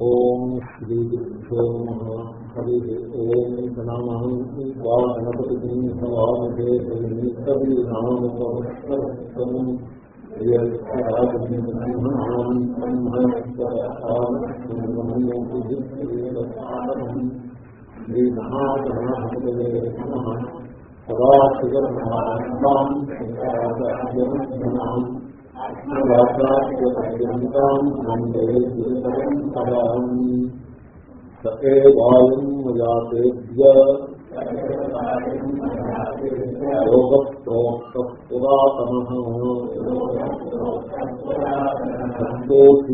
ఓం శ్రీ గురుభ్యో నమ. హరి ఓం గణామహం వా గణపతి సవామహే కవీనామస్కరం శ్రీ నమ సదాశివనాం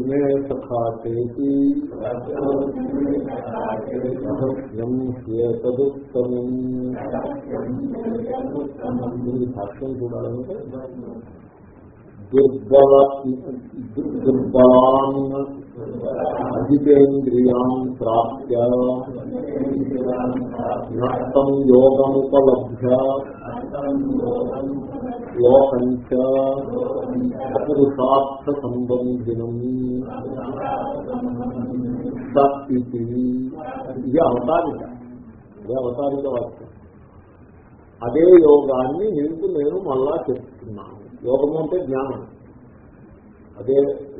మే సఖాచేతి రహస్యం హ్యేతదుత్తమం చూడాలంటే దుర్బల దుర్బలాన్ అజితేంద్రియాన్ ప్రాప్య నష్టం యోగముపలభ్య శ్లోకంచ పురుషార్థ సంబంధినం ఇది ఇది అవతారిక. అదే అవతారిక వాక్యం. అదే యోగాన్ని నీకు నేను మళ్ళా చెప్తున్నాను. యోగము అంటే జ్ఞానం అదే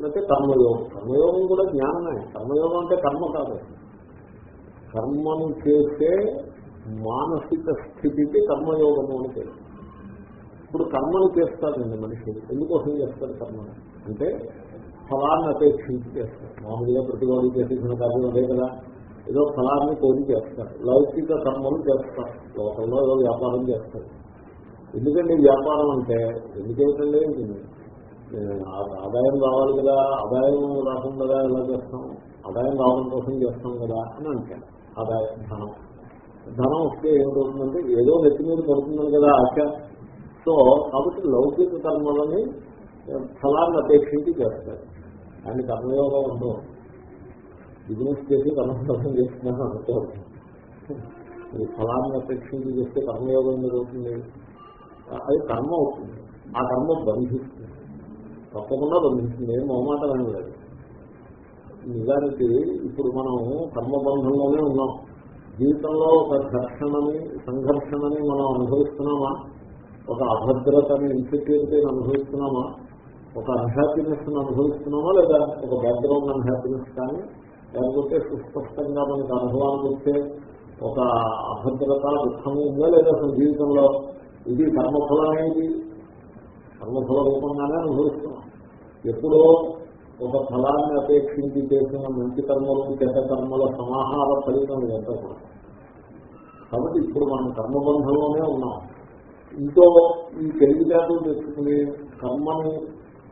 అంటే కర్మయోగం. కర్మయోగం కూడా జ్ఞానమే. కర్మయోగం అంటే కర్మ కాదు. కర్మను చేసే మానసిక స్థితికి కర్మయోగము అని పేరు. ఇప్పుడు కర్మను చేస్తాడండి మనిషి. ఎందుకోసం చేస్తాడు కర్మను? అంటే ఫలాన్ని అపేక్షించి చేస్తాడు మామూలుగా ప్రతివాడు చేసిన కార్యం అదే కదా. ఏదో ఫలాన్ని కోరి చేస్తాడు లౌకిక కర్మలు చేస్తాడు లోకంలో ఏదో వ్యాపారం చేస్తాడు ఎందుకండి వ్యాపారం అంటే? ఎందుకేమిటండి? ఆదాయం రావాలి కదా ఆదాయం రాకుండా ఎలా చేస్తాం? ఆదాయం రావడం కోసం చేస్తాం కదా అని అంటాడు ఆదాయం ధనం. ధనం వస్తే ఏమిటవుతుందంటే ఏదో నెత్తి మీద పడుతుందని కదా ఆశ. సో కాబట్టి లౌకిక కర్మలని ఫలాన్ని అపేక్షించి చేస్తారు. ఆయన కర్మయోగం ఉండవు బిజినెస్ చేసి కర్మయోగం చేస్తున్నాను అనుకోవచ్చు ఫలాన్ని అపేక్షించి చేస్తే కర్మయోగం జరుగుతుంది అది కర్మ అవుతుంది. ఆ కర్మ బంధిస్తుంది. తప్పకుండా బంధిస్తుంది. ఏం మొహమాటం లేదు. నిజానికి ఇప్పుడు మనం కర్మబంధంలోనే ఉన్నాం. జీవితంలో ఒక ఘర్షణని సంఘర్షణని మనం అనుభవిస్తున్నామా? ఒక అభద్రతని ఇన్సెక్యూరిటీని అనుభవిస్తున్నామా? ఒక అన్హ్యాపీనెస్ అనుభవిస్తున్నామా? లేదా ఒక బ్యాక్గ్రౌండ్ అన్హ్యాపీనెస్ కానీ లేకపోతే సుస్పష్టంగా మనకు అనుభవానికి వచ్చే ఒక అభద్రత దుఃఖము ఉందా లేదా అసలు జీవితంలో? ఇది కర్మఫలం అనేది కర్మఫల రూపంగానే అనుభవిస్తున్నాం. ఎప్పుడో ఒక ఫలాన్ని అపేక్షించి చేసిన మంచి కర్మలు చెడ్డ కర్మల సమాహార ఫలితం ఎంత కూడా కాబట్టి ఇప్పుడు మనం కర్మబంధంలోనే ఉన్నాం. ఇంకో ఈ తెలివితేటలు తెచ్చుకుని కర్మని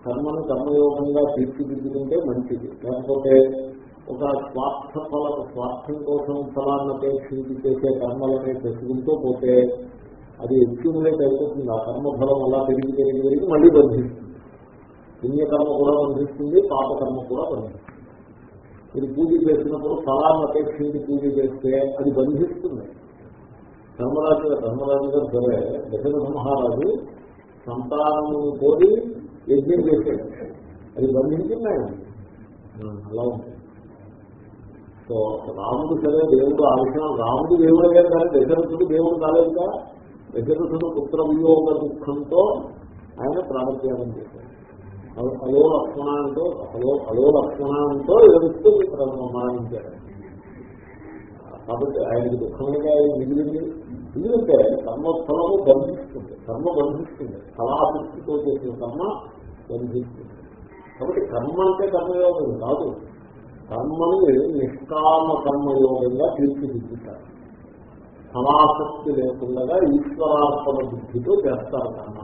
కర్మను కర్మయోగంగా తీర్చిదిద్దుకుంటే మంచిది. లేకపోతే ఒక స్వార్థ ఫల స్వార్థం కోసం ఫలాన్ని అపేక్షించి చేసే కర్మలనే తెచ్చుకుంటూ పోతే అది ఎక్యుములేట్ అయిపోతుంది ఆ కర్మఫలం అలా పెరిగి పెరిగి పెరిగి మళ్ళీ బంధిస్తుంది. పుణ్యకర్మ కూడా బంధిస్తుంది పాపకర్మ కూడా బంధిస్తుంది. మీరు పూజ చేసినప్పుడు ఫలాన్ని అపేక్షించి పూజ చేస్తే అది బంధిస్తుంది. ధర్మరాజు ధర్మరాజు గారు సరే దశరథ మహారాజు సంతానము కోరి యజ్ఞం చేశాడు. అది బంధించింది ఆయన? అలా ఉంటుంది సో రాముడు సరే దేవుడు ఆ విషయం రాముడు దేవుడు అయ్యారు కానీ దశరథుడు దేవుడు కాలేదుగా? పుత్ర వియోగ దుఃఖంతో ఆయన ప్రాణత్యాగం చేశాడు. అలో లక్ష్మణ అంటూ అలో అలో లక్ష్మణ అంటూ ఎదురుస్తూ మరణించాడు. కాబట్టి ఆయనకి దుఃఖంగా మిగిలింది. ఎందుకంటే కర్మఫలము బంధిస్తుంది కర్మ బంధిస్తుంది కళాశక్తితో చేసిన కర్మ బంధిస్తుంది. కాబట్టి కర్మ అంటే కర్మయోగం కాదు. కర్మని నిష్కామ కర్మయోగంగా తీర్చిదిద్దుతారు. సమాసక్తి లేకుండా ఈశ్వరార్పణ బుద్ధితో చేస్తారు కర్మ.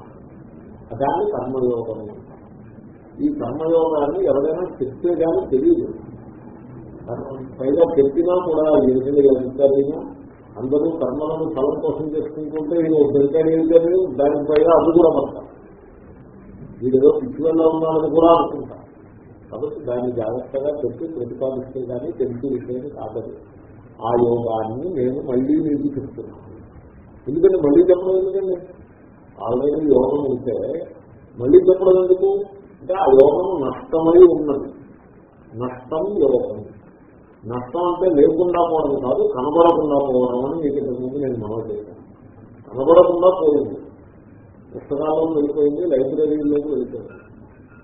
దాన్ని కర్మయోగం ఈ కర్మయోగాన్ని ఎవరైనా చెప్తే కానీ తెలియదు. పైగా చెప్పినా కూడా చెప్తారు అందరూ కర్మలను ఫలం కోసం చేసుకుంటుంటే ఇది దొరికాడు దానిపైన అది కూడా పడతారు. వీడేదో పిచ్చివల్ల ఉన్నామని కూడా అనుకుంటారు. కాబట్టి దాన్ని జాగ్రత్తగా చెప్పి ప్రతిపాదిస్తే కానీ తెలిసి విషయాన్ని కాదలేదు ఆ యోగాన్ని నేను మళ్ళీ మీకు చెప్తున్నాను. ఎందుకంటే మళ్ళీ చెప్పడం ఎందుకండి? ఆల్రెడీ యోగం ఉంటే మళ్ళీ చెప్పడం ఎందుకు? అంటే ఆ యోగం నష్టమై ఉన్నది. నష్టం యోగం. నష్టం అంటే లేకుండా పోవడం కాదు కనబడకుండా పోవడం అని మీకు ఇంతకుముందు నేను మనం చేశాను. కనబడకుండా పోయింది. పుస్తకాల్లో వెళ్ళిపోయింది లైబ్రరీలోకి వెళ్ళిపోయింది.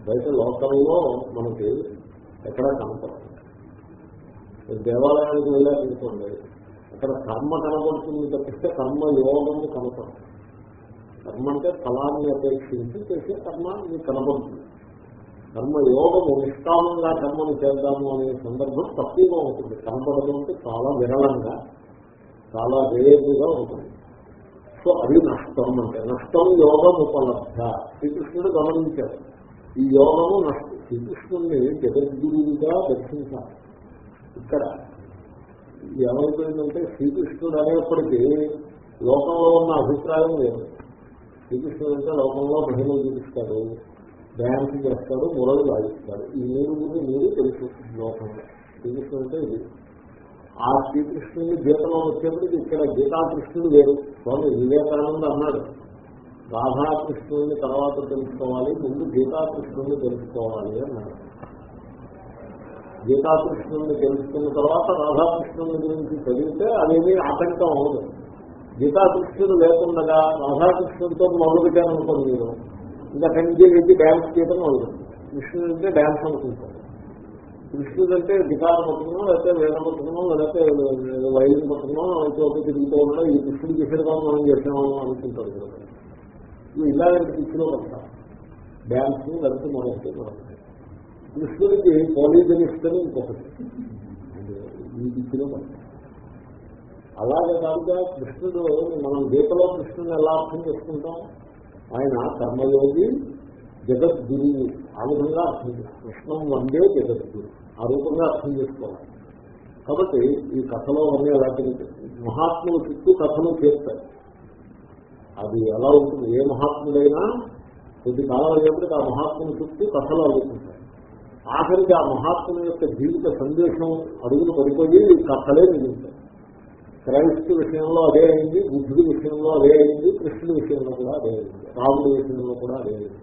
బయట లోకల్లో మనకి ఎక్కడ కనపడదు. దేవాలయానికి వెళ్ళాలనుకోండి అక్కడ కర్మ కనపడుతుంది తప్పిస్తే కర్మ యోగము కనపడుతుంది కర్మ అంటే ఫలాన్ని అపేక్షించి చేసే కర్మ మీకు కనపడుతుంది కర్మ యోగము నిష్కామంగా కర్మను చేద్దాము అనే సందర్భం తక్కువగా ఉంటుంది. కనపడదు అంటే చాలా విరళంగా చాలా రేపుగా ఉంటుంది. సో అది నష్టం అంటే నష్టం యోగం ఉపలబ్ధ. శ్రీకృష్ణుడు గమనించారు ఈ యోగము నష్టం. శ్రీకృష్ణుడిని జగద్గురువుగా దర్శించాలి. ఇక్కడ ఏమైపోయిందంటే శ్రీకృష్ణుడు అనేప్పటికీ లోకంలో ఉన్న అభిప్రాయం లేదు. శ్రీకృష్ణుడు అంటే లోకంలో మహిళలు చూపిస్తాడు డ్యాన్స్ చేస్తాడు మురళి లాగిస్తాడు ఈ మీరు గురించి మీరు తెలుసు లోకంలో. శ్రీకృష్ణుడు అంటే ఇది. ఆ శ్రీకృష్ణుని గీతలో వచ్చేప్పటికి ఇక్కడ గీతాకృష్ణుడు వేరు. స్వామి వివేకానంద అన్నాడు. రాధాకృష్ణుని తర్వాత తెలుసుకోవాలి ముందు గీతాకృష్ణుడిని తెలుసుకోవాలి అన్నాడు. గీతాకృష్ణుని తెలుసుకున్న తర్వాత రాధాకృష్ణుని గురించి చదివితే అదేమీ ఆటంకం అవ్వదు. గీతాకృష్ణుడు లేకుండా రాధాకృష్ణుడితో మొదలుపెట్టారనుకోండి మీరు. ఇంకా అక్కడి నుంచి వెళ్ళి డ్యాన్స్ చేయడం మొదలు కృష్ణుడు అంటే డ్యాన్స్ అనుకుంటాను కృష్ణుడు అంటే గిటార్ పట్టుకున్నాం లేకపోతే వేద పట్టుకున్నాం లేకపోతే వైలిన్ పట్టుకున్నాం లేకపోతే తిరుగుతూ ఉండడం ఈ కృష్ణుడు చేసేదా మనం చేసాము అనుకుంటారు. కదా ఇవి ఇలాంటి పిచ్చిలో పడతారు డ్యాన్స్ లేకపోతే మరొకటి మరొకటి కృష్ణుడికి పోలీజనిస్తని ఇంకొకటి. అలాగే కాదుగా కృష్ణుడు మనం గీతలో కృష్ణుని ఎలా అర్థం చేసుకుంటాం? ఆయన కర్మయోగి జగద్గురువు. ఆ విధంగా అర్థం కృష్ణం వందే జగద్గురు. ఆ రూపంగా అర్థం చేసుకోవాలి. కాబట్టి ఈ కథలో అన్నీ అలాంటి మహాత్ములు చుట్టూ కథలు చేస్తారు. అది ఎలా ఉంటుంది? ఏ మహాత్ముడైనా కొద్ది కాలం అయ్యేప్పటికి ఆ మహాత్ముని చుట్టూ కథలు అడుగుతుంటాయి ఆఖరికి ఆ మహాత్ముని యొక్క జీవిత సందేశం అడుగులు పడిపోయి కథలే మిగులుతాయి క్రైస్తు విషయంలో అదే అయింది బుద్ధుడి విషయంలో అదే అయింది కృష్ణుడి విషయంలో కూడా అదే అయింది రాముడి విషయంలో కూడా అదే అయింది.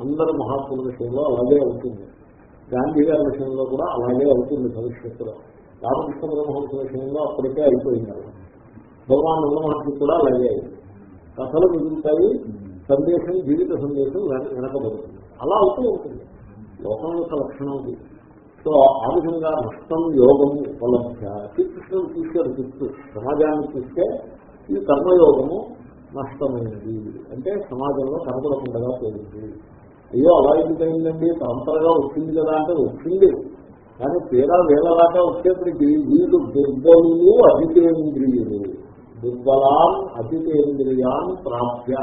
అందరు మహాత్ముల విషయంలో అలాగే అవుతుంది. గాంధీ గారి విషయంలో కూడా అలాగే అవుతుంది భవిష్యత్తులో. రామకృష్ణ బ్రహ్మహంస విషయంలో అప్పటికే అయిపోయింది అలా. భగవాన్ నందమహర్షి కూడా అలాగే అయింది. కథలు మిగులుతాయి సందేశం జీవిత సందేశం వెనకబడుతుంది. అలా అవుతూ ఉంటుంది. లోకం యొక్క లక్షణం ఇది సో ఆ విధంగా నష్టం యోగం ఉపలభ్య శ్రీకృష్ణుడు చూశారు చూస్తూ సమాజాన్ని చూస్తే ఈ కర్మయోగము నష్టమైనది. అంటే సమాజంలో కనపడకుండా పోయింది అయ్యో అలా ఎందుకైందండి పరంపరగా వచ్చింది కదా అంటే వచ్చింది. కానీ తీరా వేలలాగా వచ్చేప్పటికి వీళ్ళు దుర్బలు అధితేంద్రియులు దుర్బలాన్ అధితేంద్రియాన్ ప్రాప్య.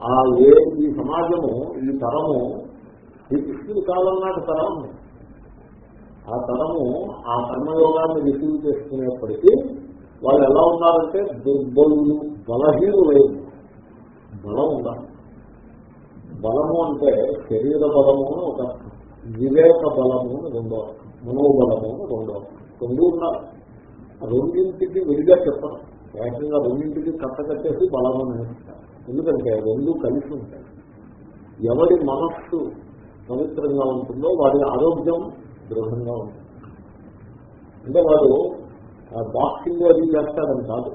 ఆ ఏ ఈ సమాజము ఈ తరము శ్రీకృష్ణుడి కాలం నాటి తరం. ఆ తరము ఆ కర్మయోగాన్ని రిసీవ్ చేసుకునేప్పటికీ వాళ్ళు ఎలా ఉన్నారంటే దుర్బలులు బలహీను లేదు బలం ఉండాలి. బలము అంటే శరీర బలము అని ఒక వివేక బలము అని రెండో మనోబలము అని రెండో రెండు ఉన్నారు రెండింటికి విడిగా చెప్పడం ఏకంగా రెండింటికి కట్ట కట్టేసి అని ఎందుకంటే రెండు కలిసి ఉంటాయి. ఎవరి మనస్సు పవిత్రంగా ఉంటుందో వాడి ఆరోగ్యం దృఢంగా ఉంటుంది. అంటే వాడు బాక్సింగ్ అది చేస్తాడని కాదు.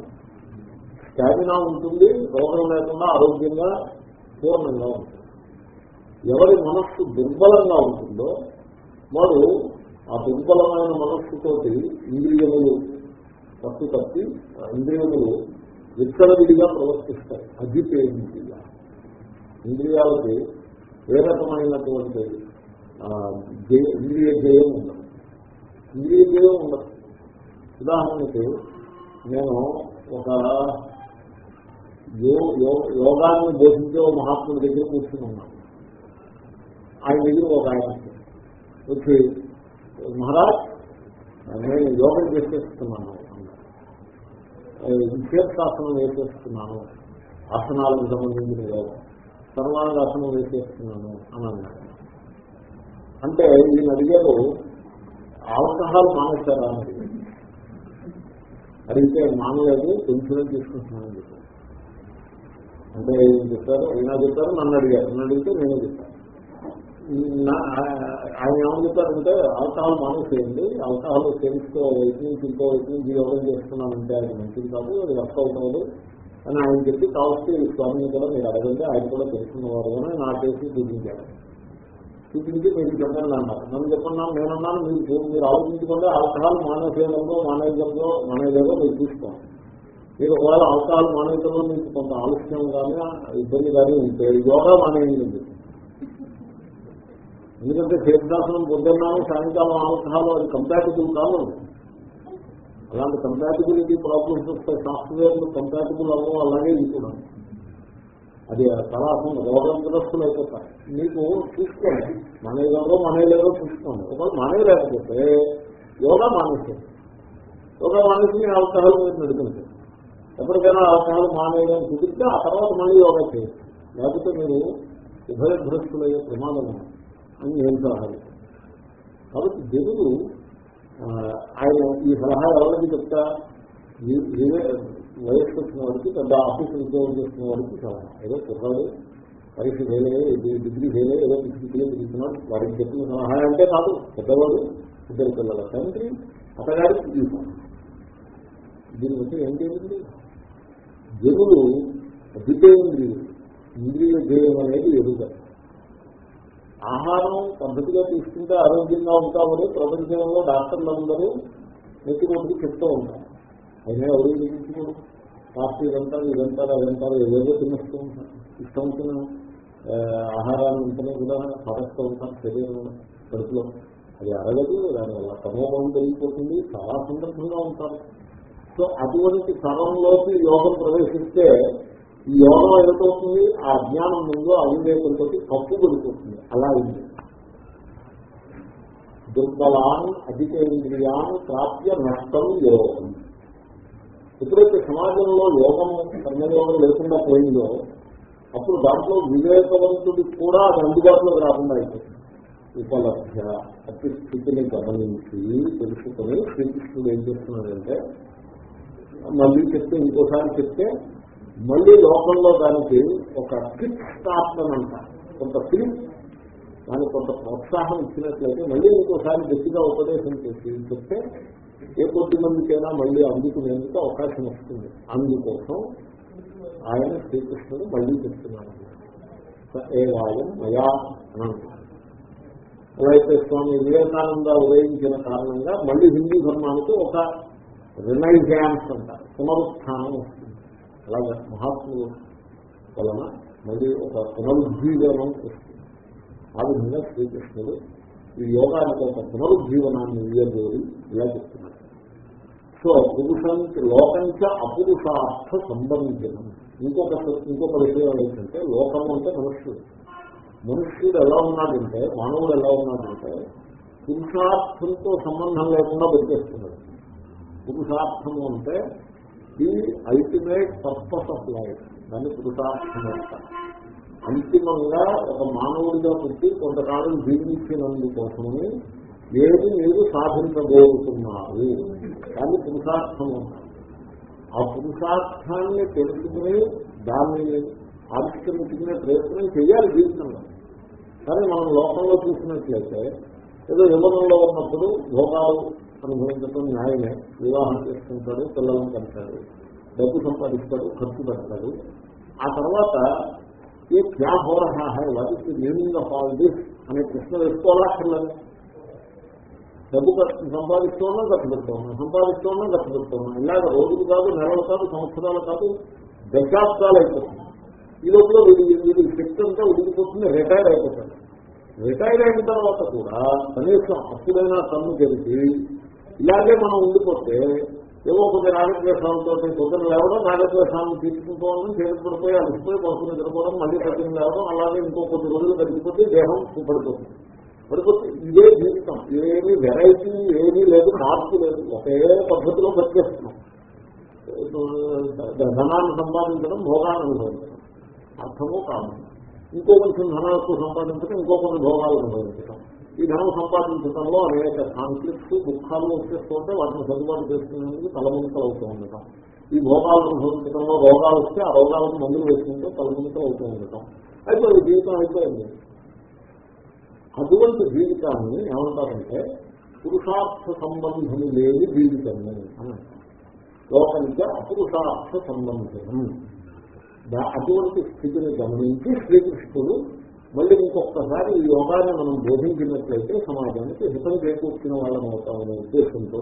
స్టామినా ఉంటుంది రోగం లేకుండా ఆరోగ్యంగా పూర్ణంగా ఉంటుంది. ఎవరి మనస్సు దుర్బలంగా ఉంటుందో వాడు ఆ దుర్బలమైన మనస్సుతోటి ఇంద్రియములు తప్పు తప్పి ఇంద్రియములు విచ్చలవిడిగా ప్రవర్తిస్తాయి. అధిపేంద్రియ ఇంద్రియాలకి ఏ రకమైనటువంటి ఇంద్రియ జయం ఉండదు. ఇంద్రియ జయం ఉండదు. ఉదాహరణకి నేను ఒక యోగాన్ని బోధించే మహాత్ముడి దగ్గర కూర్చుని ఉన్నాను. ఆయన దగ్గర ఒక ఆయన వచ్చి మహారాజ్ నేను యోగం చేసేస్తున్నాను. విశేషాసనం వేసేస్తున్నాను ఆసనాలకు సంబంధించిన యోగం. సర్వాంగాసనం వేసేస్తున్నాను అని అన్నాడు. అంటే ఈయన అడిగారు ఆల్కహాల్ మానేశారా అని అడిగితే మానలేదు కొంచెం తీసుకుంటున్నాను చెప్పారు. అంటే ఏం చెప్తారు ఈయన చెప్తారు నన్ను అడిగారు. నన్ను అడిగితే నేనే చెప్తాను ఆయన ఏమని చెప్పారంటే ఆల్కహాల్ మానేసేయండి ఆల్కహాల్ సేల్స్తో వైపు నుంచి ఇంకో వైపు నుంచి యోగం చేస్తున్నానంటే అది మంచిది కాదు అది వర్క్ అవుతుంది అని ఆయన చెప్పి కావచ్చు ఈ స్వామిని కూడా మీరు అడగండి ఆయన కూడా తెలుసుకున్నవారు అని నా చేసి చూపించారు చూపించి మీరు చెప్పండి అన్నారు నన్ను చెప్పన్నాను నేనన్నాను మీరు మీరు ఆలోచించుకోండి ఆల్కహాల్ మానేసేయడంలో మానేయడంలో మానేయలేదో మీరు చూసుకోండి. మీరు ఒకవేళ అవకాశాలు మానేయడంలో మీకు కొంత ఆలస్యం కానీ ఇబ్బంది కానీ ఉంటే యోగా మానేయండి. ఎందుకంటే తీర్థాసనం పొద్దున్నాము సాయంకాలం ఆల్కహాల్ అది కంపాటబుల్ కాదు. అలాంటి కంపాటిబిలిటీ ప్రాబ్లమ్స్ వస్తాయి సాఫ్ట్వేర్ కంపాటిబుల్ అవ్వడం అలాగే ఇది కూడా. అది చాలా అసలు రోగగ్రస్తులు అయిపోతారు మీకు చూసుకోండి. మానేయలేదో మానేయలేదో చూసుకోండి. ఒకవేళ మానేయలేకపోతే యోగా మానేసేది యోగా మానేసి అవసరాలు మీరు నడుపుతుంది ఎప్పటికైనా అవసరాలు మానేయడం కుదిరితే ఆ తర్వాత మళ్ళీ యోగా చేయాలి లేకపోతే మీరు ఉభయభ్రస్తులయ్యే ప్రమాదం అని నేను సలహా కాబట్టి దేవుడు ఆయన ఈ సలహా ఎవరికి చెప్తా? వయస్సు వచ్చిన వాడికి పెద్ద ఆఫీస్ ఉద్యోగం చేస్తున్న వాడికి సలహా. ఏదో కుర్రాడు పరీక్ష ఫెయిలే డిగ్రీ ఫెయిలే ఏదో డిగ్రీ తీసుకున్నాడు. వారికి చెప్పిన సలహా అంటే కాదు పెద్దవాడు ఇద్దరు పిల్లల తండ్రి అతగాడికి తీసుకున్నాడు దీని బట్టి ఏం చేయండి జనులు అధికేంద్రియులు ఇంద్రియ జయం అనేది ఎదుగుతారు ఆహారం పద్ధతిగా తీసుకుంటే ఆరోగ్యంగా ఉంటామని ప్రపంచంలో డాక్టర్లు అందరూ నెత్తి కొట్టుకు చెప్తూ ఉంటారు. అయినా ఎవరు చూపించుకోరు కాఫీ ఇదంటారు ఇదంటారు అదంటారు ఏదేదో తినేస్తూ ఉంటారు. ఇష్టం వచ్చిన ఆహారాన్ని ఉంటేనే కూడా పడస్తూ ఉంటారు శరీరంలో కడుపులో. అది అరగదు దానివల్ల సమూహం పెరిగిపోతుంది చాలా సందర్భంగా ఉంటారు. సో అటువంటి క్రమంలోకి యోగం ప్రవేశిస్తే ఈ యోగం ఏదవుతుంది ఆ అజ్ఞానం ముందు అవివేకంతో కప్పు పడిపోతుంది. అలా ఉంది. దుర్బలాన్ అధికేంద్రియాన్ ప్రాప్య నష్టం యోగం. ఎప్పుడైతే సమాజంలో యోగం కర్మయోగం లేకుండా పోయిందో అప్పుడు దాంట్లో వివేకవంతుడు కూడా అది అందుబాటులోకి రాకుండా అయిపోతుంది. ఉపలభ్య అతి స్థితిని గమనించి తెలుసుకుని శ్రీకృష్ణుడు ఏం చేస్తున్నాడంటే మళ్ళీ చెప్తే ఇంకోసారి చెప్తే మళ్ళీ లోకంలో దానికి ఒక కిక్ స్థాపన అంటారు కొంత ఫిలిం దానికి కొంత ప్రోత్సాహం ఇచ్చినట్లయితే మళ్ళీ ఇంకోసారి గట్టిగా ఉపదేశం చేసి చెప్తే ఏ కొద్ది మందికైనా మళ్ళీ అందుకునేందుకు అవకాశం వస్తుంది. అందుకోసం ఆయన శ్రీకృష్ణుడు మళ్ళీ చెప్తున్నాడు. ఏవాయం మయా అని అంటున్నాడు స్వామి వివేకానంద ఉదయించిన కారణంగా మళ్ళీ హిందూ ధర్మానికి ఒక రినైజాన్స్ అంటారు పునరుత్థానం వస్తుంది. అలాగే మహాత్ములు వలన మళ్ళీ ఒక పునరుజ్జీవనం వస్తుంది. ఆ విధంగా శ్రీకృష్ణుడు ఈ యోగానికి ఒక పునరుజ్జీవనాన్ని ఇయ్యబోయి ఇలా చెప్తున్నాడు. సో పురుషానికి లోకంచ అపురుషార్థ సంబంధించడం ఇంకొక ఇంకొక విషయం ఏంటంటే లోకం అంటే మనుష్యుడు. మనుష్యుడు ఎలా ఉన్నాడంటే మానవుడు ఎలా ఉన్నాడంటే పురుషార్థంతో సంబంధం లేకుండా బతికేస్తున్నాడు. పురుషార్థము అంటే the ultimate purpose of life దాన్ని పురుషార్థం అంతిమంగా ఒక మానవుడిగా పుట్టి కొంతకాలం జీవించినందుకోసమని ఏది మీరు సాధించబోతున్నారు దాన్ని పురుషార్థం ఆ పురుషార్థాన్ని తెలుసుకుని దాన్ని ఆవిష్కరించుకునే ప్రయత్నం చేయాలి జీవితంలో. కానీ మనం లోకంలో చూసినట్లయితే ఏదో యువనంలో ఉన్నప్పుడు భోగాలు అనుభవించడం న్యాయమే వివాహం చేసుకుంటాడు పిల్లలను పెడతాడు డబ్బు సంపాదిస్తాడు ఖర్చు పెడతాడు. ఆ తర్వాత ఏ క్యా హో రహా high what is the meaning of all this అనే ప్రశ్న వేసుకోవాలా డబ్బు ఖర్చు సంపాదిస్తూ ఖర్చు పెడుతూ ఉన్నాం ఖర్చు పెడుతూ ఇలాగ రోజులు కాదు నెలలు కాదు సంవత్సరాలు కాదు దశాబ్దాలు అయిపోతుంది ఈ లోపల వీడి వీడి శక్తి అంతా ఉడికిపోతుంది రిటైర్ అయిపోతాడు. రిటైర్ అయిన తర్వాత కూడా కనీసం అప్పుడైనా కన్ను జరిగి ఇలాగే మనం ఉండిపోతే ఏవో కొన్ని రాగద్వేషాలతో పొద్దున లేవడం రాగద్వేషాలను తీసుకుంటూ ఉండడం చేరుకుడిపోయి అలసిపోయి పడుకుని నిద్రపోవడం మళ్ళీ పొద్దున లేవడం అలాగే ఇంకో కొద్ది రోజులు తగ్గిపోతే దేహం పడిపోతుంది. పడిపోతే ఇదే జీవితం. ఏమీ వెరైటీ ఏమీ లేదు మార్పు లేదు. ఒకే పద్ధతిలో బతికేస్తున్నాం ధనాన్ని సంపాదించడం భోగాన్ని అనుభవించడం అర్థము కాదు. ఇంకో కొంచెం ధనం సంపాదించడం ఇంకో కొన్ని భోగాలు అనుభవించడం ఈ ధనం సంపాదించడంలో అనేక కాన్ఫ్లిక్ట్స్ దుఃఖాలు వచ్చేస్తుంటే వాటిని సర్దుబాటు చేసుకునేందుకు తలముంతలు అవుతూ ఉండటం. ఈ భోగాలను అనుభవించడంలో రోగాలు వస్తే ఆ రోగాలకు మందులు వేసుకుంటే తలముంతలు అవుతూ ఉండటం. అయిపోయింది జీవితం అయిపోయింది. అటువంటి జీవితాన్ని ఏమంటారంటే పురుషార్థ సంబంధము లేని జీవితము అని లోకంగా అపురుషార్థ సంబంధం. అటువంటి స్థితిని గమనించి శ్రీకృష్ణుడు మళ్ళీ ఇంకొకసారి ఈ యోగాన్ని మనం బోధించినట్లయితే సమాజానికి హితం చేకూర్చిన వాళ్ళం అవుతామనే ఉద్దేశంతో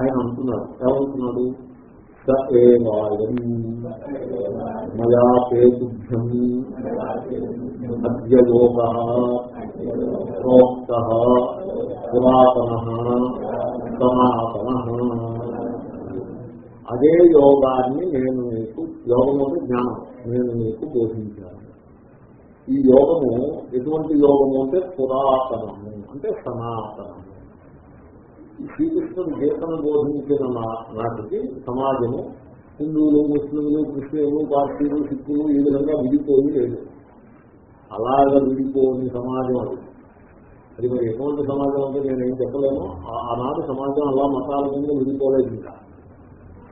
ఆయన అంటున్నారు. ఏమంటున్నాడు? స మయా పేతుభ్యం అద్య ప్రోక్త పురాతన సనాతన. అదే యోగాన్ని నేను నీకు యోగం అంటే జ్ఞానం నేను నీకు బోధించాను. ఈ యోగము ఎటువంటి యోగము అంటే పురాతనము అంటే సనాతనము. ఈ శ్రీకృష్ణుడు గీతను బోధించిన నాటికి సమాజము హిందువులు ముస్లింలు క్రిస్టియన్లు పార్టీలు సిక్కులు ఈ విధంగా విడిపోయి లేదు. అలాగ విడిపోని సమాజం అది. అది మరి ఎటువంటి సమాజం అంటే నేనేం చెప్పలేను. ఆ- ఆనాటి సమాజం అలా మతాల కింద విడిపోలేదు ఇంకా.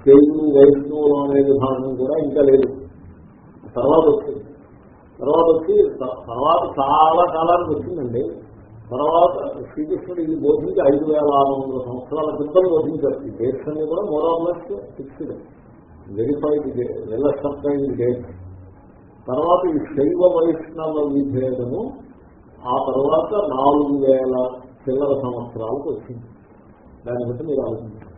శైవులు వైష్ణవులు అనే విభాగం కూడా ఇంకా లేదు. తర్వాత వచ్చింది. తర్వాత వచ్చి తర్వాత చాలా కాలానికి వచ్చిందండి. తర్వాత శ్రీకృష్ణుడు ఇది బోధించి ఐదు వేల ఆరు వందల సంవత్సరాల క్రితం బోధించారు. ఈ డేట్స్ అన్ని కూడా more or less fixed verified well certain date తర్వాత ఈ శైవ వైష్ణవ విభేదము ఆ తర్వాత నాలుగు వేల చిల్లర సంవత్సరాలకు వచ్చింది. దాన్ని బట్టి మీరు ఆలోచించారు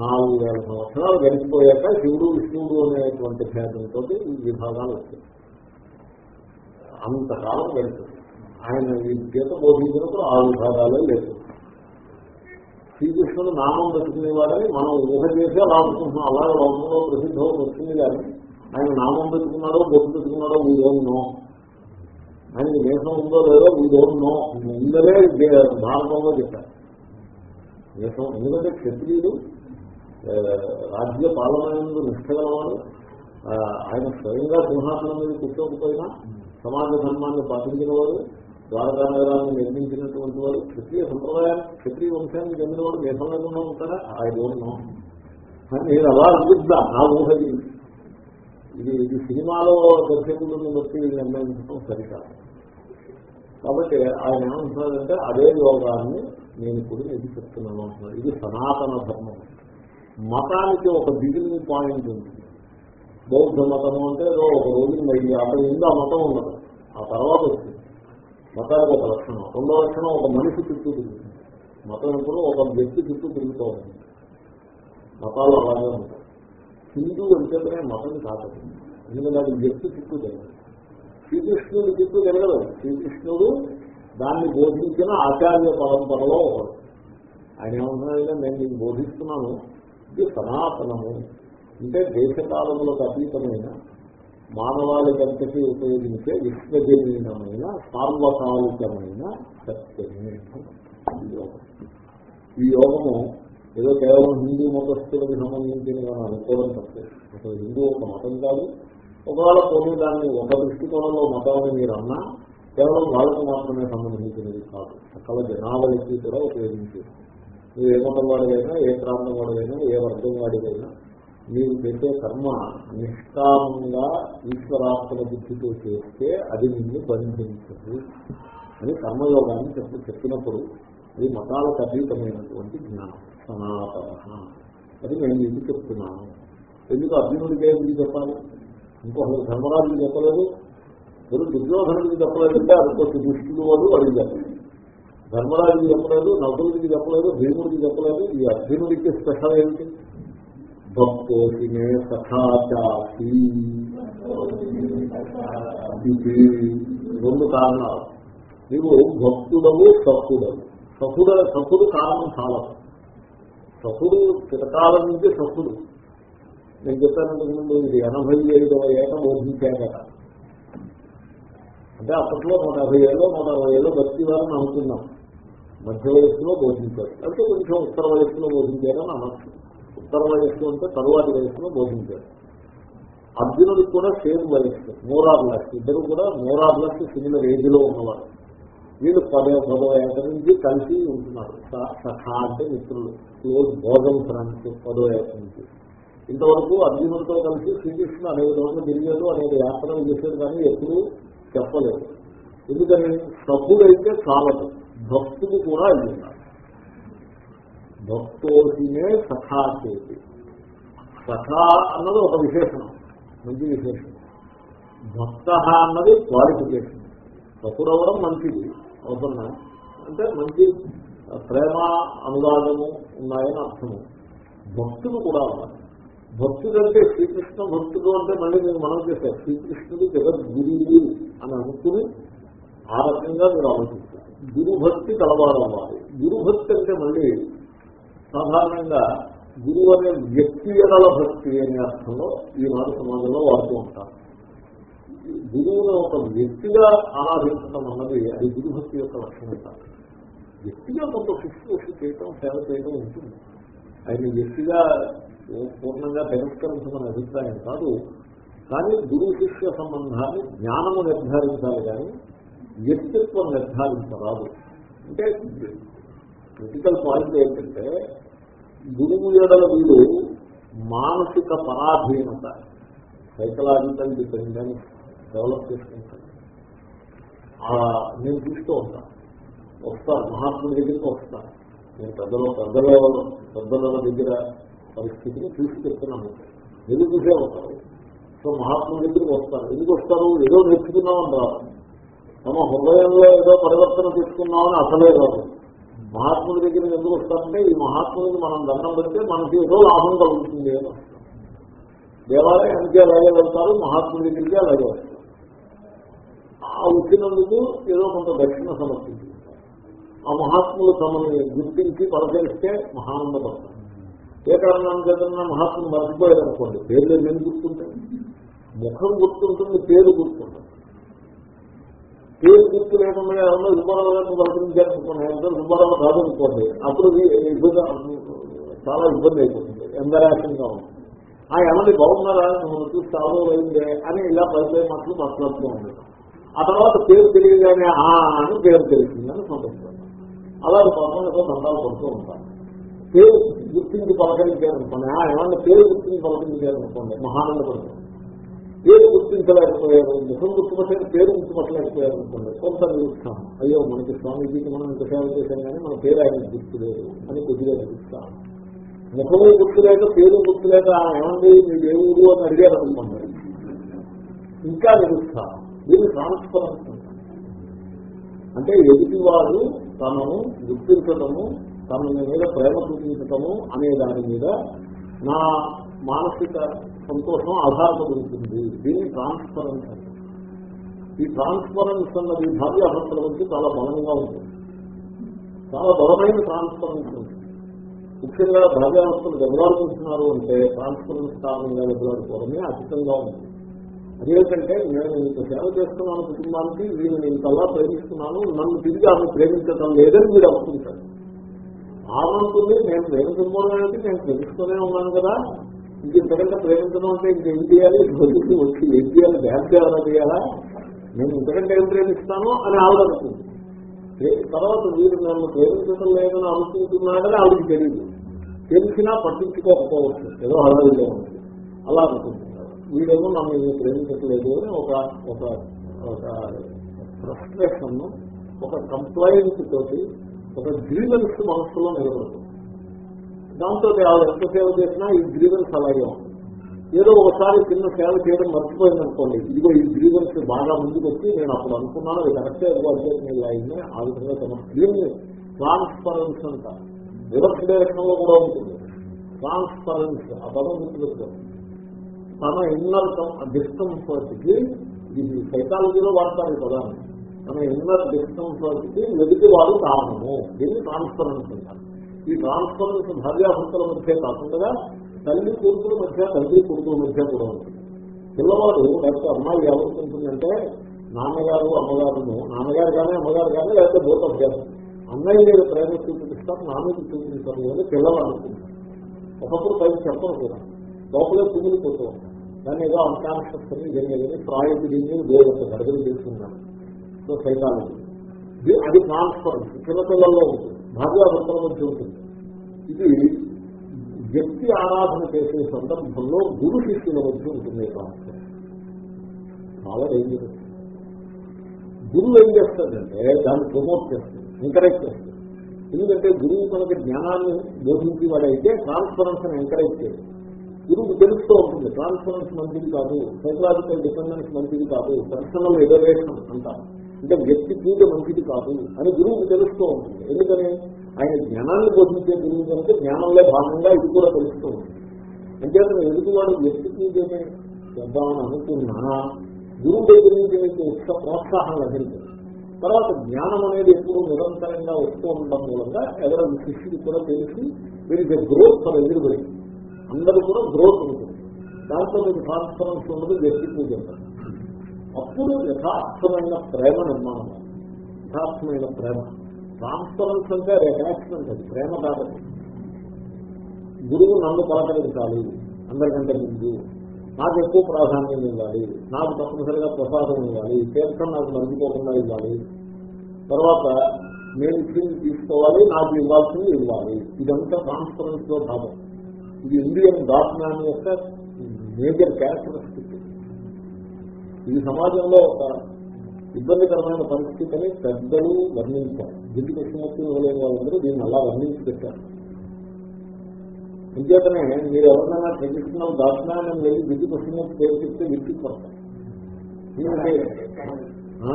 నాలుగు వేల సంవత్సరాలు గడిచిపోయాక శివుడు విష్ణువుడు అనేటువంటి భేదంతో ఈ విభాగాలు వచ్చాయి. అంతకాలం గడుస్తుంది ఆయన ఈ గీత బోధించినప్పుడు ఆ విభాగాలే లేదు శ్రీకృష్ణుడు నామం పెట్టుకునేవాడని మనం ఊహ చేసి అలా అనుకుంటున్నాం. అలాగే లోకంలో ప్రసిద్ధం వచ్చింది కానీ ఆయన నామం పెట్టుకున్నాడో బొట్టు పెట్టుకున్నాడో వీ ఆయనకి దేశం ఉందో లేదో వీ డోంట్ ఇందరే భారతంలో చెప్పారు. దేశం ఎందుకంటే క్షత్రియుడు రాజ్య పాలనందు నిష్ఠగలవాడు ఆ, ఆయన స్వయంగా సింహాసనం మీద కూర్చోకపోయినా సమాజ ధర్మాన్ని పాటించినవాడు ద్వారకా నగరాన్ని నిర్మించినటువంటి వాడు క్షత్రియ సంప్రదాయాన్ని క్షత్రియ వంశానికి చెందినవాడు దేశం లేకుండా ఉంటాడా ఆయన నో. నేను అలా అనిపిద్దా నా ఊహది ఇది. ఇది సినిమాలో దర్శకులను బట్టి నిర్ణయించడం సరికాదు. కాబట్టి ఆయన ఏమంటున్నాడంటే అదే యోగాన్ని నేను ఇప్పుడు ఇది చెప్తున్నాను అంటున్నాడు. ఇది సనాతన ధర్మం. మతానికి ఒక బిగినింగ్ పాయింట్ ఉంది. బౌద్ధ మతము అంటే ఏదో ఒక రోజు అయ్యి అక్కడ ముందు ఆ మతం ఉండదు ఆ తర్వాత వచ్చింది. మతానికి ఒక లక్షణం. రెండో లక్షణం ఒక మనిషి చుట్టూ తిరుగుతుంది. మతం ఎప్పుడు ఒక వ్యక్తి చుట్టూ తిరుగుతూ ఉంటుంది మతాలు అలాగే ఉంటాయి. హిందూ అంటేనే మతం కాదు. ఎందుకంటే అది వ్యక్తి చుట్టూ తిరగదు. శ్రీకృష్ణుడి చుట్టూ తిరగదు. శ్రీకృష్ణుడు దాన్ని బోధించిన ఆచార్య పరంపరలో ఒకడు. ఆయన ఏమంటున్నాడు నేను నీకు బోధిస్తున్నాను. ఇది సనాతనము. అంటే దేశకాలములకు అతీతమైన మానవాళికంతకీ ఉపయోగించే విశ్వజనీయమైన సార్వకాలికమైన సత్యమే ఈ యోగం. ఈ యోగము ఏదో కేవలం హిందూ మతస్థులకు సంబంధించిన అనుకోవడం తప్పే. అసలు హిందూ ఒక మతం కాదు. ఒకవేళ కొన్ని దాన్ని ఒక దృష్టికోణంలో మతాన్ని మీరు అన్నా కేవలం వాళ్ళకు మాత్రమే సంబంధించినది కాదు. సకల జనావళికి కూడా ఉపయోగించేది. నువ్వు ఏ మతం వాడికైనా ఏ ప్రాంతం వాడికైనా ఏ వర్గం వాడికైనా మీరు పెట్టే కర్మ నిష్కామంగా ఈశ్వరాత్మ బుద్ధితో చేస్తే అది నిన్ను బంధించదు అని కర్మయోగాన్ని చెప్పు చెప్పినప్పుడు అది మతాలకు అతీతమైనటువంటి జ్ఞానం సనాతన. అది నేను ఎందుకు చెప్తున్నాను. ఎందుకు అర్జునుడికి ఎందుకు చెప్పాలి? ఇంకొకరు ధర్మరాజుని చెప్పలేదు. ఎవరు దుర్యోధనుడికి చెప్పలేదంటే అనుకోవచ్చు దుష్టుడు వాడు అడిగి చెప్పలేదు ధర్మరాజుకి చెప్పలేదు నకులుడికి చెప్పలేదు భీముడికి చెప్పలేదు. ఈ అర్జునుడికి స్పెషల్ ఏమిటి? భక్తోసి సఖాచాసి ఇది రెండు కారణాలు. నీవు భక్తుడవు సఖుడవు సఖుడ సఖుడు కారణం చాలా. సఖుడు చిరకాలం నుంచి సఖుడు నేను చెప్పానంటే ముందు ఇది ఎనభై ఐదవ ఏట బోధించాక అంటే అప్పట్లో నూట యాభై ఏళ్ళు నూట అరవై ఏళ్ళు బతికి వారని అనుకున్నాం. మధ్య వయస్సులో బోధించారు. అంటే కొంచెం ఉత్తర వయస్సులో బోధించారని అనొచ్చు. ఉత్తర వయస్సు అంటే తరువాతి వయస్సులో బోధించారు. అర్జునుడికి కూడా సేమ్ వయస్సు మోరార్లస్ ఇద్దరు కూడా మోరార్లస్ సిమిలర్ ఏజ్లో ఉన్నవారు. వీళ్ళు పదో పదో ఏట నుంచి కలిసి ఉంటున్నారు. స- సఖా అంటే మిత్రులు. క్లోజ్ భోజన ఫ్రెండ్స్ పదో ఏట నుంచి. ఇంతవరకు అర్జునుడితో కలిసి శ్రీకృష్ణ అనేది రోజులు తిరిగాడు అనేది యాత్రలు చేశాడు కానీ ఎప్పుడూ చెప్పలేదు. ఎందుకని? సభుడైతే చాలదు. భక్తుడు కూడా అయి ఉండాలి భక్తోసినే సఖా చేతి. సఖా అన్నది ఒక విశేషణం మంచి విశేషణం. భక్త అన్నది క్వాలిఫికేషన్. భక్తుడవడం మంచిది అవసరం అంటే మంచి ప్రేమ అనురాగము ఉన్నాయని అర్థము. భక్తులు కూడా ఉన్నారు భక్తుడు అంటే శ్రీకృష్ణ భక్తుడు అంటే మళ్ళీ నేను మనం చేశాను శ్రీకృష్ణుడు జగద్గురువు అని అనుకుని ఆ రకంగా మీరు ఆలోచిస్తారు గురుభక్తి కలవాడవ్వాలి గురుభక్తి అంటే మళ్ళీ సాధారణంగా గురువు అనే వ్యక్తి ఎడల భక్తి అనే అర్థంలో ఈనాడు సమాజంలో వాడుతూ ఉంటారు. గురువును ఒక వ్యక్తిగా ఆరాధించడం అన్నది అది గురుభక్తి యొక్క లక్షణం కాదు. వ్యక్తిగా కొంత శుశ్రూష చేయటం సేవ చేయడం ఉంటుంది. ఆయన వ్యక్తిగా పూర్ణంగా తిరస్కరించమని అభిప్రాయం కాదు. కానీ గురు శిష్య సంబంధాన్ని జ్ఞానము నిర్ధారించాలి కానీ వ్యక్తిత్వం నిర్ధారించరాదు. అంటే క్రిటికల్ పాయింట్ ఏంటంటే గురువు ఏడల వీడు మానసిక పరాధీనత సైకలాజికల్ డిపెండెన్స్ డెవలప్ చేసుకుంటాడు. నేను చూస్తూ ఉంటాను వస్తాను మహాత్ముడి దగ్గరికి వస్తాను నేను పెద్దలో పెద్దల పెద్దల దగ్గర పరిస్థితిని చూసి చెప్తున్నాను ఎందుకు చూసే ఉంటారు. సో మహాత్ముడి దగ్గరికి వస్తారు. ఎందుకు వస్తారు? ఏదో నేర్చుకున్నామని రావాలి తమ హృదయంలో ఏదో పరివర్తన తీసుకున్నామని అసలే కాదు మహాత్ముడి దగ్గర ఎందుకు వస్తామంటే ఈ మహాత్ముడికి మనం దండం పెడితే మనకి ఏదో లాభం కలుగుతుంది అని దేవాలయానికి అలాగే వెళ్తారు మహాత్ముడి దగ్గరికి అలాగే వస్తారు. ఆ వచ్చినందుకు ఏదో కొంత దక్షిణ సమర్పించి ఆ మహాత్ములు తమని గుర్తించి పలకరిస్తే మహానందపడతారు ఏ కారణం చేతన్నా మహాత్ములు మర్చిపోయారు అనుకోండి పేర్లు ఏం గుర్తుంటాయి? ముఖం గుర్తుంటుంది పేరు గుర్తుంటుంది. పేరు గుర్తు లేకుండా ఏమన్నా సుబ్బారావు గారిని పలకరించారనుకోండి ఎంత సుబ్బారావు కాదనుకోండి అప్పుడు చాలా ఇబ్బంది అయిపోతుంది. ఎంబరాసింగ్ ఉంటుంది ఆ ఎవరి బాగున్నారా? మనం చూసి అయిందే అని ఇలా పదిహేను మాటలు మాట్లాడుతూ ఉంది. ఆ తర్వాత పేరు తెలియగానే ఆ అని పేరు తెలిసిందని సంతోషం అలాగే పక్కనతో దండాలు పడుతూ ఉంటాను పేరు గుర్తించి పలకరించారనుకోండి. ఆ ఏమన్నా పేరు గుర్తించి పలకరించారనుకోండి మహానంద పడుతుంది పేరు గుర్తించలేకపోయారు ముఖం గుర్తుపట్టే పేరు గుర్తుపట్టలేకపోయారు అనుకోండి కొంత నిలుస్తాం అయ్యో మనకి స్వామీజీకి మనం ఇంత సేవ చేశాం కానీ మన పేరు ఆయన గుర్తులేదు అని కొద్దిగా నిలుస్తాం ముఖము గుర్తులేక పేరు గుర్తులేక ఏమండి మీరు ఏ ఊరు అని అడిగారు అనుకోండి ఇంకా నిలుస్తాం దీన్ని ట్రాన్స్పరెన్స్ అంటే ఎదుటివారు తనను గుర్తించటము తన మీద ప్రేమ చూపించటము అనే దాని మీద నా మానసిక సంతోషం ఆధారపడుతుంది దీన్ని ట్రాన్స్పరెన్స్ అంటే ఈ ట్రాన్స్పరెన్స్ అన్నది భార్యాభర్తల మధ్య చాలా బలంగా ఉంటుంది. చాలా బలమైన ట్రాన్స్పరెన్స్ ఉంటుంది. ముఖ్యంగా భార్యాభర్తలు దెబ్బలాడుకుంటున్నారు అంటే ట్రాన్స్పరెన్స్ కారణంగా దెబ్బలాడుకోవడమే అధికంగా ఉంటుంది అదేంటంటే నేను ఇంత సేవ చేస్తున్నాను కుటుంబానికి వీళ్ళని ఇంతలా ప్రేమిస్తున్నాను నన్ను తిరిగి ఆమె ప్రేమించడం లేదని మీరు అనుకుంటారు. ఆమె నేను ప్రేమించకపోవడం నేను ప్రేమిస్తూనే ఉన్నాను కదా. ఇంక ఇంతకంటే ప్రేమించడం అంటే ఇంకేం చేయాలి? వచ్చి వచ్చి ఏం చేయాలి? బ్యాంక్ ఏమైనా చేయాలా నేను ఇంతకంటే ఏం ప్రేమిస్తాను అని ఆవిడ అనుకుంది తర్వాత వీరు నన్ను ప్రేమించడం లేదని అనుకుంటున్నాడని ఆవిడకి తెలియదు. తెలిసినా పట్టించుకోకపోవచ్చు. ఏదో హడావిడిలో ఉంది. అలా అనుకుంటున్నారు వీడేమో నన్ను ప్రేమించట్లేదు అని ఒక ఒక ఒక ఫ్రస్ట్రేషన్ ఒక కంప్లైంట్ తోటి ఒక గ్రీవెన్స్ మనస్సులో నిలబడుతుంది. దాంతో ఆవిడ ఎంత సేవ చేసినా ఈ గ్రీవెన్స్ అలాగే ఉంది ఏదో ఒకసారి చిన్న సేవ చేయడం మర్చిపోయింది అనుకోండి ఇదిగో ఈ గ్రీవెన్స్ బాగా ముందుకు వచ్చి నేను అప్పుడు అనుకున్నాను అది కరెక్టే ఏదో అధ్యయనం అయింది ఆ విధంగా తన స్క్రీన్ ట్రాన్స్పరెన్స్ అంట. రివర్స్ డైరెక్షన్లో కూడా ఉంటుంది. ట్రాన్స్పరెన్స్ ఆ పదం గుర్తుపెట్టుకోండి తన ఇన్నర్ డిస్కంఫర్ట్కి ఇది సైకాలజీలో వాడతారు కదా తన ఇన్నర్ డిస్కంఫర్ట్కి వెతికి వాడు కారణము. దీన్ని ట్రాన్స్పరెన్స్ అంటారు ఈ ట్రాన్స్పరెన్స్ భార్యాభర్తల మధ్య కాకుండా తల్లి కొడుకుల మధ్య తండ్రి కొడుకుల మధ్య కూడా ఉంటుంది పిల్లవాడు లేకపోతే అమ్మాయి ఏమనుకుంటుందంటే నాన్నగారు అమ్మగారును నాన్నగారు కానీ అమ్మగారు కానీ లేకపోతే బోత అభ్యాసం అన్నయ్య మీద ప్రేమ చూపిస్తారు నా చూపించారు అని పిల్లవాడు అనుకుంటారు. ఒకప్పుడు పైకి చెప్పను కూడా. లోపలే కుమిలిపోతూ ఉంటారు. దాన్ని ఏదో అన్కాన్షియస్ అని ఇదేం ఏదని దీన్ని దేవుడు గడగలు తీసుకున్నాను సో సైకాలజీ. అది ట్రాన్స్ఫరెన్స్ చిన్నపిల్లల్లో ఉంటుంది భార్యాభర్తల మధ్య ఉంటుంది. ఇది వ్యక్తి ఆరాధన చేసే సందర్భంలో గురు శిష్యుల మధ్య ఉంటుంది ట్రాన్స్ఫరెన్స్ చాలా డేంజరస్ గురువు ఏం చేస్తాడంటే దాన్ని ప్రమోట్ చేస్తాడు ఎంకరేజ్ చేస్తాడు. ఎందుకంటే గురువు మనకి జ్ఞానాన్ని బోధించి వాడైతే ట్రాన్స్ఫరెన్స్ ఎంకరేజ్ చేయదు గురువుకు తెలుస్తూ ఉంటుంది ట్రాన్స్ఫరెన్స్ మంచిది కాదు సైకలాజికల్ డిపెండెన్స్ మంచిది కాదు పర్సనల్ ఎడరేషన్ అంటారు. అంటే వ్యక్తి పూజ మంచిది కాదు అని గురువుకి తెలుస్తూ ఉంటుంది. ఎందుకని? ఆయన జ్ఞానాన్ని బోధించే గురువు కనుక జ్ఞానంలో భాగంగా ఇది కూడా తెలుస్తూ ఉంటుంది. అంచేత ఎదుటివాడు వ్యక్తి పూజనే చేద్దామని అనుకున్నా గురువు దగ్గర నుంచి మీకు ఉత్స ప్రోత్సాహం లభించింది. తర్వాత జ్ఞానం అనేది ఎప్పుడు నిరంతరంగా వస్తూ ఉండడం మూలంగా ఎవరైనా శిష్యుడు కూడా తెలిసి వీరికి గ్రోత్ తన ఎదురుబడి అందరూ కూడా గ్రోత్ ఉంటుంది. దాంట్లో మీకు ట్రాన్స్ఫరెన్స్ ఉన్నది వ్యక్తి పూజ ఉంటుంది. అప్పుడు యథార్థమైన ప్రేమ నిర్మాణం. యథార్థమైన ప్రేమ. ట్రాన్స్ఫరెన్స్ అంటే అటాచ్మెంట్ అది ప్రేమ కాదు. గురువు నన్ను పలకరించాలి. అందరికంటే ముందు నాకు ఎక్కువ ప్రాధాన్యం ఇవ్వాలి. నాకు తప్పనిసరిగా ప్రసాదం ఇవ్వాలి. తీర్థం నాకు మర్చిపోకుండా ఇవ్వాలి. తర్వాత నేను ఇచ్చింది తీసుకోవాలి నాకు ఇవ్వాల్సింది ఇవ్వాలి. ఇదంతా ట్రాన్స్పరెన్స్లో భాగం. ఇది ఇండియన్ డాక్మ్యాన్ యొక్క మేజర్ క్యారెక్టరిస్టిక్ ఇది సమాజంలో ఒక ఇబ్బందికరమైన పరిస్థితిని పెద్దలు వర్ణించారు. దిద్దు కృష్ణమూర్తి ఇవ్వలేని వాళ్ళందరూ దీన్ని అలా వర్ణించి పెట్టారు. అంచేతనే మీరు ఎవరినైనా ట్రెడిషనల్ దార్శనాన్ని వెళ్ళి దిద్దు కృష్ణమూర్తి పేరు చెప్తే విడిచి పడతారు ఎందుకంటే ఆ?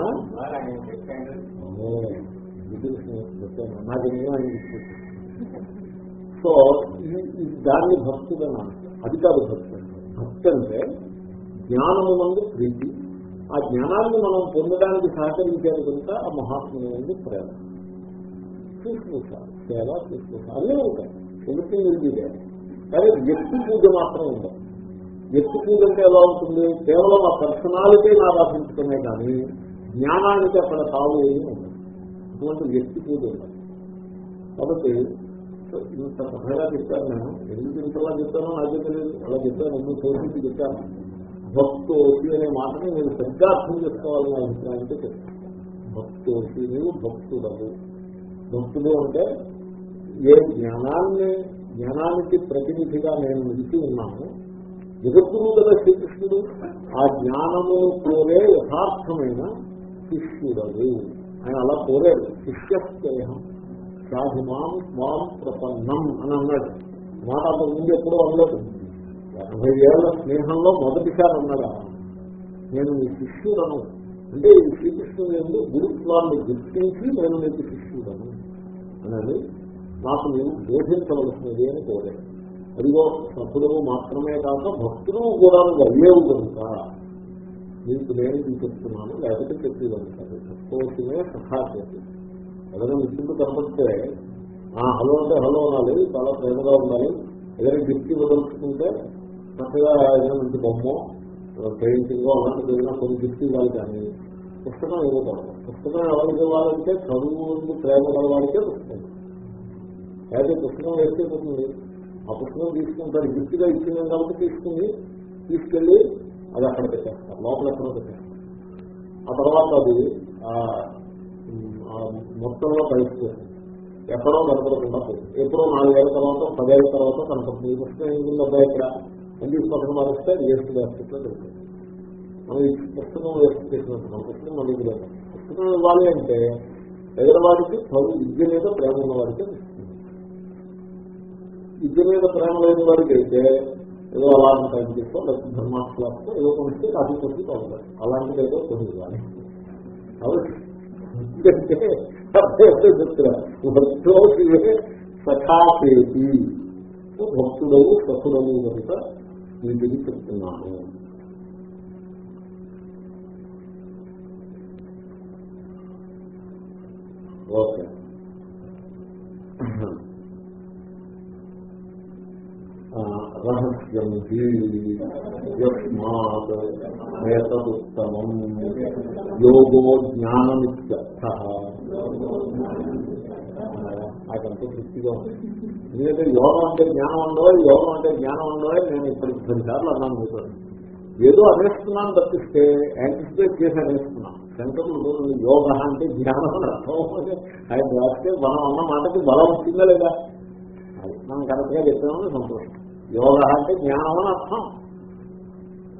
దిద్దు కృష్ణమూర్తి చెప్పాను నాకు సో దాన్ని భక్తుడని అంటారు. అది కాదు భక్తి. భక్తి అంటే జ్ఞానము మందు ప్రీతి. ఆ జ్ఞానాన్ని మనం పొందడానికి సహకరించేది కనుక ఆ మహాత్ముని మంది ప్రేమ. శుశ్రూష సేవ శుశ్రూష అన్నీ ఉంటాయి. ఎందుకంటే విల్ కానీ వ్యక్తి పూజ మాత్రం ఉండదు. వ్యక్తి పూజ అంటే ఎలా ఉంటుంది? కేవలం ఆ పర్సనాలిటీ ఆరాధించడమే కానీ జ్ఞానానికి అక్కడ సాగు ఏమి ఉండదు. అటువంటి వ్యక్తి పూజ ఉండదు. కాబట్టి ఇంత సభగా చెప్పాను నేను. ఎందుకు ఇంతలా చెప్తానో నాకు తెలియదు. అలా చెప్పాను ఎందుకు తోసి చెప్పాను? భక్తోసి అనే మాటని నేను సరిగ్గా అర్థం చేసుకోవాలని నా అభిప్రాయంతో చెప్తాను భక్తోసి నీవు భక్తుడవు. భక్తుడు అంటే ఏ జ్ఞానాన్ని జ్ఞానానికి ప్రతినిధిగా నేను నిలిచి ఉన్నాను. జగద్గురు కదా శ్రీకృష్ణుడు. ఆ జ్ఞానము కోరే యథార్థమైన శిష్యుడవు. ఆయన అలా కోరాడు. శిష్యస్నేహం సాధుమాం స్వాం ప్రపన్నం అని అన్నాడు. మాట అంతకు ముందు ఎప్పుడో అనలేదు. ఎనభై ఏళ్ళ స్నేహంలో మొదటిసారి అన్నాడు నేను మీ శిష్యులను అంటే ఈ శ్రీకృష్ణుడు ఎందు గురుత్వాన్ని గుర్తించి నేను నీకు శిష్యుడను అని నాకు నేను బోధించవలసినది అని కోరాడు. అదిగో సభ్యుడు మాత్రమే కాక భక్తులు కూడా నువ్వు అయ్యేవు కనుక నీకు నేను ఇది చెప్తున్నాను లేకపోతే చెప్పేదాన్ని కాదు. భక్తోషమే సఖా ఎవరైనా మిత్రుడు కనపడితే ఆ హలో అంటే హలో అనాలి చాలా ప్రేమగా ఉండాలి ఏదైనా గిఫ్ట్ ఇవ్వదలుచుకుంటే చక్కగా ఏదైనా మంచి బొమ్మ పెయింటింగ్ అలాంటిది ఏదైనా కొన్ని గిఫ్ట్ ఇవ్వాలి కానీ పుస్తకం ఇవ్వకూడదు పుస్తకం ఎవరికి ఇవ్వాలంటే చదువు ప్రేమ గలవాడికే పుస్తకం. అయితే పుస్తకం వేస్తే పోతుంది. ఆ పుస్తకం తీసుకుంటారు గిఫ్ట్గా ఇచ్చింది కాబట్టి తీసుకుని తీసుకెళ్ళి అది అక్కడ పెట్టేస్తారు. లోపల ఎక్కడ పెట్టేస్తారు. ఆ తర్వాత అది మొత్తంలో కలిసి ఎక్కడో కనపడకుండా పోయింది ఎప్పుడో నాలుగేళ్ళ తర్వాత పదేళ్ళ తర్వాత కనపడుతుంది పుస్తకం ఏంటి అబ్బాయి ఇక్కడ అని తీసి పక్కన మారిస్తే అది వేస్ట్ బాస్కెట్లో దొరుకుతుంది మనం ఈ పుస్తకం వేస్ట్ చేసినట్టున్నాం పుస్తకం మళ్ళీ ఇది పుస్తకం ఇవ్వాలి అంటే ఎదరవాడికి చదువు విద్య మీద ప్రేమ ఉన్న వాడికి విద్య మీద ప్రేమ లేని వాడికి అయితే ఏదో అలాంటి టైం తీసుకో లేకపోతే ధర్మాస్లాస్తో ఏదో కొనిస్తే అది కొద్ది కావాలి అలాంటిది ఏదో కొని ఇవ్వాలి. భక్తుడవు ఎందుకంటే సఖాపేతి భక్తుడవు సఖుడవు కనుక వీటిని చెప్తున్నాను. ఓకే. రహస్యం యస్మాత్తమం యోగో జ్ఞానమిత్యర్థ. నాకంతా తృప్తిగా ఉంది. ఎందుకంటే యోగం అంటే జ్ఞానం ఉండవా? యోగం అంటే జ్ఞానం ఉండవా? నేను ఇప్పుడు పది సార్లు అన్నాను మీతో. ఏదో అనేస్తున్నాను తప్పిస్తే యాంటిసిపేట్ చేసి అనేస్తున్నాను. శంకరులు యోగ అంటే జ్ఞానం ఆయన రాస్తే మనం అన్న మాటకి బలం వచ్చిందా లేదా? అది మనం కరెక్ట్గా చెప్పామని సంతోషం. యోగ అంటే జ్ఞానం అని అర్థం.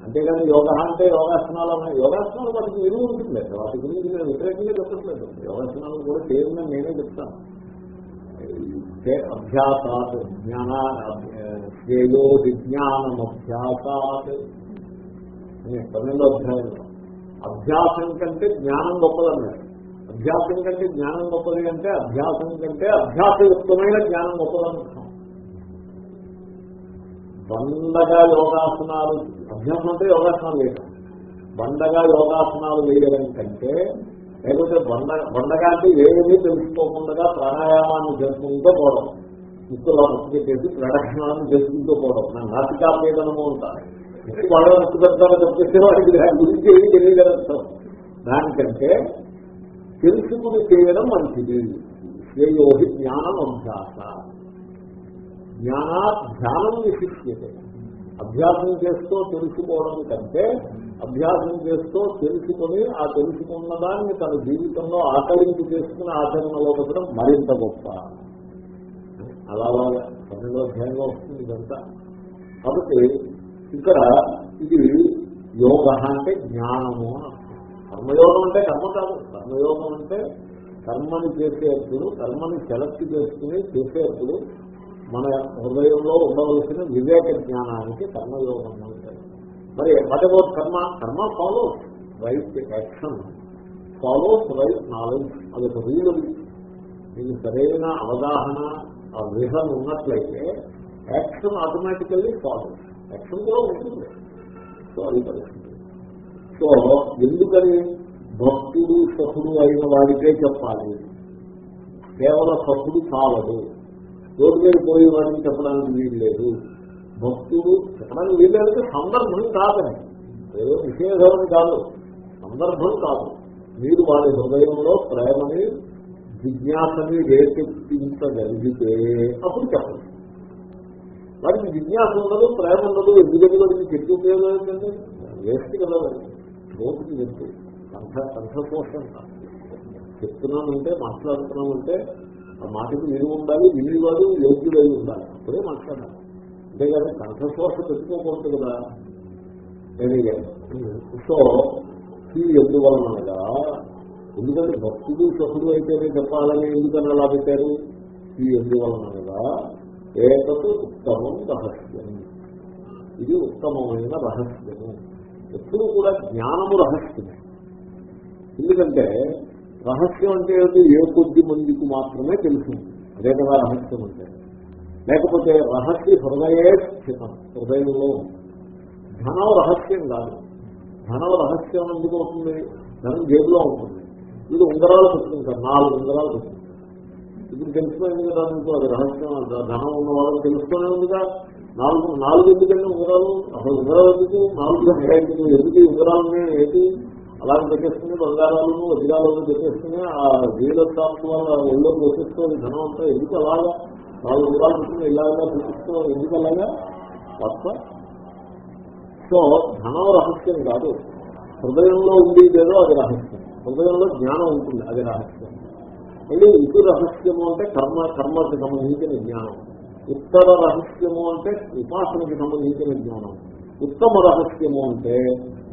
అంతేగాని యోగ అంటే యోగాసనాలు ఉన్నాయి యోగాసనాలు వాటికి విలువ ఉంటుంది? వాటి గురించి నేను వ్యతిరేకంగా చెప్పట్లేదు. యోగాసనాలు కూడా చేయమని నేనే చెప్తాను. అభ్యాసాత్ జ్ఞాన శ్రేయో విజ్ఞానం అభ్యాసాత్ అని పన్నెండో అధ్యాయంలో. అభ్యాసం కంటే జ్ఞానం గొప్పదన్నాడు. అభ్యాసం కంటే జ్ఞానం గొప్పది అంటే అభ్యాసం కంటే అభ్యాసయుక్తమైన జ్ఞానం గొప్పదన్నాం బండగా యోగాసనాలు అభ్యాసం అంటే యోగాసనాలు వేయడం బండగా యోగాసనాలు వేయడం కంటే లేకపోతే బండ వండగా అంటే ఏమీ తెలుసుకోకుండా ప్రాణాయామాన్ని జరుపుకుంటూ పోవడం. ముక్కులో ముక్కు పెట్టేసి ప్రదక్షిణాలను జరుపుకుంటూ పోవడం. నా నాటికాపేదనము ఉంటారు ముక్కు బాగా ముక్కు పెడతారో చెప్పేసి వాడికి దాని గురించి ఏమి తెలియగలుగుతాం దానికంటే తెలుసుకుని చేయడం మంచిది. శ్రేయోహి జ్ఞానం అభ్యాస జ్ఞానా ధ్యానం విశిష్యతే అభ్యాసం చేస్తూ తెలుసుకోవడం కంటే అభ్యాసం చేస్తూ తెలుసుకొని ఆ తెలుసుకున్న దాన్ని తన జీవితంలో ఆకలింపు చేసుకుని ఆచరణలో పెట్టడం మరింత గొప్ప. అలాగే పన్నెండో అధ్యాయంలో వస్తుంది ఇదంతా. కాబట్టి ఇక్కడ ఇది యోగ అంటే జ్ఞానము కర్మయోగం అంటే కర్మ కాదు. కర్మయోగం అంటే కర్మని చేసేప్పుడు కర్మని సెలెక్ట్ చేసుకుని చేసేప్పుడు మన హృదయంలో ఉండవలసిన వివేక జ్ఞానానికి కర్మయోగం ఉంటాయి మరి what karma? Karma follow right action follows right knowledge అది ఒక రీజన్ ఇది సరైన అవగాహన ఆ విహన్ ఉన్నట్లయితే యాక్షన్ ఆటోమేటికల్లీ ఫాలో యాక్షన్ కూడా ఉంటుంది. సో అది పరిస్థితి. సో ఎందుకని భక్తుడు సఖుడు అయిన వాడికే చెప్పాలి? కేవలం సఖుడు చాలదు. రోడ్డు మీద పోయే వాడిని చెప్పడానికి వీలు లేదు. భక్తుడు చెప్పడానికి వీలు లేదంటే సందర్భం కాదని ఏదో విశేషం కాదు. సందర్భం కాదు. మీరు వారి హృదయంలో ప్రేమని జిజ్ఞాసని రేకెత్తించగలిగితే అప్పుడు చెప్పండి. వారికి జిజ్ఞాస ఉండదు ప్రేమ ఉండదు ఎందుకంటే వాడికి చెప్పి ఉపయోగం ఏంటండి వేస్ట్ కదా వాడి. రోడ్డుకి చెప్పి కంఠ కంఠపోషం చెప్తున్నామంటే మాట్లాడుతున్నామంటే ఆ మాటకి విలువ ఉండాలి వినివాడు యోగ్యుడై ఉండాలి. అప్పుడే మాట్లాడాలి. అంతేగాని కంఠశ్వాస పెట్టుకోకూడదు కదా. సో ఈ ఎందువలనగా ఎందుకంటే భక్తుడు సహుడు అయితేనే చెప్పాలని ఎందుకని అలా పెట్టారు? ఈ ఎందువలనగా ఏకతో ఉత్తమం రహస్యం. ఇది ఉత్తమమైన రహస్యము. ఎప్పుడు కూడా జ్ఞానము రహస్యమే. ఎందుకంటే రహస్యం అంటే ఏమిటి? ఏ కొద్ది మందికి మాత్రమే తెలుస్తుంది అదే కదా రహస్యం అంటే. లేకపోతే రహస్య హృదయే స్థితం హృదయంలో. ధనం రహస్యం కాదు. ధనం రహస్యం ఎందుకు అవుతుంది? ధనం జేబులో ఉంటుంది. ఇది ఉంగరాలు పెట్టుకుంటారు నాలుగు ఉంగరాలు పెట్టుకుంటారు ఇప్పుడు తెలిసిపోయింది కదా మీకు అది రహస్యం ధనం ఉన్న వాళ్ళకి తెలుసుకునే ఉందిగా నాలుగు నాలుగు ఎందుకంటే ఉంగరాలు? అసలు ఉంగరాలు ఎందుకు? నాలుగు ఎందుకు? ఎందుకు ఈ ఉంగరాలని ఏంటి? అలాగే పెట్టేసుకుని బంగారాలను వజ్రాలను పెట్టేసుకుని ఆ వీళ్ళ షాప్స్ వాళ్ళ ఒళ్ళో వచ్చేస్తూ ధనం అంతా ఎందుకు అలాగా? నాలుగు ఉంగరాలు పెట్టుకుని ఇలాగా చూపిస్తూ ఎందుకు అలాగా? తప్ప. సో ధనం రహస్యం కాదు. హృదయంలో ఉండేదేదో అది రహస్యం. హృదయంలో జ్ఞానం ఉంటుంది అది రహస్యం. మళ్ళీ ఇటు రహస్యము అంటే కర్మ కర్మకి సంబంధించిన జ్ఞానం. ఉత్తర రహస్యము అంటే ఉపాసనకి సంబంధించిన జ్ఞానం. ఉత్తమ రహస్యము అంటే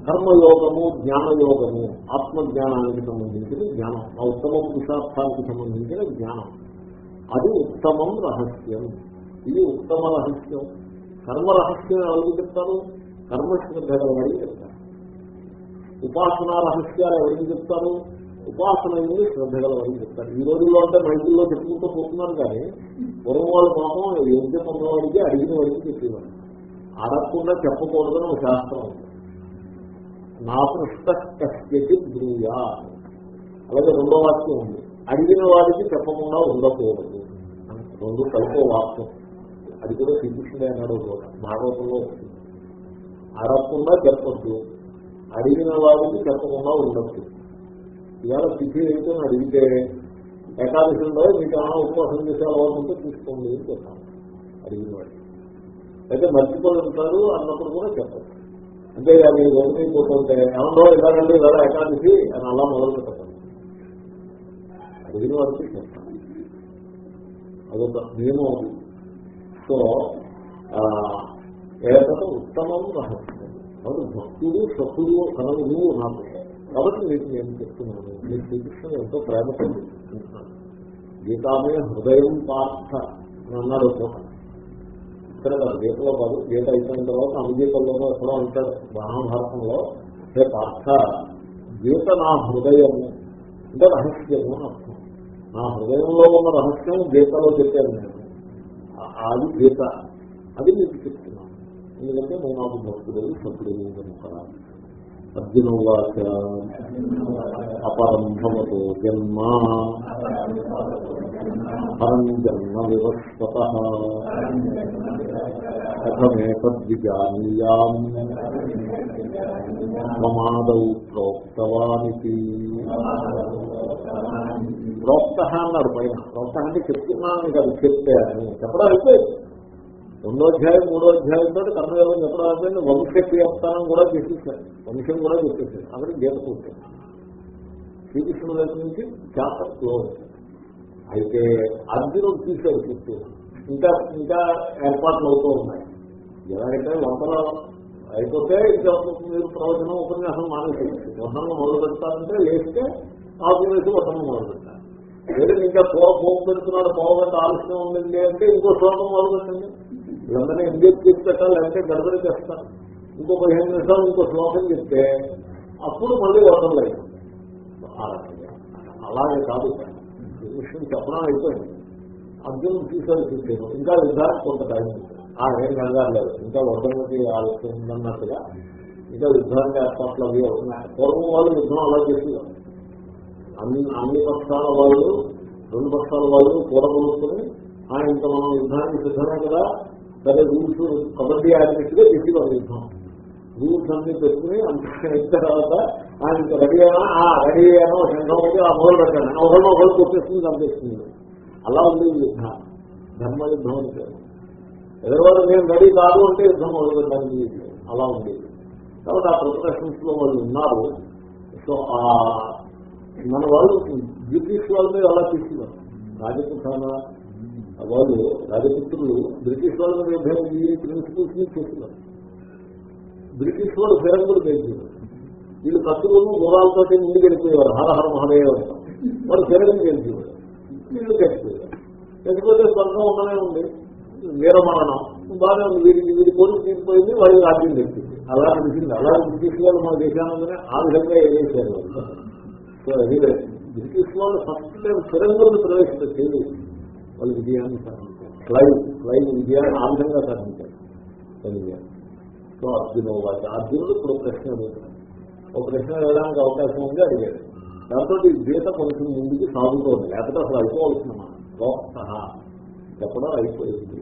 కర్మయోగము జ్ఞానయోగము ఆత్మజ్ఞానానికి సంబంధించిన జ్ఞానం. ఆ ఉత్తమ పురుషార్థానికి సంబంధించిన జ్ఞానం. అది ఉత్తమం రహస్యం. ఇది ఉత్తమ రహస్యం. కర్మ రహస్యం ఎవరికి చెప్తారు? కర్మశ్రద్ధ ఎవరికి చెప్తారు. ఉపాసనా రహస్యాలు ఎవరికి చెప్తారు? ఉపాసన అయింది శ్రద్ధ గలవని చెప్తారు. ఈ రోజుల్లో అంటే మైకుల్లో చెప్పుకుంటూ పోతున్నారు కానీ పూర్వం వాళ్ళు పాపం యోగ్యం ఉన్నవాడికి అడిగిన వాడికి చెప్పేవారు. అడగకుండా చెప్పకూడదని ఒక శాస్త్రం ఉంది. నా పృష్ట కశ్యతి బ్రూయా అలాగే రెండో వాక్యం ఉంది. అడిగిన వారికి చెప్పకుండా ఉండకూడదు. రెండు కలిపో వాక్యం. అది కూడా శ్రీకృష్ణుడే అన్నాడు భాగవతంలో అడగకుండా చెప్పొద్దు. అడిగిన వారికి చెప్పకుండా ఉండొచ్చు ఇవాళ తిథి ఏంటో అడిగితే ఏకాదశిలో మీకు ఏమైనా ఉపవాసం చేసే అలవాటు తీసుకోండి అని చెప్పాను అడిగిన వాడికి. అయితే మర్చిపోయి ఉంటారు అన్నప్పుడు కూడా చెప్పచ్చు అంటే అది రోజు పోతుంటే ఏమన్నా ఇలాగండి ఇలా ఏకాదశి అని అలా మొదలు పెట్టండి అడిగిన వాడికి చెప్తాను అదొక నియమం. సో ఏకత ఉత్తమం రహస్యం. భక్తుడు సత్తుడు కలవు నువ్వు నాకు. కాబట్టి నీకు నేను చెప్తున్నాను. నీ శ్రీకృష్ణుడు ఎంతో ప్రేమతో చెప్తున్నాను గీతామే హృదయం పార్థ అని అన్నాడు ఒక ఇక్కడ కాదు గీతలో కాదు గీత అయిపోయిన తర్వాత అనుగీతంలోనూ ఎక్కడో అంటాడు మహాభారతంలో హే పార్థ గీత నా హృదయము. అంటే రహస్యము అని అర్థం. నా హృదయంలో ఉన్న రహస్యం గీతలో చెప్పాను నేను. అది గీత. అది మీకు చెప్తున్నాను. ఎందుకంటే నేను నాకు భక్తుడు సభ్యుడు కనుక అర్జున వాచ అపరం భవతో జన్మ. పరం జన్మ వివస్వత కథమేతద్విజానీయాం మమాదౌ ప్రోక్తవానికి ప్రోక్త అన్నాడు పైన. ప్రోక్త అంటే చెప్తున్నాను కాదు చెప్తే అని చెప్పడం అయిపోయింది. రెండో అధ్యాయం మూడో అధ్యాయంతో కర్మయోగం చెప్పడం అయిపోయింది వంశక్రియాస్థానం కూడా చేసేసారు. వంశం కూడా చెప్పేసారు. అక్కడ గీత కూర్చొని శ్రీకృష్ణుడి దగ్గర నుంచి చాప్టర్ అయితే అర్జునుడు తీసాడు చుట్టూ. ఇంకా ఇంకా ఏర్పాట్లు అవుతూ ఉన్నాయి. ఎలాగైతే వంటలో అయిపోతే ఇంకా మీరు ప్రవచనం ఉపన్యాసం మానేసేసి వంటలు మొదలు పెడతారంటే లేస్తే ఆకు వంటలు మొదలు పెట్టారు లేదు ఇంకా కూర పోపు పెడుతున్నాడు ఆలస్యం ఉందండి అంటే ఇంకో శ్లోకం మొదలు పెట్టండి. వీళ్ళందరినీ ఎంగేజ్ చేసి పెట్టాలి అంటే గడబడి చేస్తారు. ఇంకో పదిహేను నిమిషాలు ఇంకో శ్లోకం చెప్తే అప్పుడు మళ్ళీ వర్షం లేదు. అలాగే కాదు. విషయం చెప్పడం అయిపోయింది. అర్జునుడు తీసుకొని చూసాను ఇంకా విధానం కొంత టైం ఆ ఏం కంగారు లేదు. ఇంకా వర్షంలోకి ఆలస్యం ఉందన్నట్టుగా ఇంకా యుద్ధానికి ఏర్పాట్లు అవి అవుతున్నాయి. పూర్వం వాళ్ళు యుద్ధం అలా చేసేవారు. అన్ని అన్ని పక్షాల వాళ్ళు రెండు పక్షాల వాళ్ళు కూడబోసుకుని ఆ ఇంకా మనం యుద్ధానికి సిద్ధమే కదా. సరే రూల్స్ కబడ్డీ ఆడినట్టుగా చేసేవారు యుద్ధం రూల్స్ అన్ని పెట్టుకుని అంత తర్వాత ఆయన రెడీ అయినా ఆ రెడీ అయ్యాను సంఘం అయితే ఆ మొదలు పెట్టాను ఒకళ్ళు ఒకళ్ళు కొట్టేస్తుంది కనిపిస్తుంది అలా ఉంది యుద్ధ. ధర్మ యుద్ధం అంటే. ఎదురువాడు నేను రెడీ కాదు అంటే యుద్ధం మొదలు పెట్టడానికి అలా ఉంది. కాబట్టి ఆ ప్రిపరేషన్స్లో వాళ్ళు ఉన్నారు. సో ఆ మన వాళ్ళు బ్రిటిష్ వాళ్ళ మీద అలా తీసుకున్నారు రాజపుతాన వాళ్ళు రాజపుత్రులు బ్రిటిష్ వాళ్ళ మీద ఈ ప్రిన్సిపల్స్ని చేస్తున్నారు. బ్రిటిష్ వాళ్ళు ఫిరంగులు పెంచారు వీళ్ళు కత్తులను గుర్రాలతో ముందుకు వెళ్ళిపోయేవారు. హరహర మహదేవ వాళ్ళు ఫిరంగు గెలిచేవారు వీళ్ళు గడిపోయారు లేకపోతే స్వర్గం ఉండనే ఉంది. వీరమరణం. బాగానే ఉంది. వీరికి వీరి కోరిక తీసిపోయింది వాళ్ళు రాజ్యం తెచ్చింది. అలా అనిపించింది. అలా బ్రిటిష్ వాళ్ళు మన దేశానందనే ఆ విధంగా వేసారు వాళ్ళు సో అది బ్రిటిష్ వాళ్ళు ఫస్ట్ టైం ఫిరంగులను ప్రవేశపెట్టేది వాళ్ళు విజయాన్ని సాధించారు. క్లైవ్ క్లైవ్ విజయాన్ని ఆ విధంగా సాధించారు సో అర్జున వాటి అర్జునుడు ఇప్పుడు ప్రశ్న అడుగుతున్నాడు ఒక ప్రశ్న వేయడానికి అవకాశం ఉంది అడిగాడు. దాంతో ఈ గీత కొంచెం ముందుకు సాగుతోంది. లేకపోతే అసలు అయిపోవలసిన ప్రోత్స చెప్పడం అయిపోయింది.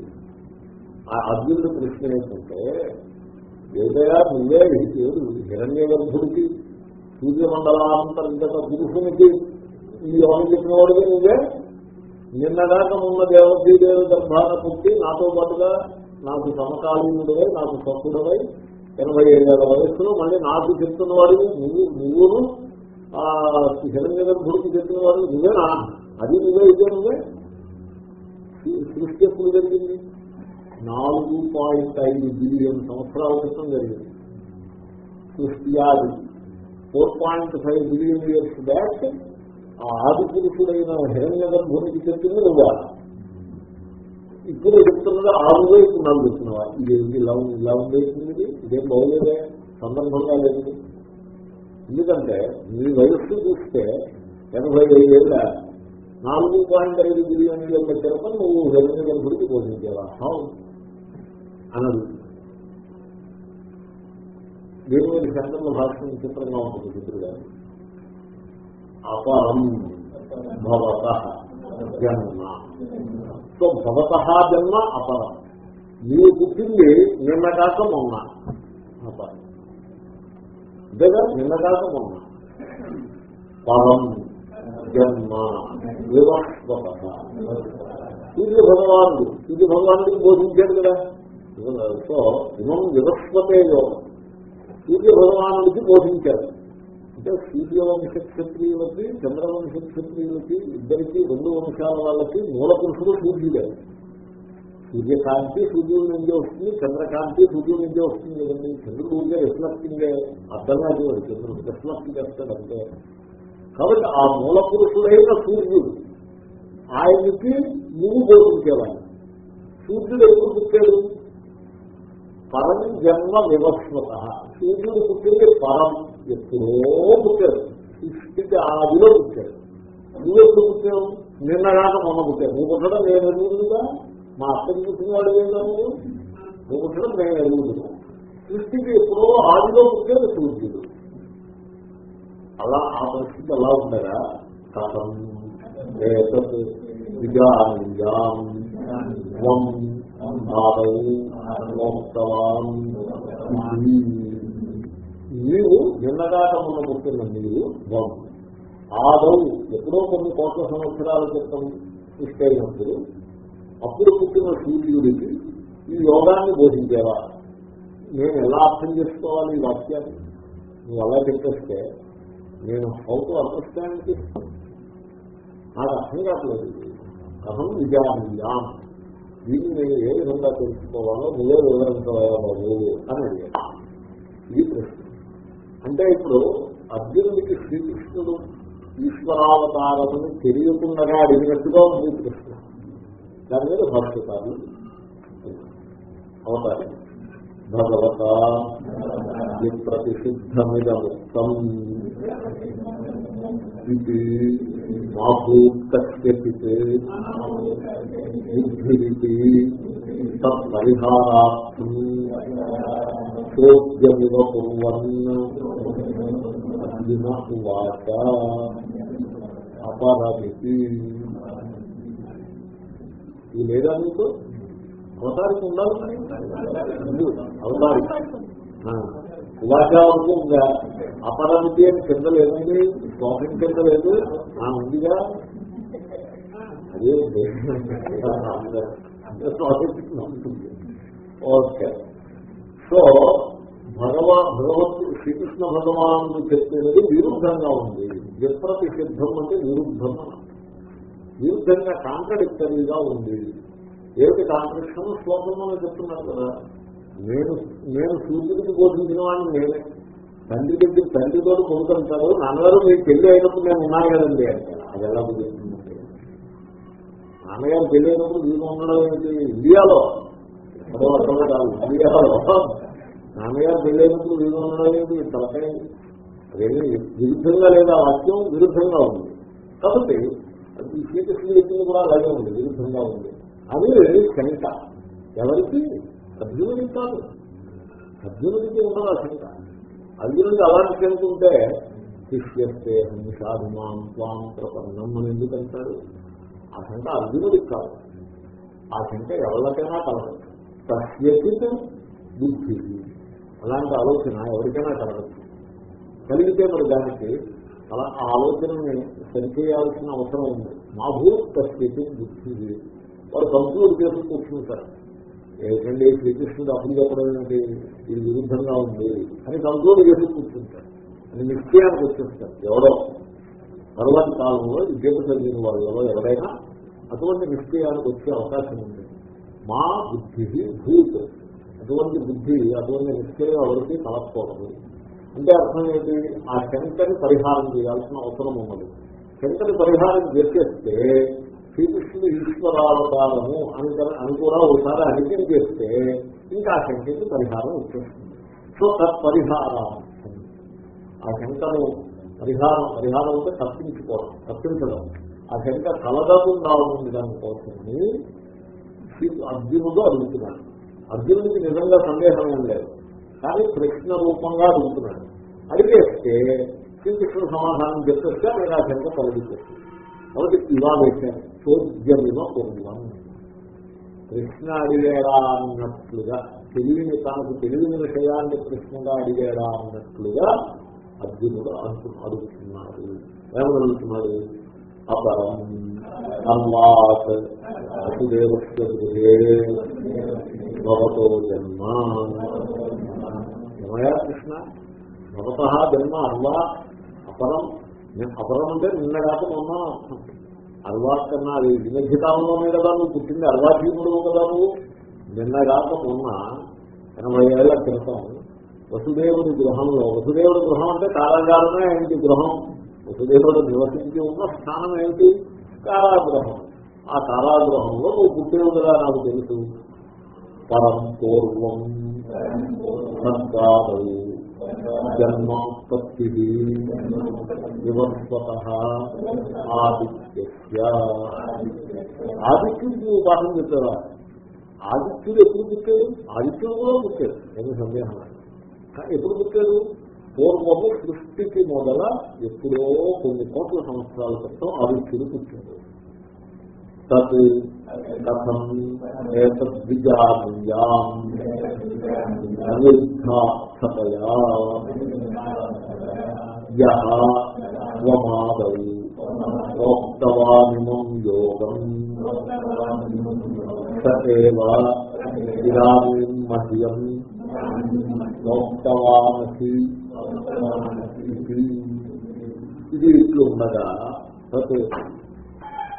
ఆ అర్జునుడు ప్రశ్న ఏంటంటే ఏదైనా నువ్వే హిరణ్య గర్భుడికి సూర్యమండలాంతర్గత పురుషునికి ఈ యోగం చెప్పిన వాడికి నువ్వే నిన్నదాకా ఉన్న దేవతీదేవి గర్భాన పుట్టి నాతో పాటుగా నాకు సమకాలీనుడివై నాకు సత్తుడవై ఎనభై ఐదేళ్ళ వయస్సులో మళ్ళీ నాకు చెప్తున్న వాడు నువ్వు నువ్వును ఆ హిరణ్య గర్భుడికి చెప్పిన వాడు నువ్వేనా? అది నువ్వే ఇదే నువ్వే? సృష్టి ఎప్పుడు జరిగింది? నాలుగు పాయింట్ ఐదు బిలియన్ సంవత్సరాల క్రితం జరిగింది. సృష్టి ఆది four point five billion years back ఆ ఆది పురుషుడైన హిరణ్య గర్భునికి చెప్పింది నువ్వా? ఇప్పుడు చెప్తున్నది ఆరుగా ఇప్పుడు నాకు చెప్తున్నావా? ఇది ఇలా ఉంది ఇలా ఉండేసింది ఇదేం బాగోలేదే సందర్భంగా లేదు. ఎందుకంటే మీ వయస్సు చూస్తే ఎనభై ఐదేళ్ళ నాలుగు పాయింట్ ఐదు బిలియన్ యొక్క క్రితం నువ్వు హిరణ్య గర్భుడికి పోషించేవా అవును అని అడుగుతుంది దీని మీద శంకర్ల భాష చిత్రంగా ఉంటుంది చిత్రుడు గారు. అపరం భవత జన్మ. సో భవత జన్మ అపరం. నీ పుట్టింది నిన్న కాక మొన్న. అపరం. అంతేగా నిన్న కాక మొన్న. పరం జన్మ. ఇది భగవానుడు. ఇది భగవానుడికి బోధించాడు కదా. సో ఇమం వివస్వతే యోగం. ఇది భగవానుడికి బోధించాడు అంటే సూర్యవంశ క్షత్రియులకి చంద్రవంశ క్షత్రియులకి ఇద్దరికి రెండు వంశాల వాళ్ళకి మూల పురుషుడు సూర్యుడే. సూర్యకాంతి సూర్యుడి నుంచే వస్తుంది చంద్రకాంతి సూర్యుడి నుంచే వస్తుంది కదండి. చంద్రుడు ఉంటే రిఫ్లెక్టింగ్ అర్థంగా చంద్రుడు రిఫ్లెక్ట్ చేస్తాడు అంతే. కాబట్టి ఆ మూల పురుషుడైన సూర్యుడు ఆయనకి నువ్వు బోధించేవాడు సూర్యుడు ఎప్పుడు పుట్టాడు? పరం జన్మ వివస్వత సూర్యుడు పుట్టింది పరం. ఎప్పుడో పుట్టాడు సృష్టికి ఆదిలో పుట్టారు. నువ్వు ఎప్పుడు పుట్టావు? నిన్న కాక మొన్న పుట్టావు. నువ్వు పుట్టడం నేను ఎరుగుదుగా? మా అత్తకి పుట్టినవాడు ఏదా నువ్వు? నువ్వు పుట్టడం నేను ఎరుగుదుగా? సృష్టికి ఎప్పుడో ఆదిలో పుట్టాడు సూర్యుడు. అలా ఆ పరిస్థితి అలా ఉండగా కథం ఏతత్ మోక్తవాన్ మీరు నీవు నిన్నగాక మొన్న పుట్టిన నీవు త్వం ఆదౌ ఎప్పుడో కొన్ని కోట్ల సంవత్సరాల క్రితం సృష్టి అయినప్పుడు అప్పుడు పుట్టిన సూర్యుడికి ఈ యోగాన్ని బోధించేవా నేను ఎలా అర్థం చేసుకోవాలి ఈ వాక్యాన్ని? నువ్వు అలా చెప్పేస్తే నేను హౌ టు అండర్స్టాండ్ నాకు అర్థం కావట్లేదు. అహం విజయాన్ దీన్ని నేను ఏ విధంగా తెలుసుకోవాలో నువ్వే వివరించవాలా బాబు అని అడిగాను ఇది ప్రశ్న అంటే ఇప్పుడు అర్జునుడికి శ్రీకృష్ణుడు ఈశ్వరావతారమని తెలియకుండా అడిగినట్టుగా ఉంది కృష్ణ దాని మీద భాష్యకారులు అవతారం భగవత ప్రతిసిద్ధమిదముక్తం ఇది మాభూతస్యపితే బుద్ధిరితి తత్పరిహారార్థం. చోద్యమివ కుర్వన్ వాచ ఉవాచ అపరమితి. ఇది లేదా మీకు? అవతారికి ఉండాలి అవతారి అవతారికి. ఉవాచ ఉందా అపరమితి అని కింద లేదండి. శ్లోకం కింద లేదు. ఆ ఉందిగా. అదే ఉంది. ఓకే. సో భగవా భగవత్ శ్రీకృష్ణ భగవానుడు చెప్పినది విరుద్ధంగా ఉంది. విప్రతి సిద్ధం అంటే విరుద్ధం. విరుద్ధంగా కాంట్రడిక్టరీగా ఉంది. ఏమిటి కాంట్రడిక్షన్ శ్లోకంలో చెప్తున్నారు కదా. నేను నేను సూర్యుడికి బోధించిన వాడిని నేనే. తండ్రి దగ్గర తండ్రితో కొనుక్కుంటారు నాన్నగారు మీకు పెళ్ళి అయినప్పుడు నేను ఉన్నాను కదండి అంటారు అది ఎలా కుదురుతుందంటే నాన్నగారు పెళ్ళి అయినప్పుడు మీరు ఉండడం ఏంటి ఇండియాలో. ఎక్కడో అక్కడ కాదు నాన్నగారు పెళ్ళి అయినప్పుడు వీలు తలకాయ అదేమి విరుద్ధంగా లేదా వాక్యం విరుద్ధంగా ఉంది కాబట్టి అది శ్రీకృష్ణుడు చెప్పింది కూడా అలాగే ఉంది విరుద్ధంగా ఉంది అది శంక ఎవరికి అర్జునుడికి కాదు అర్జునుడికి ఉండదు ఆ శంక అర్జునుడికి అలాంటి శంక ఉంటే శిష్యస్తే హంసాభిమాం త్వాం ప్రపన్నం అని ఎందుకంటాడు ఆ శంక అర్జునుడికి కాదు ఆ శంక ఎవరికైనా కలగదు సహ్యచిత్ బుద్ధి. అలాంటి ఆలోచన ఎవరికైనా కలగదు కలిగితే మరి దానికి అలా ఆ ఆలోచనని సరిచేయాల్సిన అవసరం ఉంది. మా భూత్ బుద్ధి వారు కంక్లూడ్ చేసి కూర్చుంటారు. ఏంటంటే శ్రీకృష్ణుడు అప్పుడు చెప్పడం ఏంటి ఇది విరుద్ధంగా ఉంది అని కంక్లూడ్ చేసి కూర్చుంటారు. అని నిశ్చయానికి వచ్చేస్తారు. ఎవరో తర్వాత కాలంలో విద్యకు చదివిన వాళ్ళలో ఎవరైనా అటువంటి నిశ్చయానికి వచ్చే అవకాశం ఉంది. మా బుద్ధి భూత్. అటువంటి బుద్ధి అటువంటి నిశ్చయం ఎవరికి కలపకూడదు. అంటే అర్థం ఏంటి? ఆ శంకని పరిహారం చేయాల్సిన అవసరం ఉన్నది. శంకని పరిహారం చేసేస్తే శ్రీకృష్ణుడు ఈశ్వరావతారము అని అని కూడా ఒకసారి అనిపిం చేస్తే ఇంకా ఆ శంకకి పరిహారం వచ్చేస్తుంది. సో తత్పరిహారం ఆ శంకను పరిహారం పరిహారం అంటే తప్పించుకోవడం తప్పించడం. ఆ శంక కలగకుండా ఉంది దానికోసమని శ్రీ- అర్జునుడు అడుగుతున్నాడు. అర్జునుడికి నిజంగా సందేహం ఏం లేదు. కానీ ప్రశ్న రూపంగా అడుగుతున్నాడు. అడిగేస్తే శ్రీకృష్ణుడు సమాధానం చెప్పేస్తే నేను ఆ శంక కలిగిస్తుంది కాబట్టి ఇలా వేశాను చోద్యమివ పూర్వం. ప్రశ్న అడిగేడా అన్నట్లుగా తెలివిని తనకు తెలివిని విషయాన్ని ప్రశ్నగా అడిగేడా అన్నట్లుగా అర్జునుడు అడుగుతున్నాడు. ఏమని అడుగుతున్నాడు అపరం అన్వాత్ భవతో జన్మ. ఏమయ్యా కృష్ణ? భవత జన్మ అన్వా అపరం? నేను అపరం అంటే నిన్న కాక మొన్న అర్థం కన్నా అది ఈ మధ్య కాలంలోనే కదా నువ్వు పుట్టింది అర్వాచీనుడు కదా నువ్వు? నిన్న కాక మొన్న ఎనభై ఏళ్ళ క్రితం వసుదేవుడి గృహంలో వసుదేవుడి గృహం అంటే కారాగారమే ఆయనకి గృహం. వసుదేవుడు నివసించి ఉన్న స్థానం ఏమిటి కారాగ్రహం ఆ కారాగ్రహంలో నువ్వు పుట్టేవుడుగా నాకు తెలుసు. పరం పూర్వం సద్గాదవు జన్మోత్పత్తి వివస్వత ఆదిత్య ఆదిత్యుడికి నువ్వు పాఠం చెప్పేవా ఆదిత్యుడు ఎప్పుడు పుట్టాడు? ఆదిత్యుడు కూడా పుట్టాడు. ఏమి సందేహం ఎప్పుడు పుట్టాడు? పూర్వము సృష్టికి మొదల ఎప్పుడో కొన్ని కోట్ల సంవత్సరాల క్రితం ఆదిత్యుడు పుట్టాడు తత్ కథం ఏతద్విజానీయాం అనిర్ధాతయా యోగం మహ్యం ఇది. ఇది ఇట్లుండగా తత్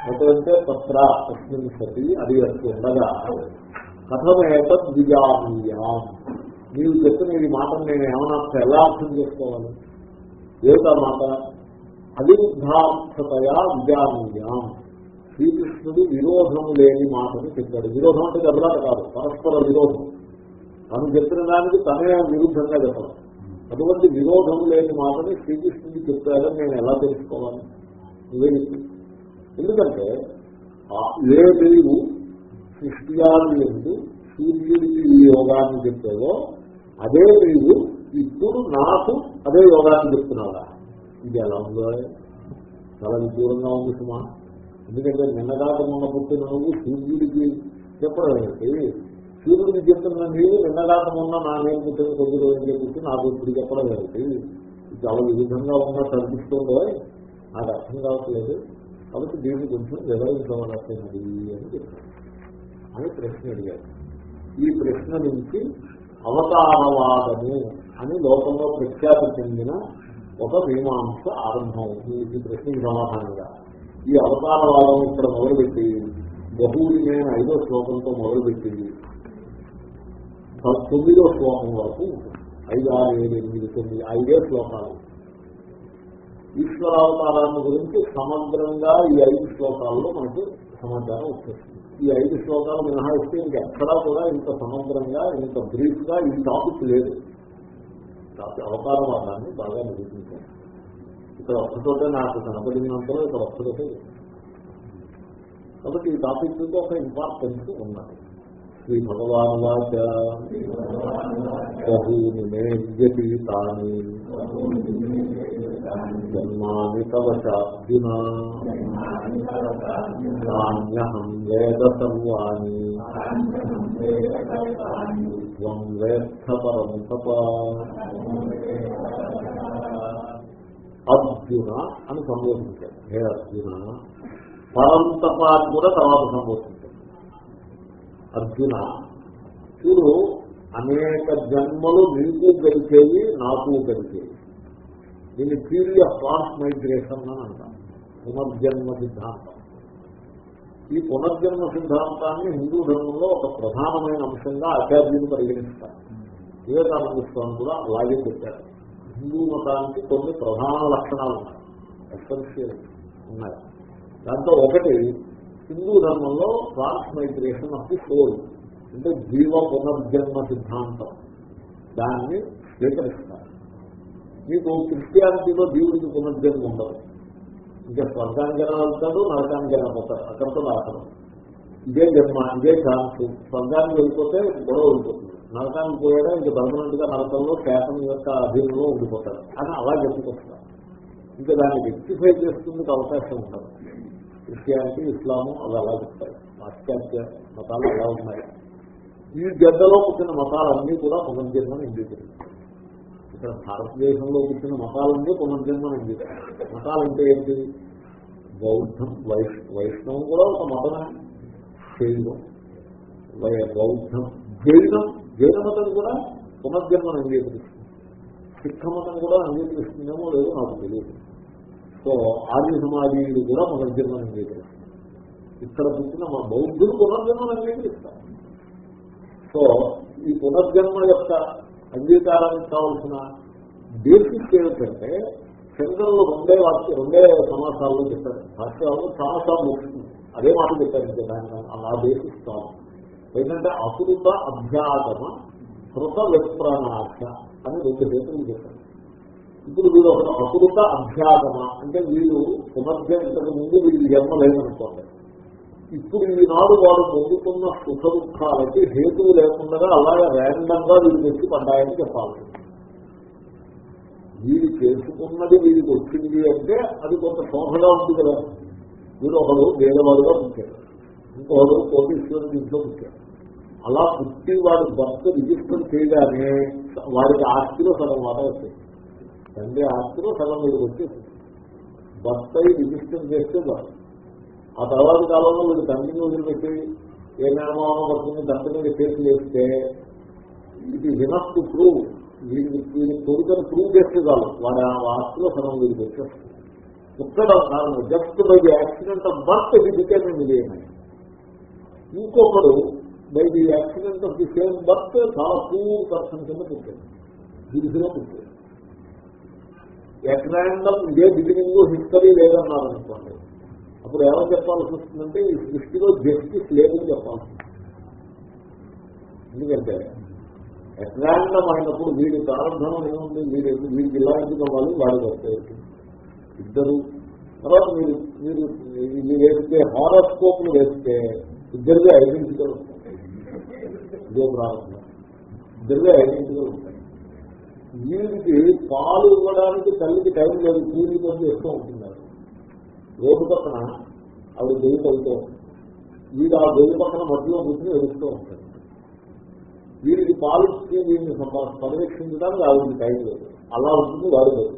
తత్ అంటే పత్ర తస్మిన్ సతి అది అట్లుండగా ఉండగా విజానీయాం నీవు చెప్పిన ఈ మాటను నేను ఏమన్నా ఎలా అర్థం చేసుకోవాలి? ఏమిటా మాట? అవిరుద్ధార్థతయా విజామీయాం. శ్రీకృష్ణుడు విరోధం లేని మాటను చెప్పాడు. విరోధం అంటే దెబ్బలాట కాదు పరస్పర విరోధం. తను చెప్పిన దానికి తనే విరుద్ధంగా చెప్పడం. అటువంటి విరోధం లేని మాటని శ్రీకృష్ణుడు చెప్పారని నేను ఎలా తెలుసుకోవాలి? నువ్వే ఎందుకంటే ఏ దేవు సృష్టియాన్ని ఎందు సూర్యుడికి ఈ యోగాన్ని చెప్పావో అదే నీవు ఇప్పుడు నాకు అదే యోగాన్ని చెప్తున్నావా? ఇది ఎలా ఉందో? చాలా విదూరంగా ఉంది సుమా. ఎందుకంటే నిన్నదాకా మొన్న పుట్టిన నువ్వు సూర్యుడికి చెప్పడం ఏంటి? సూర్యుడికి చెప్తున్న నీవు నిన్నదాకా మొన్న నా నేను పుట్టిన కొద్ది రోజులు చెప్పేసి నాకు ఇప్పుడు చెప్పడం ఏంటి ఇది చాలా విధంగా ఉన్నట్టు అనిపిస్తుందో నాకు అర్థం కావట్లేదు. కాబట్టి దీన్ని కొంచెం వివరించవలసినది అని చెప్పారు. అని ప్రశ్న అడిగారు. ఈ ప్రశ్న నుంచి అవతారవాదము అని లోకంలో ప్రఖ్యాతి చెందిన ఒక మీమాంస ఆరంభం. ఈ ప్రశ్నకి సమాధానంగా. ఈ అవతారవాదం ఇక్కడ మొదలుపెట్టి బహుళమైన ఐదో శ్లోకంతో మొదలుపెట్టి తొమ్మిదో శ్లోకం వరకు ఐదు ఆరు ఏడు ఎనిమిది తొమ్మిది ఐదే శ్లోకాలు. ఈశ్వరావతారాన్ని గురించి సమగ్రంగా ఈ ఐదు శ్లోకాల్లో మనకు సమాచారం వచ్చేస్తుంది. ఈ ఐదు శ్లోకాలు మినహాయిస్తే ఇంకెక్కడా కూడా ఇంత సమగ్రంగా ఇంత బ్రీఫ్గా ఈ టాపిక్ లేదు. అవతారవాదాన్ని బాగా నిరూపించారు. ఇక్కడ ఒక్కతోటే నాకు కనపడినంతలో ఇక్కడ ఒక్కతోటే కాబట్టి ఈ టాపిక్ ఒక ఇంపార్టెన్స్ ఉన్నది. శ్రీ భగవాన్ వాచ బహూని మే వ్యతీతాని జన్మాని తవశార్జున నాణ్యహం వేద సర్వాణి. త్వం వేత్త పరం తప. అర్జున అని సంబోధించారు. హే అర్జున పరంతప కూడా తర్వాత సంబోధించారు. అర్జున. చూడు అనేక జన్మలు నీకు గడిచేవి నాకు గడిచేవి దీన్ని థీరీ ఆఫ్ ట్రాన్స్ మైగ్రేషన్ అని అంటాం పునర్జన్మ సిద్ధాంతం. ఈ పునర్జన్మ సిద్ధాంతాన్ని హిందూ ధర్మంలో ఒక ప్రధానమైన అంశంగా ఆచార్యులు పరిగణిస్తారు. వివేకానంద స్వామి కూడా అలాగే పెట్టారు హిందూ మతానికి కొన్ని ప్రధాన లక్షణాలు ఉన్నాయి. ఎస్పెన్షియల్ ఉన్నాయి. దాంట్లో ఒకటి హిందూ ధర్మంలో transmigration of the soul అంటే జీవ పునర్జన్మ సిద్ధాంతం. దాన్ని స్వీకరిస్తారు. మీకు క్రిస్టియానిటీలో దేవుడికి పునర్జన్మ ఉండదు. ఇంకా స్వర్గానికైనా వెళ్తాడు నరకానికైనా పోతాడు అక్కడితో రాకడం ఇదే జన్మ ఇదే ఛాన్స్ స్వర్గానికి వెళ్ళిపోతే గొడవ వెళ్ళిపోతుంది నరకానికి పోయాడా ఇంకా పర్మనెంట్గా నరకంలో శాతం యొక్క అధీనంలో ఉండిపోతాడు. అని అలా చెప్పుకొస్తారు. ఇంకా దాన్ని రెక్టిఫై చేసుకుందుకు అవకాశం ఉంటుంది క్రిస్టియానిటీ ఇస్లాము అవి అలా చెప్తాయి పాశ్చాత్య మతాలు అలా ఉన్నాయి. ఈ గద్దలో పుట్టిన మతాలన్నీ కూడా పునర్జన్మని అంగీకరిస్తాయి ఇక్కడ భారతదేశంలో పుట్టిన మతాలన్నీ పునర్జన్మని అంగీకరిస్తాయి మతాలంటే ఏంటి? బౌద్ధం వైష్ వైష్ణవం కూడా ఒక మతమే. శైవం బౌద్ధం జైనం జైన మతం కూడా పునర్జన్మను అంగీకరిస్తుంది. సిక్క మతం కూడా అంగీకరిస్తుందేమో లేదో నాకు తెలియదు. సో ఆర్య సమాజీయులు కూడా పునర్జన్మను అంగీకరిస్తుంది ఇక్కడ పుట్టిన మా బౌద్ధులు పునర్జన్మను అంగీకరిస్తారు సో ఈ పునర్జన్మ యొక్క అంగీకారానికి కావాల్సిన బేసిక్ ఏమిటంటే శంకరులు రెండే వాక్య రెండే సమాసాలు చెప్పారు. భాష్యాలు సమాసాలు ముగిస్తుంది అదే మాట చెప్పారు ఇంకా దాని ఆ బేసిక్ కాదు. ఏంటంటే అసృత అభ్యాగమ కృత విప్రణాశ అని రెండు హేతులు చెప్పారు. ఇప్పుడు వీడు ఒక అకృత అభ్యాగమ అంటే వీడు పునర్జ ఇంతకు ముందు వీడి జన్మ లేదనుకోండి ఇప్పుడు ఈనాడు వాడు పొందుతున్న సుఖ దుఃఖాలకి హేతువు లేకుండా అలాగే ర్యాండమ్గా వీడు తెచ్చి పడ్డాయని చెప్పాలి. వీడు చేసుకున్నది వీడికి వచ్చింది అంటే అది కొంత శోభగా ఉంది కదా. వీడు ఒకడు వేదవాడుగా పుట్టాడు ఇంకొకడు కోటీశ్వరుడు ఇంట్లో పుట్టాడు అలా పుట్టి వాడు భర్త రిజిస్టర్ చేయగానే వాడికి ఆస్తిలో సగం మాట వస్తాయి తండ్రి ఆస్తులు సగం వీడికి వచ్చేసింది భర్త రిజిస్టర్ చేస్తే వాడు ఆ తర్వాత కాలంలో వీడు తండ్రిని వదిలిపెట్టి ఏ నిర్మాణం పడుతుంది తండ్రి మీద కేసు చేస్తే ఇది వినఫ్ టు ప్రూవ్ వీడికి వీడి కొడుకని ప్రూవ్ చేస్తే చాలు. వాడి ఆ ఆస్తిలో సగం వీడికి వచ్చేస్తుంది పుట్టడం కారణం just by the accident of birth ఇది బికేమ్ మిలియన్ ఇంకొకడు by the accident of the same birth చాలా పూర్ పర్సన్ కింద పుట్టాడు. గిరిసిలో పుట్టాడు. ఎట్రాండం ఇదే బిగినింగ్ హిస్టరీ లేదన్నారు అనుకోండి. అప్పుడు ఏమని చెప్పాల్సి వస్తుందంటే ఈ సృష్టిలో జస్టిస్ లేదని చెప్పాల్సి వస్తుంది. ఎందుకంటే ఎట్రాండం అయినప్పుడు వీడి ప్రారంభం ఏముంది? మీరు వీడికి ఇలా ఎందుకు అవ్వాలి? వాడికి వస్తాయి ఇద్దరు తర్వాత మీరు మీరు మీరు వేస్తే హారోస్కోప్లు వేస్తే ఇద్దరిగా ఐడెంటికల్ ఉంటాయి ఇదే ప్రారంభం. ఇద్దరిగా ఐడెంటికల్ వీరికి వీడికి పాలు ఇవ్వడానికి తల్లికి టైం లేదు దీని కొంచెం ఎక్కువ ఉంటున్నారు. రోడ్డు పక్కన ఆవిడ దెయ్యి తగ్గుతూ వీడు ఆ దెయ్యి పక్కన మధ్యలో కూర్చొని ఎదుగుతూ ఉంటాడు. వీడికి పాలు వీరిని పరిరక్షించడానికి ఆవిడకి టైం లేదు. అలా ఉంటుంది వారి లేదు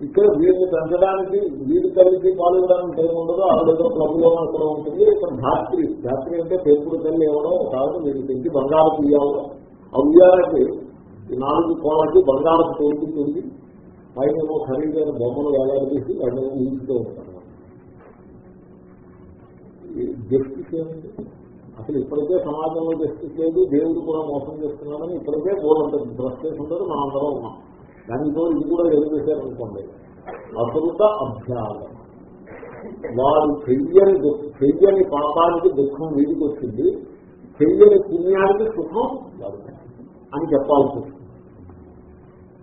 ఇక్కడ వీడిని పెంచడానికి వీడి తల్లికి పాలు ఇవ్వడానికి టైం ఉండదు ఆవిడ క్లబ్లో అక్కడ ఉంటుంది ఇక్కడ ధాత్రి. ధాత్రి అంటే పెంపుడు తల్లి ఇవ్వడం కాదు వీరికి పెంచి బంగారు తీయవడం అవ్యాలకి ఈ నాలుగు కోళ్ళకి బంగారం తోడుకు పైన ఏమో ఖరీదైన బొమ్మలు వేలాడదీసి వాటిని ఊహిస్తూ ఉంటారు. జస్టిస్ ఏముంది అసలు ఇప్పటికే సమాజంలో జస్టిస్ లేదు దేవుడు కూడా మోసం చేస్తున్నాడని ఇప్పటికే బోర్డు ఫ్రస్ట్రేషన్ ఉండదు మనం అందరం ఉన్నాం. దానితో ఇది కూడా ఎదురు చేశారనుకోండి అసలుత అభ్యాసం. వారు చెయ్యని చెయ్యని పాపానికి దుఃఖం వీడికి వచ్చింది చెయ్యని పుణ్యానికి సుఖం అని చెప్పాల్సి వస్తుంది.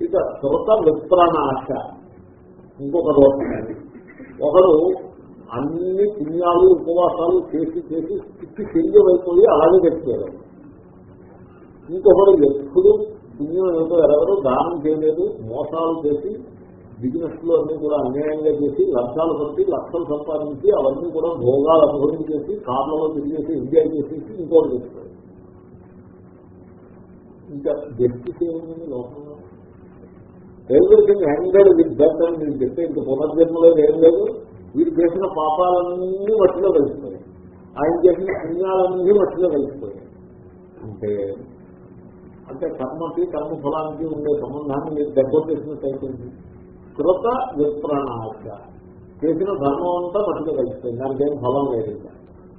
ఇక శ్రుత విప్రణాశ. ఇంకొక దోషం ఒకడు అన్ని పుణ్యాలు ఉపవాసాలు చేసి చేసి స్థితి అయిపోయి అలాగే చెప్తారు ఇంకొకడు ఎప్పుడు పుణ్యం ఏదో ఎవరు దానం చేయలేదు మోసాలు చేసి బిజినెస్లో అన్ని కూడా అన్యాయంగా చేసి లక్షాలు పట్టి లక్షలు సంపాదించి అవన్నీ కూడా భోగాలు అనుభవించేసి కార్లలో తిరిగేసి ఎంజాయ్ చేసేసి ఇంకోటి చేస్తారు ఇంకా జస్టిస్ ఏముంది లోకంలో ఎవ్రీథింగ్ హ్యాంగర్ విత్ డెత్ అని నేను చెప్తే ఇంక పునర్జన్మలో ఏం లేదు. వీరు చేసిన పాపాలన్నీ మట్టిలో కలిసిపోయాయి. ఆయన చేసిన పుణ్యాలన్నీ మట్టిలో కలిసిపోయాయి. అంటే అంటే కర్మకి కర్మ ఫలానికి ఉండే సంబంధాన్ని మీరు దెబ్బతీసినట్టు అయిపోయింది కృత విప్రణాశ చేసిన ధర్మం అంతా మట్టిలో కలిసిపోయింది. దానికి ఏం ఫలం లేదు.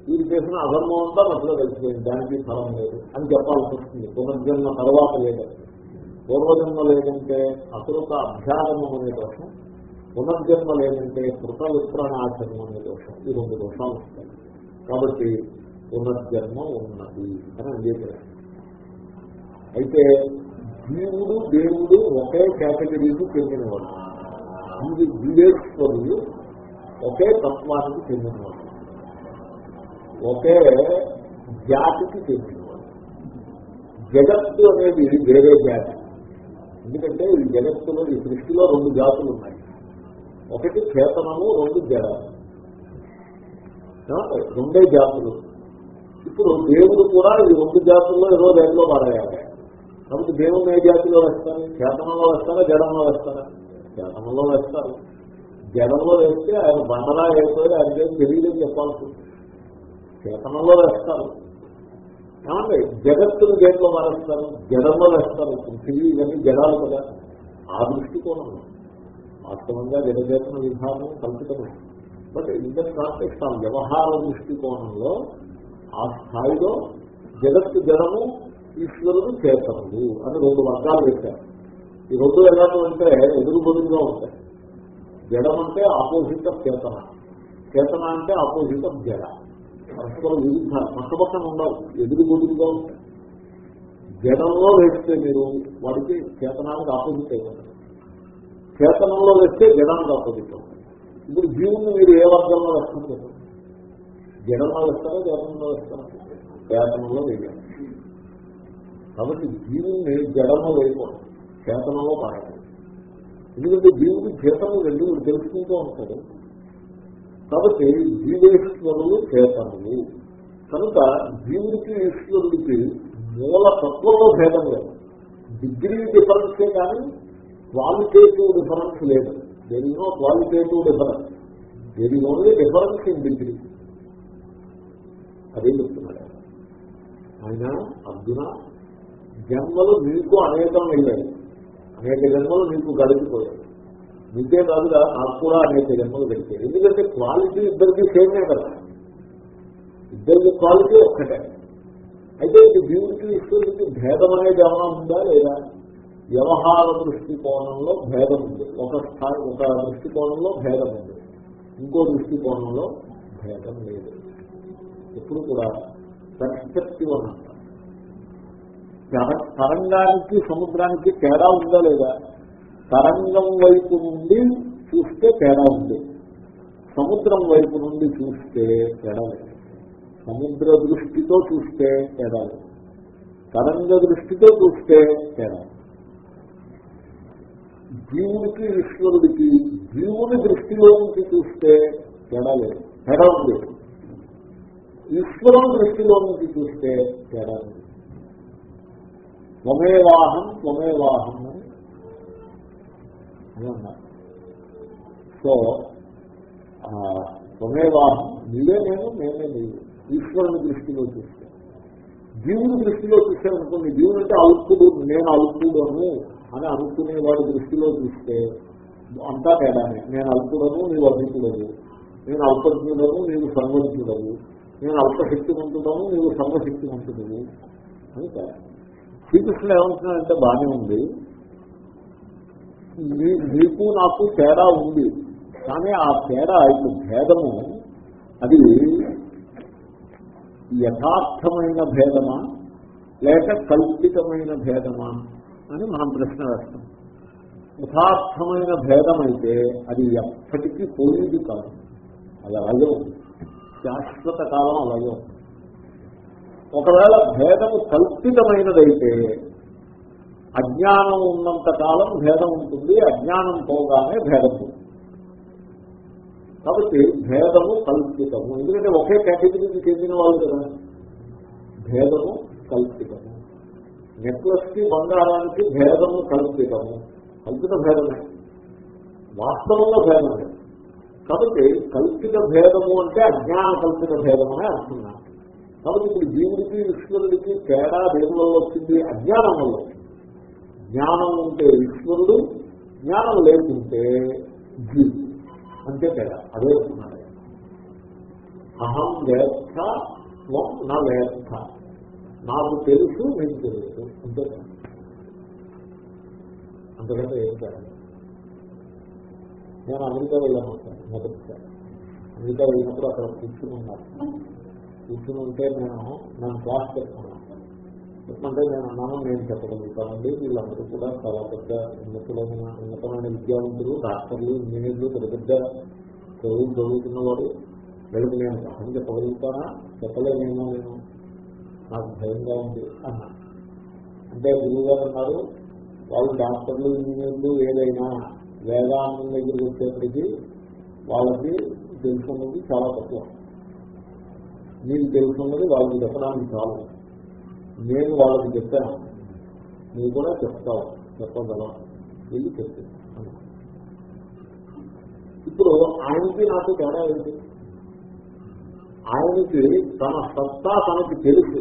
వీరు చేసిన అధర్మం అంతా మట్టిలో కలిసిపోయింది. దానికి ఫలం లేదు అని చెప్పాల్సి వస్తుంది. పునర్జన్మ తర్వాత లేదు. పూర్వజన్మ లేదంటే అకృత అభ్యాసము అనే దోషం పునర్జన్మ లేదంటే కృత విప్రణాచరణం అనే దోషం. ఈ రెండు దోషాలు వస్తాయి కాబట్టి పునర్జన్మ ఉన్నది అని అంగీకరిస్తాం అయితే జీవుడు దేవుడు ఒకే కేటగిరీకి చెందినవాడు. వీడి జీవేశ్వరుడు ఒకే తత్వానికి చెందినవాడు. ఒకే జాతికి చెందినవాడు. జగత్తు అనేది వేరే జాతి. ఎందుకంటే ఈ జగత్తులో ఈ సృష్టిలో రెండు జాతులు ఉన్నాయి. ఒకటి చేతనము రెండు జడ రెండే జాతులు. ఇప్పుడు దేవుడు కూడా ఈ రెండు జాతుల్లో ఏదో దేనిలో మారాయాలి కాబట్టి దేవుడు ఏ జాతిలో వేస్తారు? చేతనంలో వేస్తారా జడంలో వేస్తారా? చేతనంలో వేస్తారు. జడంలో వేస్తే ఆయన బండలా అయిపోయి ఆయన తెలియదని చెప్పాల్సి ఉంటుంది చేతనంలో వేస్తారు. ఏమంటే జగత్తును దేంట్లో మారేస్తారు జడంలో వేస్తారు. పృథివీ ఇవన్నీ జడాలు కదా. ఆ దృష్టికోణం వాస్తవంగా జగజేతన విధానం కల్పితమే. బట్ ఇంటర్ కాంటెక్స్ ఆ వ్యవహార దృష్టికోణంలో ఆ స్థాయిలో జగత్తు జడము ఈశ్వరుడు చేతనుడు అని రెండు వర్గాలు పెట్టారు ఈ రెండు ఎలాగో అంటే ఎదురు బదులుగా ఉంటాయి. జడం అంటే ఆపోజిట్ ఆఫ్ చేతన. చేతన అంటే ఆపోజిట్ ఆఫ్ జడ. పరస్పర విరుద్ధ పక్క పక్కన ఉండవు ఎదురు బదులుగా ఉంటాయి. జడంలో వేస్తే మీరు వాడికి చేతనానికి ఆపోజిట్ అయిపోతారు. చేతనంలో వేస్తే జడానికి ఆపోజిట్ అవుతుంది ఇప్పుడు జీవుని మీరు ఏ వర్గంలో వేస్తారు చెప్పండి జడంలో వేస్తారా చేతనంలో వేస్తారా? చేతనంలో వేయాలి కాబట్టి జీవుని జడంలో వేయకూడదు చేతనంలో పాడాలి ఎందుకంటే జీవుడి చేతనం రెండు తెలుసుకుంటూ ఉంటాడు. కాబట్టి జీవేశ్వరులు చేతనులు కనుక జీవుడికి ఈశ్వరుడికి మూల తత్వంలో భేదం లేదు. డిగ్రీ డిఫరెన్సే కానీ క్వాలిటేటివ్ డిఫరెన్స్ లేదు. There is no qualitative difference there is only difference in degree అదే చెప్తున్నాడు. ఆయన. అర్జున జన్మలు మీకు అనేకం వెళ్ళాయి అనేక జన్మలు మీకు గడిచిపోయాయి మీకే కాదుగా నాకు కూడా అనేక జన్మలు గడిచాయి ఎందుకంటే క్వాలిటీ ఇద్దరికి సేమే కదా. ఇద్దరికి క్వాలిటీ ఒక్కటే. అయితే ఇది బ్యూటీ ఈశ్వరుడికి భేదం అనేది ఏమైనా ఉందా లేదా? వ్యవహార దృష్టికోణంలో భేదం ఉంది. ఒక స్థాయి ఒక దృష్టికోణంలో భేదం ఉంది. ఇంకో దృష్టికోణంలో భేదం లేదు. ఎప్పుడు కూడా పర్స్పెక్టివ్ అని అంటారు తరంగానికి సముద్రానికి తేడా ఉందా లేదా? తరంగం వైపు నుండి చూస్తే తేడా ఉంది. సముద్రం వైపు నుండి చూస్తే తేడా సముద్ర దృష్టితో చూస్తే తేడా తరంగ దృష్టితో చూస్తే తేడా జీవుడికి ఈశ్వరుడికి జీవుని దృష్టిలో నుంచి చూస్తే తేడా లేదు. తేడా ఉంది. ఈశ్వరుని దృష్టిలో నుంచి చూస్తే తేడా ఉంది. త్వమేవాహం త్వమేవాహం అని అని అన్నారు సో త్వమేవాహం నీవే నేను నేనే నీవు. ఈశ్వరుని దృష్టిలో చూస్తే. జీవుని దృష్టిలో చూసారనుకోండి జీవుడు అంటే అల్పుడు నేను అల్పుడను అని అనుకునే వాడి దృష్టిలో చూస్తే అంతా తేడానే. నేను అల్పుడను నీవు అధికుడను నేను అల్పజ్ఞుడను నీవు సర్వజ్ఞుడవు. నేను అల్పశక్తివంతుడను నీవు సర్వశక్తివంతుడవు. అని తేడా. శ్రీకృష్ణుడు ఏమంటున్నాడంటే బాగానే ఉంది. మీకు నీకు నాకు తేడా ఉంది. కానీ ఆ తేడా ఇప్పుడు భేదము అది యథార్థమైన భేదమా? లేక కల్పితమైన భేదమా? అని మనం ప్రశ్న వేస్తాం. యథార్థమైన భేదం అయితే అది ఎప్పటికీ పోయేది కాదు. అది అలాగే ఉంది. శాశ్వత కాలం అలాగే ఉంది. ఒకవేళ భేదము కల్పితమైనదైతే అజ్ఞానం ఉన్నంత కాలం భేదం ఉంటుంది అజ్ఞానం పోగానే భేదం ఉంటుంది. కాబట్టి భేదము కల్పితము. ఎందుకంటే ఒకే కేటగిరీకి చెందిన వాళ్ళు కదా. భేదము కల్పితము. నెక్లెస్కి బంగారానికి భేదము కల్పితము. కల్పిత భేదమే. వాస్తవంలో భేదమే. కాబట్టి కల్పిత భేదము అంటే అజ్ఞాన కల్పిత భేదం అని అంటున్నాను కాబట్టి ఇప్పుడు జీవుడికి విష్ణుడికి తేడా దేనిలో వచ్చింది? అజ్ఞానం వల్ల వచ్చింది. జ్ఞానం ఉంటే ఈశ్వరుడు జ్ఞానం లేకుంటే జీవుడు. అంతే తేడా అదే ఉన్నాడు అహం వేత్త నా వేత్త. నాకు తెలుసు నేను తెలుసు. అంతే తేడా. అంతకంటే ఏం కాదు. నేను అమెరికా వెళ్ళాను ఒకసారి, మొదటిసారి. అమెరికా వెళ్ళినప్పుడు అక్కడ కూర్చుని ఉన్నారు కూర్చుని ఉంటే నేను నన్ను క్లాస్ చెప్తున్నాను అంటే నేను అన్నాను నేను చెప్పగలుగుతానండి వీళ్ళందరూ కూడా చాలా పెద్ద ఉన్నతులైన ఉన్నతమైన విద్యావంతులు డాక్టర్లు ఇంజనీర్లు పెద్ద పెద్ద చదువులు చదువుతున్నవాడు వీళ్ళకి నేను పాఠం చెప్పగలుగుతానా? చెప్పలేనేమో నేను. నాకు భయంగా ఉంది అన్నా. అంటే గురువు గారు అన్నారు వాళ్ళు డాక్టర్లు ఇంజనీర్లు ఏదైనా వేదాంతం దగ్గరికి వచ్చేప్పటికీ వాళ్ళకి తెలుసుకున్నది చాలా తక్కువ. నీకు తెలుసుకున్నది వాళ్ళకి చెప్పడానికి చాలు. నేను వాళ్ళకి చెప్పాను నువ్వు కూడా చెప్తావు. చెప్పగలవు? వెళ్ళి చెప్పు. ఇప్పుడు ఆయనకి నాకు తేడా ఏంటి? ఆయనకి తన సత్తా తనకి తెలుసు.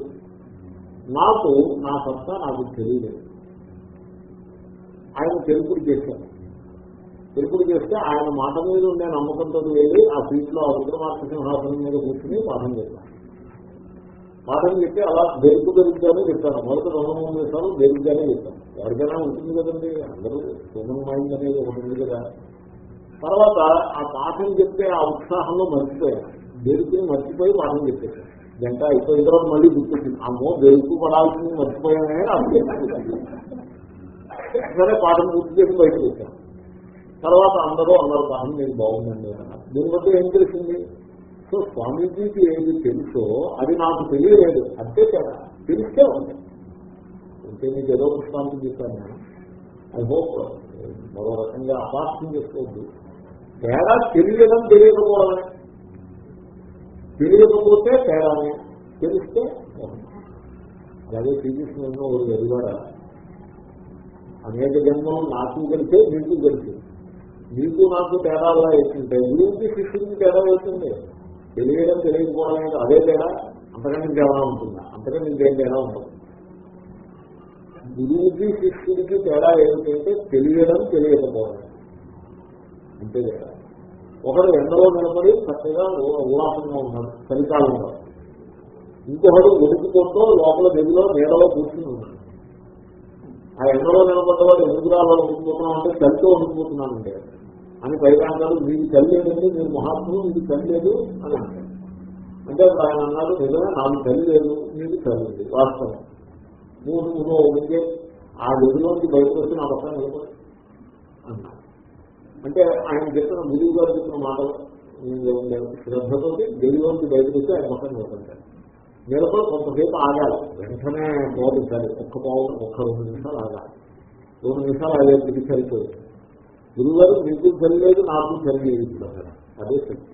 నాకు నా సత్తా నాకు తెలియలేదు. ఆయన తెలుపుడు చేశాను తెలుపుడు చేస్తే ఆయన మాట మీద ఉండే నమ్మకంతో వెళ్ళి ఆ సీట్లో ఆ విక్రమార్క సింహాసనం మీద కూర్చుని పాఠం చేశాను పాఠం చెప్పి అలా బెరుకు బెరుగుగానే చెప్తాను. మొదటి రెండు మూడు నిమిషాలు చెప్తాను ఎవరికైనా ఉంటుంది కదండి అందరూ హ్యూమన్ మైండ్ అనేది ఉంటుంది కదా. తర్వాత ఆ పాఠం చెప్తే ఆ ఉత్సాహంలో మర్చిపోయాను బెరుకుని మర్చిపోయి పాఠం చెప్పేశాను గంట అయిపోయిన తర్వాత మళ్ళీ గుర్తొచ్చింది. అమ్మో బెరుకు పడాల్సింది మర్చిపోయానే అర్థం సరే పాఠం పూర్తి చేసి బయటకు వచ్చాను తర్వాత అందరూ అన్నారు పాఠం మీకు బాగుందండి అన్నారు. దీని బట్టి ఏం తెలిసింది? సో స్వామీజీకి ఏది తెలుసో అది నాకు తెలియలేదు. అంతే కదా తెలిస్తే ఉంది. అంటే నీకు ఏదో పుష్పాంతం చెప్పాను. I hope. మరో రకంగా అపార్థం చేసుకోవద్దు. తేడా తెలియడం తెలియకపోవాలి తెలియకపోతే తేడానే. తెలిస్తే అలాగే శ్రీకృష్ణుడు ఒక ఎదుగుడ అనేక జన్మం నాకు కలిసే మీకు కలిసి మీకు నాకు తేడా వేస్తుంటే నీకు శిష్యుడికి తేడా వేస్తుంది తెలియడం తెలియకపోవడం అనేది అదే తేడా? అంతకంటే తేడా ఉంటుందా? అంతకంటే ఇంకేం తేడా ఉంటుంది? గురువుకి శిష్యుడికి తేడా ఏమిటంటే తెలియడం తెలియకపోవడం. అంతే తేడా. ఒకడు ఎండలో నిలబడి చక్కగా ఉల్లాసంగా ఉన్నాడు చలికాలంలో ఇంకొకడు వెనుకుతో లోపల గదిలో నీడలో కూర్చుని ఉన్నాడు. ఆ ఎండలో నిలబడ్డవాడు ఎందుకు రావాలి వణుకుతున్నాం అంటే చలితో వణుకుతున్నానంటే అని పైగా అన్నాడు మీకు చలి మీరు మహాత్ములు మీకు చలి అని అంటాడు అంటే అప్పుడు ఆయన అన్నాడు నిజమే నాకు చలి లేదు మీకు చలి వాస్తవం. నువ్వు నువ్వు ఉంటే ఆ గదిలోకి బయటకు వచ్చి నా పక్కన నిలబడి అన్నాడు. అంటే ఆయన చెప్పిన గురువు గారు చెప్పిన మాటలు శ్రద్ధతో గదిలోకి బయటకు వచ్చి ఆయన పక్కన నిలబడ్డాడు. నిలబడి కొంతసేపు ఆగాలి వెంటనే పోతుంది ఒక్క పావు ఒక్క రెండు నిమిషాలు ఆగాలి. రెండు నిమిషాలు ఆగేది సరిపోయింది. గురువుగారు మీకు తెలియదు నాకు చదివేది అదే శక్తి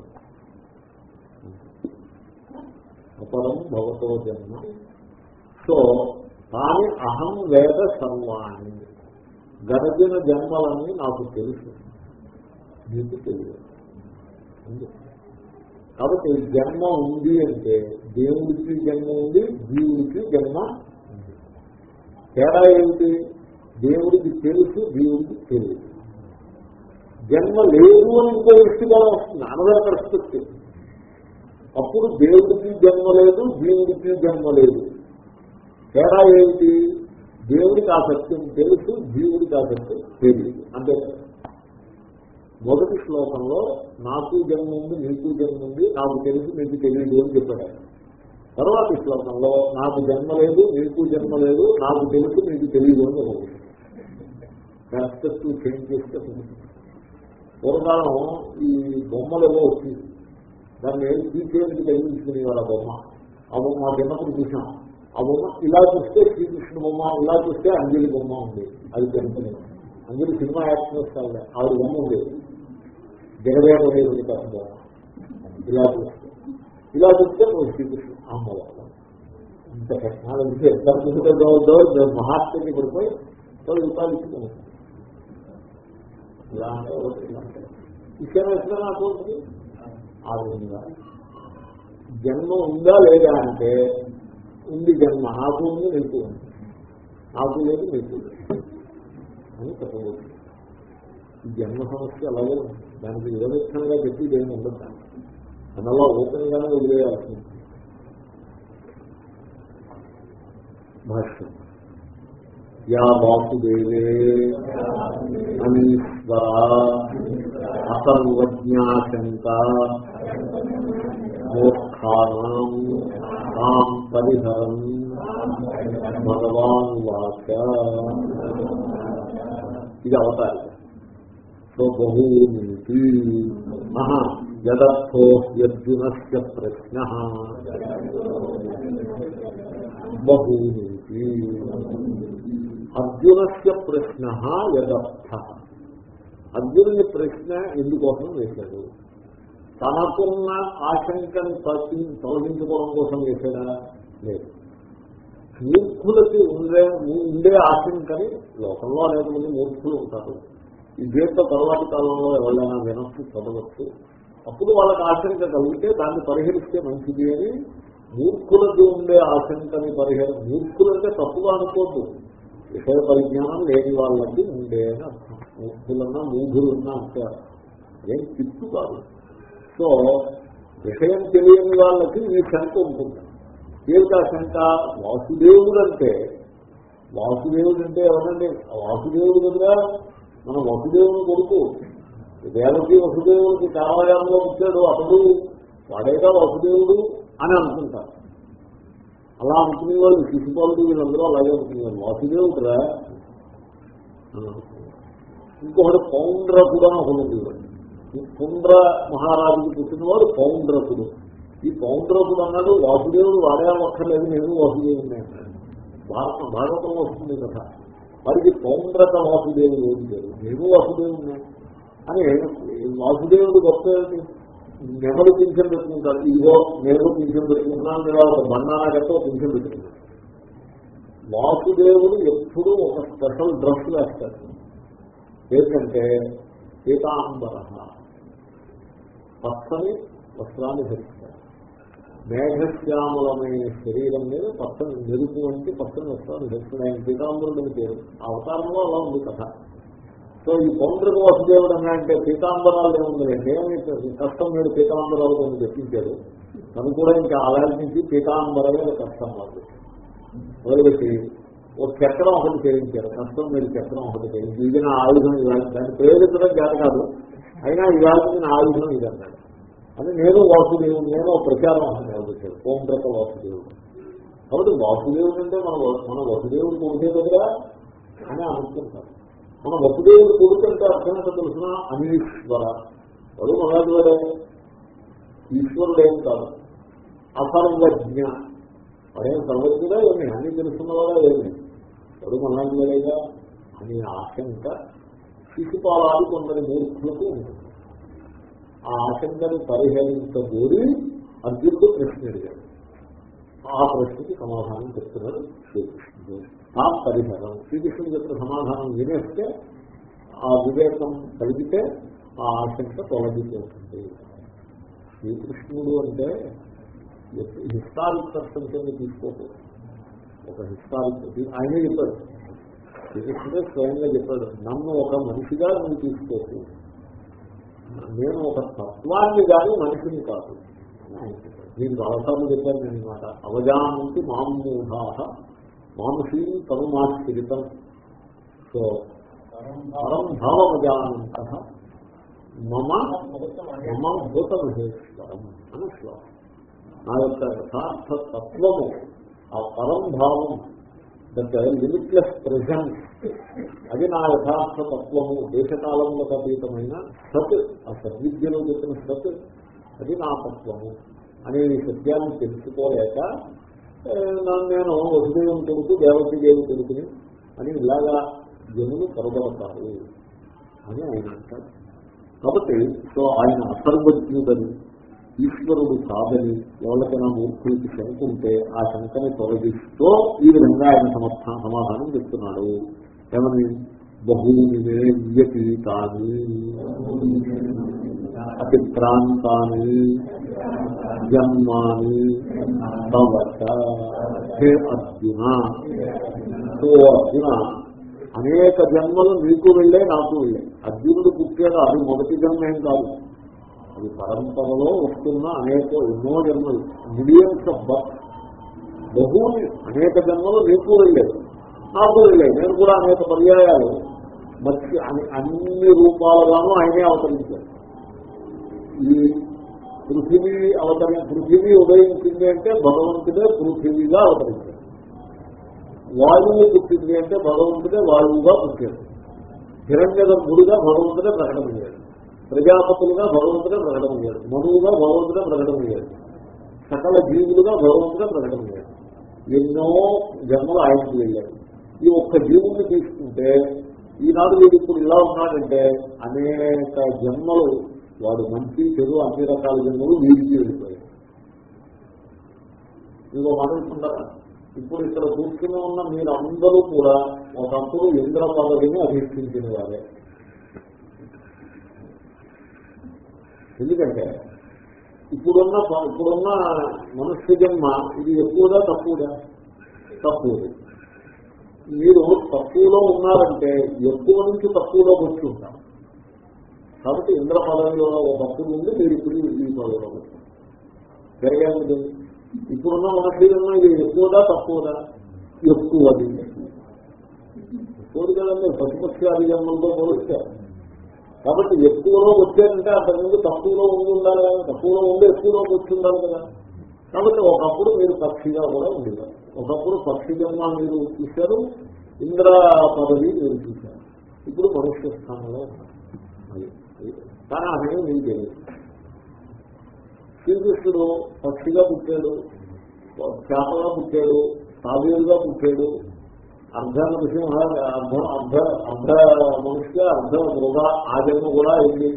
అపరం భవతో జన్మ. సో తాని అహం వేద సర్వాణి గడచిన జన్మలన్నీ నాకు తెలుసు. మీకు తెలియదు. కాబట్టి జన్మ ఉంది అంటే దేవుడికి జన్మ ఉంది జీవుడికి జన్మ ఉంది. తేడా ఏమిటి? దేవుడికి తెలుసు జీవుడికి తెలియదు. జన్మ లేదు అని ఇంకో దృష్టిగా వస్తుంది. అనదర్ పరిస్థితి. అప్పుడు దేవుడికి జన్మ లేదు జీవుడికి జన్మ లేదు. తేడా ఏమిటి దేవుడికి ఆ సత్యం తెలుసు జీవుడికి ఆ సత్యం తెలియదు అంతే. మొదటి శ్లోకంలో నాకు జన్మ ఉంది నీకు జన్మ ఉంది నాకు తెలుసు నీకు తెలియదు అని చెప్పాడు. ఆయన. తర్వాతి శ్లోకంలో నాకు జన్మ లేదు నీకు జన్మ లేదు నాకు తెలుసు నీకు తెలియదు అని చెప్పాడు. చేంజ్ చేస్తే పూర్వకాలం ఈ బొమ్మలు ఏవో వచ్చింది దాన్ని ఏం తీసేందుకు ఆ బొమ్మ? ఆ బొమ్మ మా చిన్నప్పుడు చూసాం ఆ బొమ్మ ఇలా చూస్తే శ్రీకృష్ణ బొమ్మ ఇలా చూస్తే అంజలి బొమ్మ ఉంది. అది తెలుసుకునే అంజలి సినిమా యాక్ట్రెస్ కాదు ఆవిడ బొమ్మ ఉండేది జగదేవ అనేది బొమ్మ ఇలా చూస్తే. ఇలా చూస్తే శ్రీకృష్ణ అమ్మవారు ఇంత టెక్నాలజీ ఎంత ముందుగా మహాత్మకి పడిపోయి పది రూపాయలు ఇలా అంటే ఒకటి ఇలా అంటే నాకు ఆ విధంగా. జన్మ ఉందా లేదా అంటే ఉంది జన్మ. నాకు ఉంది నీకు ఉంది. నాకు లేదు నీకు అని చెప్పవచ్చు ఈ జన్మ సమస్య అలాగే దానికి విధవిధంగా చెప్పి దేని ఉండదు అందులో ఓపెన్గానే వదిలేయాల్సింది భాష్యం. యా వాసుదేవే. అనీశ్వర అసర్వజ్ఞాశంక మోక్షానం తాం పరిహరం భగవాన్ వాచ. ఇది అవతారి. సో బహూనికి యదర్థో యర్జునస్య ప్రశ్న. బహూనికి అర్జునస్య ప్రశ్న యదర్థ. అర్జునుని ప్రశ్న ఎందుకోసం వేశాడు? తనకున్న ఆశంకను తగ్గి- తొలగించుకోవడం కోసం వేశాడా? లేదు. మూర్ఖులకి ఉండే ఉండే ఆశంకని లోకంలో అనేక మంది మూర్ఖులు ఉంటారు. ఈ దీంతో తర్వాతి కాలంలో ఎవరైనా వినొచ్చు చదవచ్చు. అప్పుడు వాళ్ళకి ఆశంక కలిగితే దాన్ని పరిహరిస్తే మంచిది అని మూర్ఖులకి ఉండే ఆశంకని పరిహరి మూర్ఖులంటే తప్పుగా అనుకోద్దు. విషయ పరిజ్ఞానం లేని వాళ్ళకి ఉండే అని అర్థం. మూర్ఖులన్నా మూఢులున్నా అంతే అదేం తిట్టు కాదు. సో విషయం తెలియని వాళ్ళకి ఈ శంక ఉంటుంది. ఏమిటా శంక? వాసుదేవుడు అంటే వాసుదేవుడు అంటే ఎవరండి వాసుదేవుడు కదా మన వసుదేవుని కొడుకు. దేవకి వసుదేవుడికి కాలయానంలో వచ్చాడు అతడు. వాడేగా వసుదేవుడు అని అనుకుంటారు. అలా అనుకునే వాళ్ళు శిశుపాలుడు వీళ్ళందరూ అలాగే అనుకునేవాళ్ళు కదా ఇంకొకటి పౌండ్రకుడు అని ఒకడు ఉండేవాడు ఈ పుండ్ర మహారాజుకి పుట్టినవాడు పౌండ్రకుడు ఈ పౌండ్రకుడు అన్నాడు వాసుదేవుడు వాడే ఒక్కర్లేదు నేను వాసుదేవుడిని అన్నాడు భారత భారతం వస్తుంది కదా వారికి పౌండ్రత వాసుదేవుడు ఏం లేదు. నేను వాసుదేవుడిని. అని వాసుదేవుడు గొప్ప ఏంటి? నెమలు పింఛన్ పెట్టుకుంటారు ఇదిగో నేను పింఛన్ పెట్టుకుంటున్నాను లేదా ఒక బండానా పింఛన్ పెట్టుకుంటాను. వాసుదేవుడు ఎప్పుడూ ఒక స్పెషల్ డ్రెస్ వేస్తారు ఏంటంటే పీతాంబర పచ్చని వస్త్రాన్ని ధరిస్తారు మేఘశ్యామలమైన శరీరం మీద పచ్చని మెరుపు వంటి పచ్చని వస్త్రాన్ని ధరిస్తున్నాయని పీతాంబరుడు పేరు. అవతారంలో అలా ఉంది కథ. సో ఈ పౌండ్రక వసుదేవుడు అన్నా అంటే పీతాంబరాలు ఏముంది? ఏమి? కష్టం మీరు పీతాంబరాలు కొన్ని తెప్పించారు తను కూడా ఇంకా ఆలోచించి పీతాంబరమే కష్టం వాళ్ళు మొదలుపెట్టి ఒక చక్రం ఒకటి చేయించారు. కష్టం మీరు చక్రం ఒకటి చేయించి ఇది నా ఆయుధం ఇవ్వాలి దాన్ని ప్రేరించడం చేత కాదు. అయినా ఇవాళ నా ఆయుధం ఇది అన్నాడు. అని నేను వాసుదేవుడు నేను ఒక ప్రచారం ఒకటి మొదలుపెట్టాడు పౌండ్రక వాసుదేవుడు. కాబట్టి వాసుదేవుడు అంటే మన మన వసుదేవుడికి కొడుకే కదా అని అనుకుంటాను మన వసుదేవుడు కొడుకు అంటే అర్థం ఏంటో తెలిసిన అనీశ్వర వాడు మగాదుడే ఈశ్వరుడు ఏం కాదు అసర్వజ్ఞ. వాడేం సర్వజ్ఞుడా ఏమి అన్ని తెలుసున్నవాడా ఏమి వాడు మగాదులేగా అని ఆశంక శిశుపాలాలు కొందరి మూర్ఖులకు ఉంటుంది. ఆ ఆశంకను పరిహరించబోరి అర్జునుడు ప్రశ్న అడిగాడు. ఆ ప్రశ్నకి సమాధానం చెప్తున్నాడు శ్రీకృష్ణుడు. ఆ పరిహారం. శ్రీకృష్ణుడు చెప్పిన సమాధానం వినేస్తే ఆ వివేకం కలిగితే ఆ ఆశంక తొలగిపోతుంది. శ్రీకృష్ణుడు అంటే హిస్టారిక్ పర్సన్ కింద తీసుకోకూడదు ఒక హిస్టారిక్ ఆయనే చెప్పాడు. శ్రీకృష్ణుడే స్వయంగా చెప్పాడు నన్ను ఒక మనిషిగా నువ్వు తీసుకోకు. నేను ఒక తత్వాన్ని కానీ మనిషిని కాదు. ఆయన చెప్పాడు దీనికి అవసరం చెప్పాను నేను అనమాట అవజానంతి మామూఢాహ మానుషీ తనుమాశ్రితం సో పరం భావజానంత మమ మమ భూతమహేశ్వరం అని శ్లోకం. నా యొక్క యథార్థ తత్వము ఆ పరం భావం దట్ లిమిట్లెస్ ప్రెజెన్స్ అది నా యథార్థ తత్వము దేశకాలంలో అతీతమైన సత్ ఆ సద్విద్యలో చెప్పిన సత్ అది నా తత్వము. అనే ఈ సత్యాన్ని తెలుసుకోలేక నన్ను నేను వసుదేవం కొడుకు దేవతీ దేవి కొడుకుని అని ఇలాగా జనులు పొరబడతారు అని ఆయన అంటారు. కాబట్టి సో ఆయన అసర్వజ్ఞుడని ఈశ్వరుడు కాదని ఎవరికైనా మూర్ఖులకి శంక ఉంటే ఆ శంకని తొలగిస్తూ ఈ విధంగా ఆయన సమర్థ సమాధానం చెప్తున్నాడు. ఏమని? బహూని వ్యతీతాన్ని అతిక్రాంతాన్ని జన్మాని తవచ హే అర్జున ఓ అర్జున అనేక జన్మలు నీకు వెళ్ళే నాకు వెళ్ళే। అర్జునుడు పుట్టాడు అది మొదటి జన్మ ఏం కాదు. అది పరంపరలో వస్తున్న అనేక ఎన్నో జన్మలు. మిలియన్స్ ఆఫ్ బర్త్ బహుని అనేక జన్మలు నీకు వెళ్ళేది నాకు వెళ్ళేది నేను కూడా అనేక పర్యాయాలు. మత్స్య అన్ని- అన్ని ఆయనే అవతరించాడు. ఈ పృథివీ అవతరి పృథివీ ఉదయించింది అంటే భగవంతుడే పృథివీగా అవతరించాడు. వాయువు పుట్టింది అంటే భగవంతుడే వాయువుగా పుట్టాడు. హిరణ్యగర్భుడుగా భగవంతుడే ప్రకటమయ్యాడు. ప్రజాపతులుగా భగవంతుడే ప్రకటమయ్యాడు. మనువుగా భగవంతుడే ప్రకటమయ్యాడు. సకల జీవులుగా భగవంతుడే ప్రకటమయ్యాడు. ఎన్నో జన్మలు ఆయనకు వెళ్ళాడు. ఈ ఒక్క జీవుని తీసుకుంటే ఈనాడు వీడు ఇప్పుడు ఇలా ఉన్నాడంటే అనేక జన్మలు వాడు మంచి చెడు అన్ని రకాల జన్మలు వీడికి వెళ్ళిపోయాయి. ఇంకో మాట ఇప్పుడు ఇక్కడ కూర్చుని ఉన్న మీరందరూ కూడా ఒకప్పుడు ఇంద్ర పదవిని అధిష్ఠించిన వారే. ఎందుకంటే ఇప్పుడున్న ఇప్పుడున్న మనుష్య జన్మ ఇది ఎక్కువగా తక్కువగా తక్కువది మీరు తక్కువలో ఉన్నారంటే ఎక్కువ నుంచి తక్కువలోకి వచ్చి ఉంటారు. కాబట్టి ఇంద్ర పదవిలో భక్తుడు ఉంది మీరు ఇప్పుడు ఈ పదవిలో వచ్చారు ఇప్పుడున్న మన శరీరంలో ఇది ఎక్కువదా తక్కువదా? ఎక్కువది. ఎక్కువది కదండి పశుపక్షి అధిగమంతో పోలిస్తారు కాబట్టి ఎక్కువలో వచ్చారంటే అంతకుముందు తక్కువలో ఉండి ఉండాలి కదా తక్కువలో ఉండి ఎక్కువలోకి వచ్చి ఉండాలి కదా. కాబట్టి ఒకప్పుడు మీరు పక్షిగా కూడా ఉండేవారు. ఒకప్పుడు పక్షి జన్మ మీరు చూశారు ఇంద్ర పదవి మీరు చూశారు. ఇప్పుడు మనుష్య స్థానంలో ఉన్నారు. అది. కానీ అదే మీకు తెలియదు శ్రీకృష్ణుడు పక్షిగా పుట్టాడు చేపగా పుట్టాడు సాధువులుగా పుట్టాడు. అర్ధ నృసింహ అర్ధ అర్ధ అర్ధ మనుష్య అర్ధ మృగ ఆ జన్మ కూడా అయింది.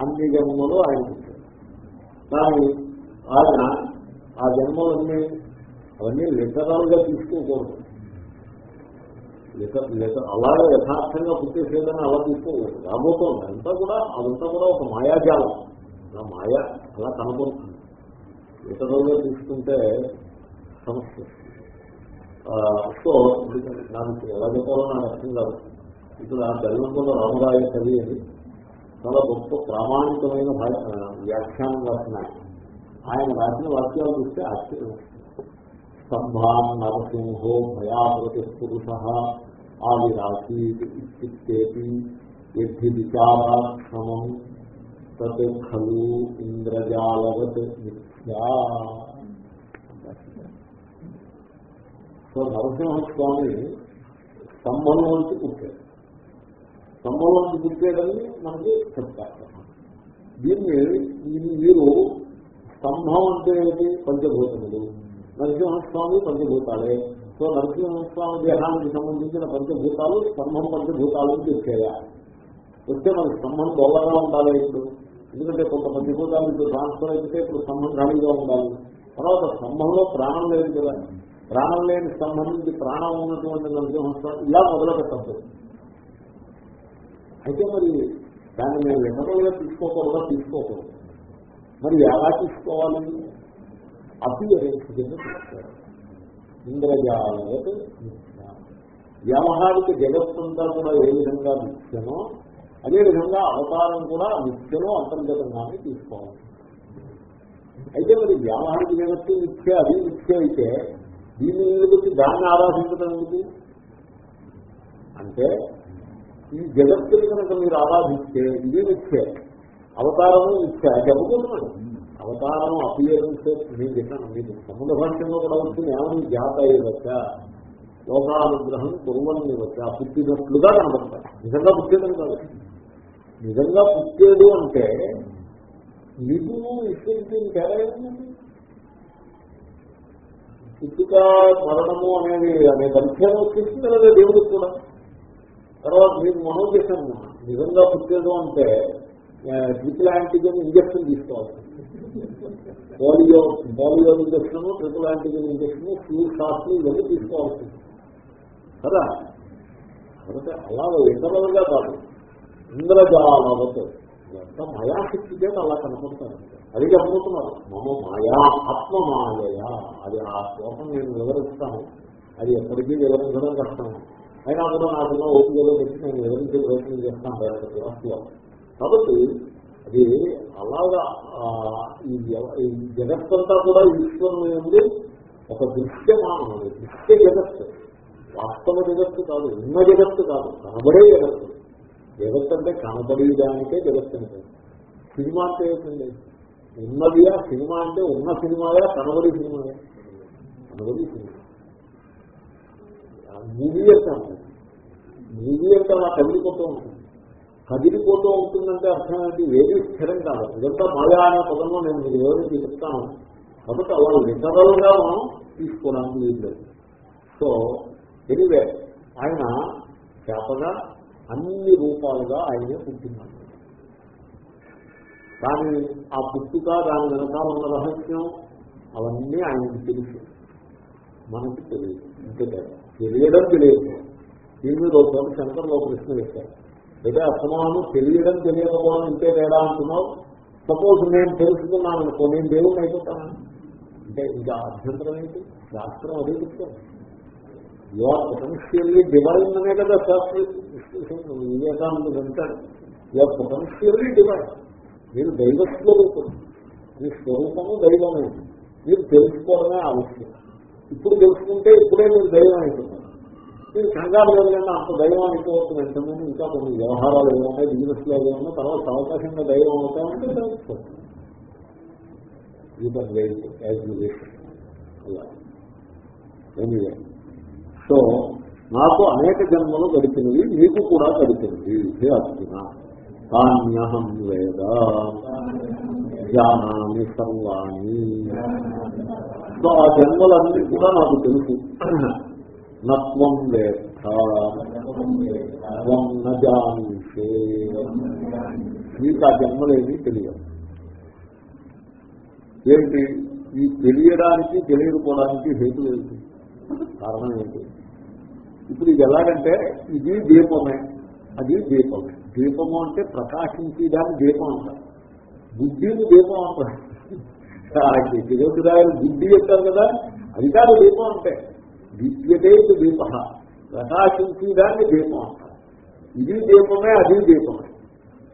అన్ని జన్మలు ఆయన పుట్టాడు. కానీ ఆయన ఆ జన్మలన్నీ అవన్నీ లిటరల్గా తీసుకోకూడదు. అలాగే యథార్థంగా పుట్టేసేదని అలా తీసుకోలేదు రాబోతోంది. అంతా కూడా అదంతా కూడా ఒక మాయాజాలం. అలా మాయ అలా కనబడుతుంది. ఇతరులుగా తీసుకుంటే సమస్య. సో దానికి ఎలా చెప్పాలో నాకు అర్థం కాదు. ఇప్పుడు ఆ బెల్లంలో రామరాయ కవి అని చాలా గొప్ప ప్రామాణికమైన వ్యాఖ్యానం రాసిన ఆయన రాసిన వాక్యాలు చూస్తే ఆశ్చర్యం. స్తంభాన్ నరసింహో భయావృతి పురుష ఆవిరాశీతేపి విచారాక్షమం తత్ ఖలు ఇంద్రజాలవత్ మిథ్యా సో నరసింహస్వామి స్తంభంలో స్తంభంలోంచి పుట్టాడు. స్తంభంలోంచి పుట్టాడని మనకి చెప్తారు. దీన్ని మీరు స్తంభం అంటే ఏంటి పంచభూతములు. నరసింహస్వామి పంచభూతాలే. సో నరసింహస్వామి దేహానికి సంబంధించిన పంచభూతాలు స్తంభం పంచభూతాలు వచ్చాయా వస్తే మనకి స్తంభం దొల్లగా ఉండాలి ఇప్పుడు. ఎందుకంటే కొంత పంచభూతాలు ఇప్పుడు ట్రాన్స్ఫర్ అయితే ఇప్పుడు స్తంభం ఖాళీగా ఉండాలి. తర్వాత స్తంభంలో ప్రాణం లేదు కదా. ప్రాణం లేని స్తంభం నుంచి ప్రాణం ఉన్నటువంటి నరసింహస్వామి ఇలా మొదలు పెట్టద్దు అయితే మరి దాన్ని మేము లిటరల్గా తీసుకోకూడదా? తీసుకోకూడదు. మరి ఎలా తీసుకోవాలి? అపియరెన్స్ కింద ఇంద్రజాలయత్ ఇంద్రజాలవత్ వ్యవహారిక జగత్తంతా కూడా ఏ విధంగా నిత్యమో అదేవిధంగా అవతారం కూడా నిత్యలో అంతర్గతంగానే తీసుకోవాలి. అయితే మరి వ్యావహారిక జగత్తు నిత్య అది నిత్య అయితే దీన్ని నిలబెట్టి దాన్ని ఆరాధించడం ఎందుకు? అంటే ఈ జగత్తుని కనుక మీరు ఆరాధిస్తే ఇది నిత్య అవతారము నిత్య చెప్పుకుంటున్నాడు అవతారం అపియరెన్స్ నేను చెప్పాను మీకు సముద్ర భాష్యంలో కూడా వచ్చింది. ఏమని? జాత అయ్యవచ్చ లోకానుగ్రహం కురువని వచ్చా పుట్టినట్లుగా కనబడతారు నిజంగా పుట్టేదని కాదు. నిజంగా పుట్టేది అంటే నిధులు ఇష్టం తేడా ఏంటండి పుట్టుక మరణము అనేది అనే పరిచయం వచ్చేసింది అలాగే దేవుడికి కూడా. తర్వాత మీరు మనం చేశాను నిజంగా పుట్టేదో అంటే ట్రిపుల్ యాంటీజన్ ఇంజక్షన్ తీసుకోవాలి. Polio polio injection triple antigen injection flu షాట్లు ఇవన్నీ తీసుకోవాల్సి కదా? కాబట్టి అలా ఇతరులుగా కాదు. ఇంద్రజాలవత్. ఎంత మాయాశక్తి అలా కనపడతాను అది కనపడుతున్నారు మమ మాయా ఆత్మ మాయయా అది ఆ శ్లోకం నేను వివరిస్తాను. అది ఎప్పటికీ వివరించడం కష్టం అయినా కూడా నాకున్న ఓపికలో పెట్టి నేను వివరించే ప్రయత్నం చేస్తాను. డైరెక్ట్ క్లాస్లో కాబట్టి అది అలాగా ఈ ఈ జగత్తంతా కూడా ఈశ్వరుని ఉంది ఒక దృశ్యమానం అది. దృశ్య జగత్తు. వాస్తవ జగత్తు కాదు ఉన్న జగత్తు కాదు కనబడే జగత్తు. జగత్ అంటే కనబడేదానికే జగత్తు అంటే సినిమా అంటే ఏంటండి? ఉన్నదియా సినిమా అంటే ఉన్న సినిమాయా కనబడి సినిమాయా? కనబడి సినిమా. మూవీ అంటే మూవీ అంటే అలా కదిలిపోతూ ఉంటుంది. కదిలిపోతూ ఉంటుందంటే అర్థం ఏంటి? ఏది స్థిరం కాదు. ఇదంతా మాయా అనే పదంలో నేను మీకు వివరించి చెప్తాను. కాబట్టి అలా లిటరల్గా మనం తీసుకోవడానికి లేదు. సో ఎనివే ఆయన చేపగా అన్ని రూపాలుగా ఆయనే పుట్టినాడు కానీ ఆ పుట్టుక దాని వెనకాల ఉన్న రహస్యం అవన్నీ ఆయనకి తెలుసు. మనకి తెలియదు. అంతే తెలియడం తెలియదు. దీని మీద ఒక శంకర్లో ప్రశ్న వేశారు. అయితే అసమాను తెలియడం తెలియకపోవడం ఇంతే తేడా అంటున్నావు? సపోజ్ నేను తెలుసుకున్నాను అనుకో నేను దేవుడిని అయిపోతాను? అంటే ఇంకా అభ్యంతరం ఏంటి? శాస్త్రం అదే చెప్తాను యువర్ పొటెన్షియల్లీ డివైన్ అనే కదా శాస్త్ర. వివేకానంద అంటాడు యువర్ పొటెన్షియల్లీ డివైన్ మీరు దైవ స్వరూపం. మీ స్వరూపము దైవమే మీరు తెలుసుకోవడమే ఆవశ్యం ఇప్పుడు తెలుసుకుంటే ఇప్పుడే మీరు దైవం అవుతున్నారు మీరు కంగారు లేదంటే అంత దైవం అయిపోతుంది వెంటనే ఇంకా కొన్ని వ్యవహారాలు ఏమన్నా బిజినెస్లో ఏమన్నా తర్వాత అవకాశంగా దైవం అవుతామంటే తెలుసుకోండి సో నాకు అనేక జన్మలు గడిపినవి మీకు కూడా గడిపినవి హే అర్జున. కాన్యహం వేద. జ్ఞానాన్ని సర్వాణి. సో ఆ జన్మలన్నీ కూడా నాకు తెలుసు. నత్వం వేత్తం నజానిషే మీకు ఆ జన్మలేమీ తెలియదు. ఏంటి? ఈ తెలియడానికి తెలియకపోవడానికి హేతు ఏంటి కారణం ఏంటి? ఇప్పుడు ఇది ఎలాగంటే ఇది దీపమే. అది దీపమే. దీపము అంటే ప్రకాశించేదాన్ని దీపం అంటారు బుద్ధిని దీపం అంటారు తిరుగుతురాయలు బుద్ధి చెప్తారు కదా కాదు దీపం అంటే. విద్యతే దీప. ప్రకాశించేదాన్ని దీపం అంటారు. ఇది దీపమే అది దీపమే.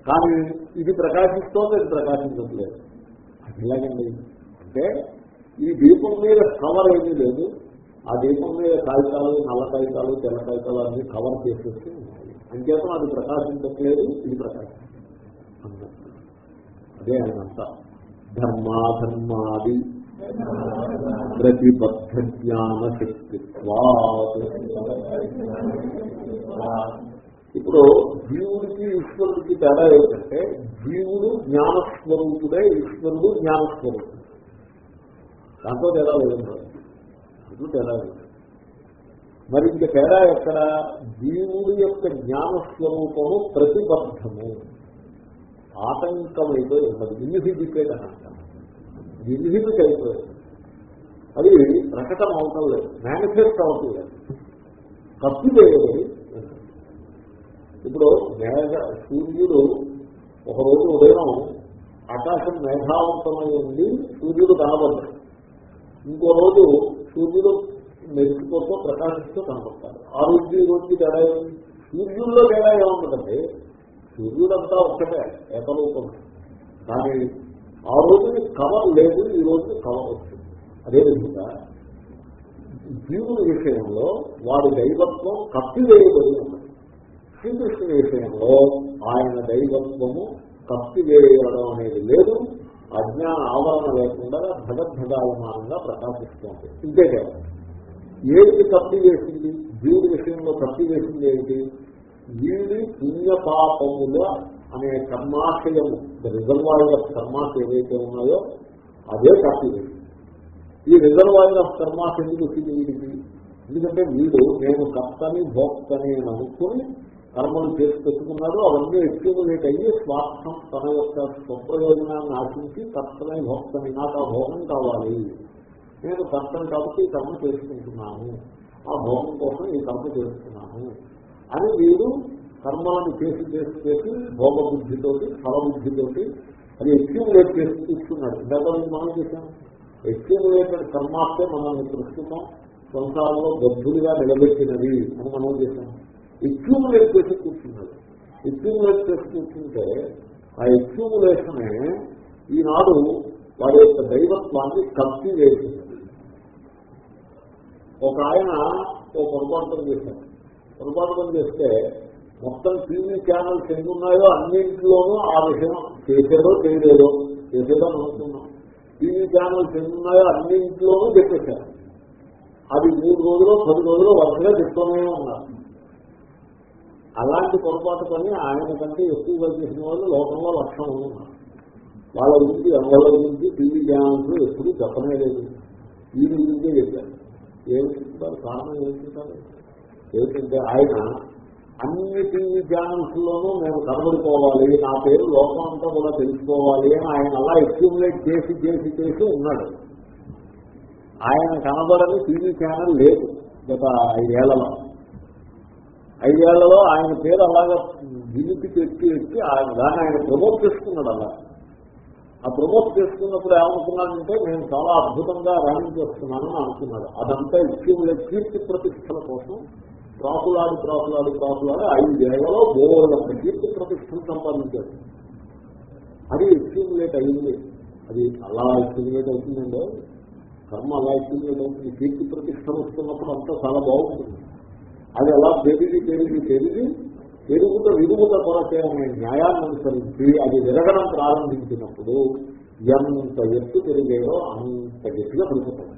కానీ ఇది ప్రకాశిస్తోంది అది ప్రకాశించట్లేదు. అది అంటే ఈ దీపం మీద కవర్ ఏమీ లేదు. ఆ దీపం మీద కాగితాలు నల్ల కాగితాలు తెల్ల కాగితాలు అన్ని కవర్ చేసేసి ఉన్నాయి. అంచేతం అది ప్రకాశించట్లేదు ఇది ప్రకాశం అదే ఆయన ధర్మాధర్మాది. ప్రతిబద్ధ జ్ఞాన శక్తిత్వా ఇప్పుడు జీవుడికి ఈశ్వరుడికి తేడా ఏంటంటే జీవుడు జ్ఞానస్వరూపుడే ఈశ్వరుడు జ్ఞానస్వరూపుడు. దాంట్లో తేడా లేదు దాంట్లో తేడా లేదు. మరి ఇంక తేడా ఎక్కడ? జీవుడి యొక్క జ్ఞానస్వరూపము ప్రతిబద్ధము. ఆటంకమైపోయి ఉన్నది. ఇన్హిబిటెడ్ అని అంటాం ఇన్హిబిట్ అయిపోయింది అది ప్రకటన అవటం లేదు. మేనిఫెస్ట్ అవటం లేదు. కప్పివేయబడి ఇప్పుడు మేఘ సూర్యుడు ఒకరోజు ఉదయం ఆకాశం మేఘావంతమై ఉండి సూర్యుడు కనబడ్డాడు. ఇంకో రోజు సూర్యుడు మెరిసిపోతూ ప్రకాశిస్తూ కనపడతాడు ఆ రోజు ఈ రోజుకి తేడా ఏముంది సూర్యుల్లో తేడా ఏముందంటే సూర్యుడంతా ఒక్కటే ఏకరూపం కానీ ఆ రోజుని కవర్ లేదు ఈ రోజు కవర్ వస్తుంది. అదేవిధంగా జీవుల విషయంలో వారి దైవత్వం కప్పివేయబడి ఉన్నది. శ్రీకృష్ణుని విషయంలో ఆయన దైవత్వము కప్పివేయడం అనేది లేదు. అజ్ఞాన ఆవరణ లేకుండా భగద్భగాయమానంగా ప్రకాశిస్తోంది ఇంతే కదా. ఏది తప్పి వేసింది జీవుడి విషయంలో తప్పి వేసింది ఏమిటి? వీడి పుణ్యపాపముల అనే కర్మాశయము రిజర్వాయర్ ఆఫ్ కర్మాస్ ఏవైతే ఉన్నాయో అదే కాపీ ఈ రిజర్వాయర్ ఆఫ్ కర్మాస్ ఎందుకు వచ్చింది వీడికి? ఎందుకంటే వీడు నేను కర్తని భోక్తని అని అనుకుని కర్మలు చేసి పెట్టుకున్నాడు అవన్నీ ఎక్యుములేట్ అయ్యి స్వార్థం తన యొక్క స్వప్రయోజనాన్ని ఆశించి కర్తనే భోక్తని నాకు ఆ భోగం కావాలి. నేను కర్తను కాబట్టి ఈ కర్మ చేసుకుంటున్నాను. ఆ భోగం కోసం ఈ కర్మ చేస్తున్నాను. అని వీడు కర్మలను చేసి చేసి చేసి భోగ బుద్ధితోటి ఫల బుద్ధితోటి అది ఎక్యుములేట్ చేసి తీసుకున్నాడు ఇందాక మనం చేశాం. ఎక్యుములేటెడ్ కర్మాస్తే మనల్ని ప్రస్తుతం సంసారంలో బద్ధులుగా నిలబెట్టినది అని మనం చేశాం. ఎక్యూములేట్ చేసి కూర్చున్నాడు. ఎక్యూములేట్ చేసి కూర్చుంటే ఆ ఎక్యూములేషనే ఈనాడు వారి యొక్క దైవత్వాన్ని కప్పి వేసింది. ఒక ఆయన ఓ పొరపాటు పని చేశారు పొరపాటు పని చేస్తే మొత్తం టీవీ ఛానల్స్ ఎన్ని ఉన్నాయో అన్నింటిలోనూ ఆ విషయం చేసేదో చేయలేదో చేసేదో అనుకుంటున్నాం టీవీ ఛానల్స్ ఎన్ని ఉన్నాయో అన్నింటిలోనూ చెప్పేశారు. అది మూడు రోజులు పది రోజులు వరుసగా చెప్తూనే ఉన్నారు. అలాంటి పొరపాటు పని ఆయన కంటే ఎక్కువగా చేసిన వాళ్ళు లోకంలో లక్షణం ఉన్నారు. వాళ్ళ గురించి ఎవరి గురించి టీవీ ఛానల్స్ ఎప్పుడు చెప్పనే లేదు. వీరి గురించే చెప్పారు. ఏమి చెప్తారు కారణం ఏమి చెప్తారు ఏమిటంటే ఆయన అన్ని టీవీ ఛానల్స్లోనూ నేను కనబడిపోవాలి నా పేరు లోకం అంతా కూడా తెలుసుకోవాలి అని ఆయన అలా ఎక్యుములేట్ చేసి చేసి చేసి ఉన్నాడు. ఆయన కనబడని టీవీ ఛానల్ లేదు గత ఐదేళ్ళలో. ఐదేళ్ళలో ఆయన పేరు అలాగా దిలిపి ఎక్కి ఎక్కి ఆయన దాన్ని ఆయన ప్రమోట్ చేసుకున్నాడు అలా. ఆ ప్రమోట్ చేసుకున్నప్పుడు ఏమనుకున్నాడంటే నేను చాలా అద్భుతంగా రాణించేస్తున్నానని అనుకున్నాడు. అదంతా ఇచ్చిన కీర్తి ప్రతిష్టల కోసం ప్రాకులాడి ప్రాకులాడి ప్రాకులాడి ఐదు ఏళ్ళలో బోర్డంత కీర్తి ప్రతిష్టం సంపాదించాడు అది ఎక్స్ట్రీములేట్ అయింది. అది అలా ఎక్స్ట్రీములేట్ అవుతుందండి? కర్మ అలా ఎక్స్ట్రీములేట్ అవుతుంది. కీర్తి ప్రతిష్టం వస్తున్నప్పుడు అంతా చాలా బాగుంటుంది. అది అలా పెరిగి పెరిగి పెరిగి పెరుగుత విరుగుత కొరకే అనే న్యాయాన్ని అనుసరించి అది విరగడం ప్రారంభించినప్పుడు ఎంత ఎత్తు పెరిగాయో అంత గట్టిగా పెరుగుతుంది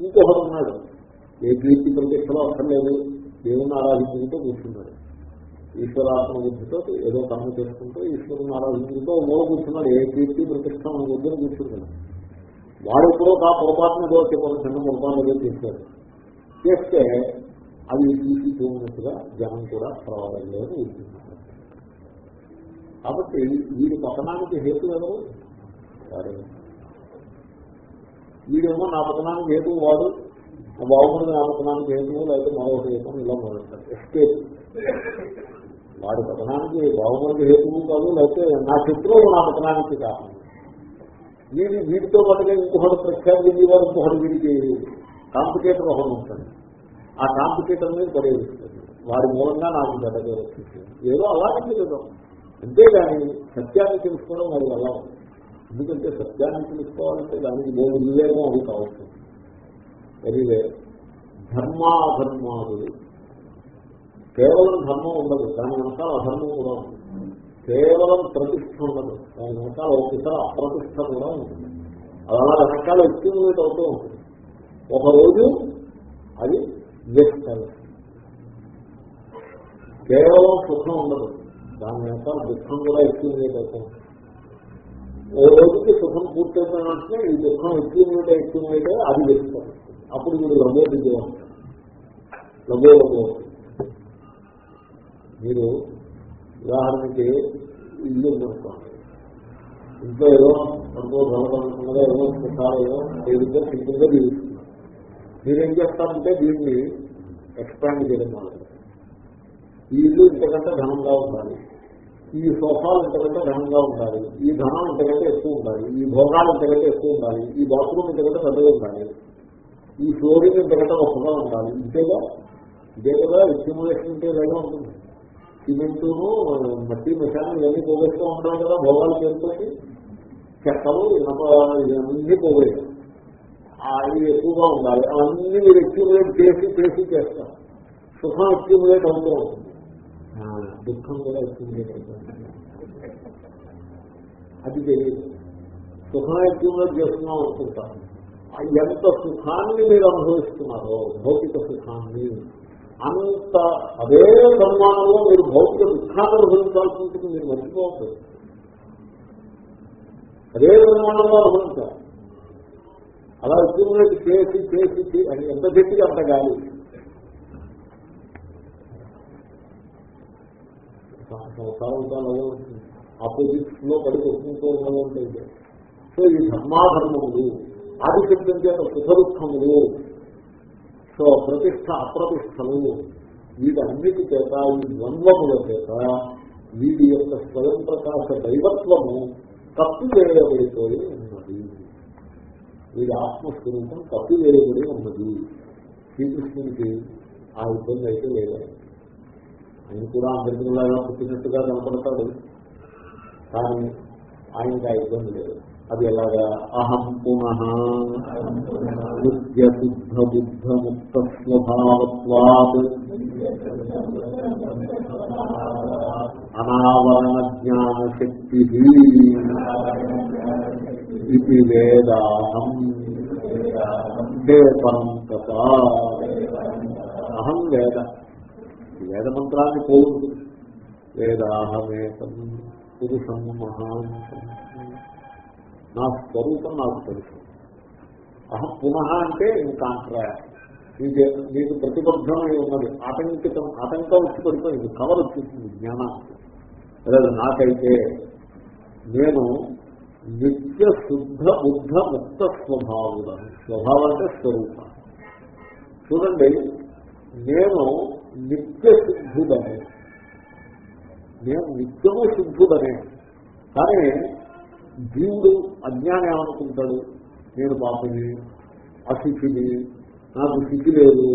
ఇంకొకడు ఉన్నాడు. ఏ కీర్తి ప్రతిష్టలో అక్కర్లేదు దేవుని ఆరాధించుకుంటూ కూర్చున్నాడు. ఈశ్వరాత్మ బుద్ధితో ఏదో కర్మ చేసుకుంటూ ఈశ్వరుని ఆరాధించుకుంటూ మూల కూర్చున్నాడు. ఏ కీర్తి ప్రతిష్ట మన దగ్గర కూర్చుంటున్నాడు వాడు ఎప్పుడో ఆ పొరపాటును ఏదో కొన్ని చిన్న పొరపాటు ఏదో చేశాడు. చేస్తే అది తీసి చూసినట్టుగా జనం కూడా ప్రవాదంలో ఉంటున్నారు. కాబట్టి వీడి పతనానికి హేతు ఎవరు? వీడేమో నా పతనానికి హేతు వాడు. బాగుపడిన నా పతనానికి లేకపోతే మరొకటి ఏమో ఇలా మొదలెట్టారు ఎస్కేప్ వాడి కథనానికి బాగుపడిన హేతువు కాదు లేకపోతే నా శత్రువు నా కాదు. వీడి వీటితో పాటుగా ఇంకొకటి ప్రఖ్యాతి వారు ఇంకొకటి వీడికి కాంపిటేటర్ ఒకటి ఉంటాడు. ఆ కాంపిటేటర్ మీద పడేస్తుంది వాడి మూలంగా నాకు బెడగా వచ్చింది ఏదో అలాగే కదా అంతేగాని సత్యాన్ని తెలుసుకోవడం మరి ఎలా ఉంది ఎందుకంటే సత్యాన్ని తెలుసుకోవాలంటే దానికి మూడు వివేకం అది కావచ్చు. ఎనివే ధర్మాధర్మాదులు. కేవలం ధర్మం ఉండదు దాని వెనకాల అధర్మం కూడా ఉంటుంది. కేవలం ప్రతిష్ట ఉండదు దాని వెనకాల ఒకసారి అప్రతిష్ట కూడా ఉంటుంది. అలా రకాల ఎక్స్టిమేట్ అవుతూ ఉంటుంది. ఒకరోజు అది వ్యక్తం కేవలం సుఖం ఉండదు దాని వెనకాల దుఃఖం కూడా ఎక్స్టిమేట్ అవుతుంది ఓ రోజుకి సుఖం పూర్తయిపోయినట్టే ఈ దుఃఖం ఎక్స్టిమేట్ ఎక్స్టిమేట్ అది వ్యక్తం. అప్పుడు మీరు లభో దిగే మీరు ఉదాహరణకి ఇల్లు కొనుక్కోండి ఇంట్లో ఏదో అనుకో ధనపడుతున్నదో ఏదో సుఖాలు ఏదో ఏదో సింపుల్గా జీవిస్తున్నారు. మీరేం చేస్తారంటే దీన్ని ఎక్స్పాండ్ చేయడం మొదలు ఈ ఇల్లు ఇంతకంటే ఘనంగా ఉండాలి. ఈ సోఫాలు ఇంతకంటే ఘనంగా ఉండాలి. ఈ ధనం ఇంతకంటే ఎక్కువ ఉండాలి. ఈ భోగాలు ఇంతకంటే ఎక్కువ ఉండాలి. ఈ బాత్రూమ్ ఇంతకంటే పెద్దగా ఉండాలి. ఈ ఫ్లోరింగ్ ఇంతకంటే ఒకగా ఉండాలి. ఇంతేగా ఇదే కదా? స్టిమ్యులేషన్ అంటే ఇలాగే ఉంటుంది. సిమెంటును మట్టి మిషాన్ని ఇవన్నీ పోగేస్తూ ఉంటాం కదా భోగాలు పేరుతోటి చెక్కలు ఇవన్నీ పోగేస్తాం అవి ఎక్కువగా ఉండాలి. అవన్నీ మీరు ఎక్యుములేట్ చేసి చేసి చేస్తాం సుఖం ఎక్యుములేట్ అవుతూ ఉంటుంది. దుఃఖం కూడా ఎక్యుములేట్ అవుతుంది అది తెలియదు. సుఖం ఎక్యుములేట్ చేస్తున్నాం అనుకుంటారు ఎంత సుఖాన్ని మీరు అనుభవిస్తున్నారో భౌతిక సుఖాన్ని అంత అదే సన్మానంలో మీరు భౌతిక దుఃఖాన్ని అనుభవించాల్సి ఉంటుంది మీరు మర్చిపోవద్దు అదే సన్మానంలో అనుభవించాలి. అలా అక్యుములేట్ చేసి చేసి అని ఎంత గట్టిగా అంత గాలి. సంసారం ఆపోజిట్స్లో పడి కొట్టుకుంటూ ఉన్నది ఉంటుంది సో ఈ ధర్మాధర్మములు. ఆదిశబ్దం చేత సుఖ దుఃఖములు సో ప్రతిష్ట అప్రతిష్టలు వీటన్నిటి చేత ఈ ద్వంద్వముల చేత వీటి యొక్క స్వయం ప్రకాశ దైవత్వము కప్పివేయబడిపోయి ఉన్నది. వీడి ఆత్మస్వరూపం కప్పివేయబడి ఉన్నది. శ్రీకృష్ణునికి ఆ ఇబ్బంది అయితే లేదు. ఆయన కూడా అందరిలాగా పుట్టినట్టుగా కనపడతాడు. కానీ ఆయనకి ఆ ఇబ్బంది లేదు. అది ఎలాగా అహం పునః నిత్య శుద్ధ బుద్ధ ముక్త స్వభావత్వాత్ అనావరణ జ్ఞాన శక్తి ఇది వేదాహం దేవం అహం వేద వేద మంత్రాన్ని పోదు వేదాహమేకం పురుషం మహాంతం నా స్వరూపం నాకు తెలుసు. అహం పునః అంటే ఇంకా మీకు మీకు ప్రతిబద్ధమై ఉన్నది. ఆటంకితం ఆటంకం వచ్చి పడిపోయింది కవర్ వచ్చేసింది జ్ఞానానికి లేదు నాకైతే నేను నిత్య శుద్ధ బుద్ధ ముక్త స్వభావులను స్వభావం అంటే స్వరూప. చూడండి నేను నిత్య శుద్ధుడనే. నేను నిత్యము శుద్ధుడనే. కానీ జీవుడు అజ్ఞానం ఏమనుకుంటాడు? నేను పాపని అశిఖిని నాకు శిఖి లేదు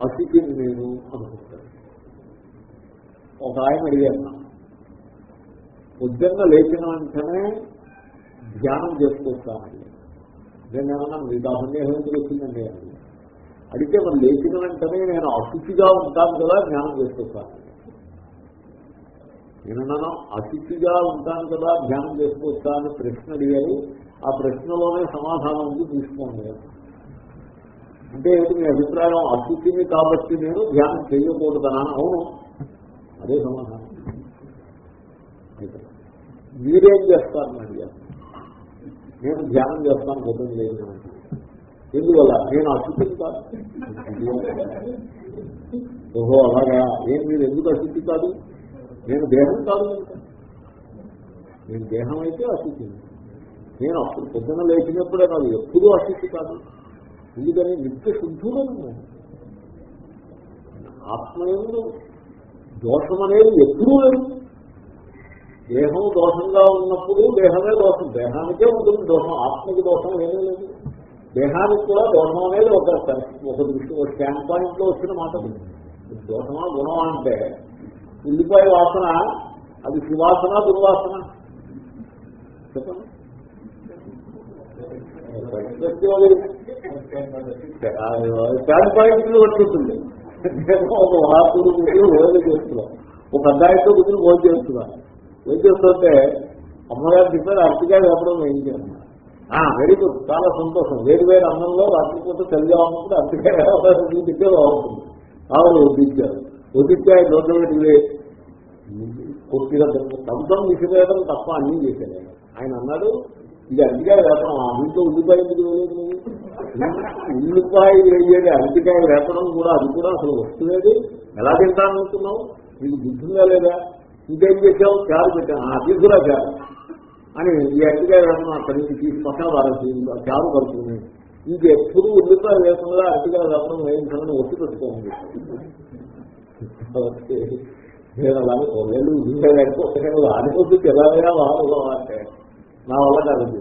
అశిఖిని నేను అనుకుంటాడు ఒక ఆయన అడిగాను పొద్దున్న లేచిన వెంటనే ధ్యానం చేసుకొస్తానండి నేను ఏమన్నా మీ సందేహం ఎందుకు వచ్చిందండి అడిగితే మరి లేచిన వెంటనే నేను అశుచిగా ఉంటాను కదా ధ్యానం చేసుకొస్తాను నేనన్నాను అతిథిగా ఉంటాను కదా ధ్యానం చేసుకొస్తా అని ప్రశ్న అడిగారు. ఆ ప్రశ్నలోనే సమాధానం ఉంది తీసుకోండి. అంటే ఏంటి మీ అభిప్రాయం? అతిథిని కాబట్టి నేను ధ్యానం చేయకూడదనా అవును అదే సమాధానం. మీరేం చేస్తారు అడిగారు. నేను ధ్యానం చేస్తాను పొద్దున్న లేదు ఎందువల్ల? నేను అశుద్ధి కాదు. ఓహో అలాగా? ఏం మీరు ఎందుకు అతిథి కాదు? నేను దేహం కాదు నేను దేహం అయితే అశుద్ధి నేను అప్పుడు పొద్దున లేచినప్పుడే నాకు ఎప్పుడూ అశుద్ధి కాదు. ఎందుకని? నిత్య శుద్ధులను నేను. ఆత్మయంలో దోషం అనేది ఎప్పుడూ లేదు. దేహం దోషంగా ఉన్నప్పుడు దేహమే దోషం. దేహానికే ఉంటుంది దోషం. ఆత్మకి దోషం ఏమీ లేదు. దేహానికి కూడా దోషం అనేది ఒక ఒక దృష్టి ఒక స్టాండ్ పాయింట్లో వచ్చిన మాట దోషమా గుణం అంటే ఉల్లిపాయ వాసన అది సువాసన దుర్వాసన? చెప్పండి. స్టాండ్ పాయింట్ పట్టుకుంటుంది ఒక వాసుడు కూతురు ఓళ్ళు చేస్తున్నాం ఒక అద్దాయితో కూర్చుని భోజనం చేస్తున్నాం ఏం చేస్తుంటే అమ్మగారు చెప్పారు అరటికాయ వేపడం వేయించాను వెరీ గుడ్ చాలా సంతోషం. వేరు వేరు అన్నంలో రాత్రిపూట చలిగా ఉన్నప్పుడు అరటికాయ వేపడం బాగుంటుంది. ఆవిడ వడ్డించారు. వడ్డించాయి నోట్ల పెట్టి పూర్తిగా కంతం విసిరేయడం తప్ప అన్నీ చేశాను ఆయన. అన్నాడు ఇది అరటికాయ వేపడం ఆ ఉల్లిపాయ ఉల్లిపాయ వేయేది అరటికాయ వేపడం కూడా అది కూడా అసలు వస్తులేదు. ఎలా తింటాననుకున్నావు నీకు బుద్ధిందా లేదా? ఇంకేం చేసావు చారు పెట్టాను. అది కూడా చారు. అని ఈ అరటికాయ వేపడం అక్కడి నుంచి తీసి పక్కన వారేసి చారు కలుపుకుని ఇంకెప్పుడు ఉల్లిపాయ వేయకుండా అరటికాయ వేపడం వేయించాలని ఒత్తి పెట్టుకోండి. నేను అలాగే కొన్నేళ్ళు ఉద్యోగం లేకపోతే ఆడిపోతే ఎలాగైనా వాళ్ళు అంటే నా వల్ల కాదు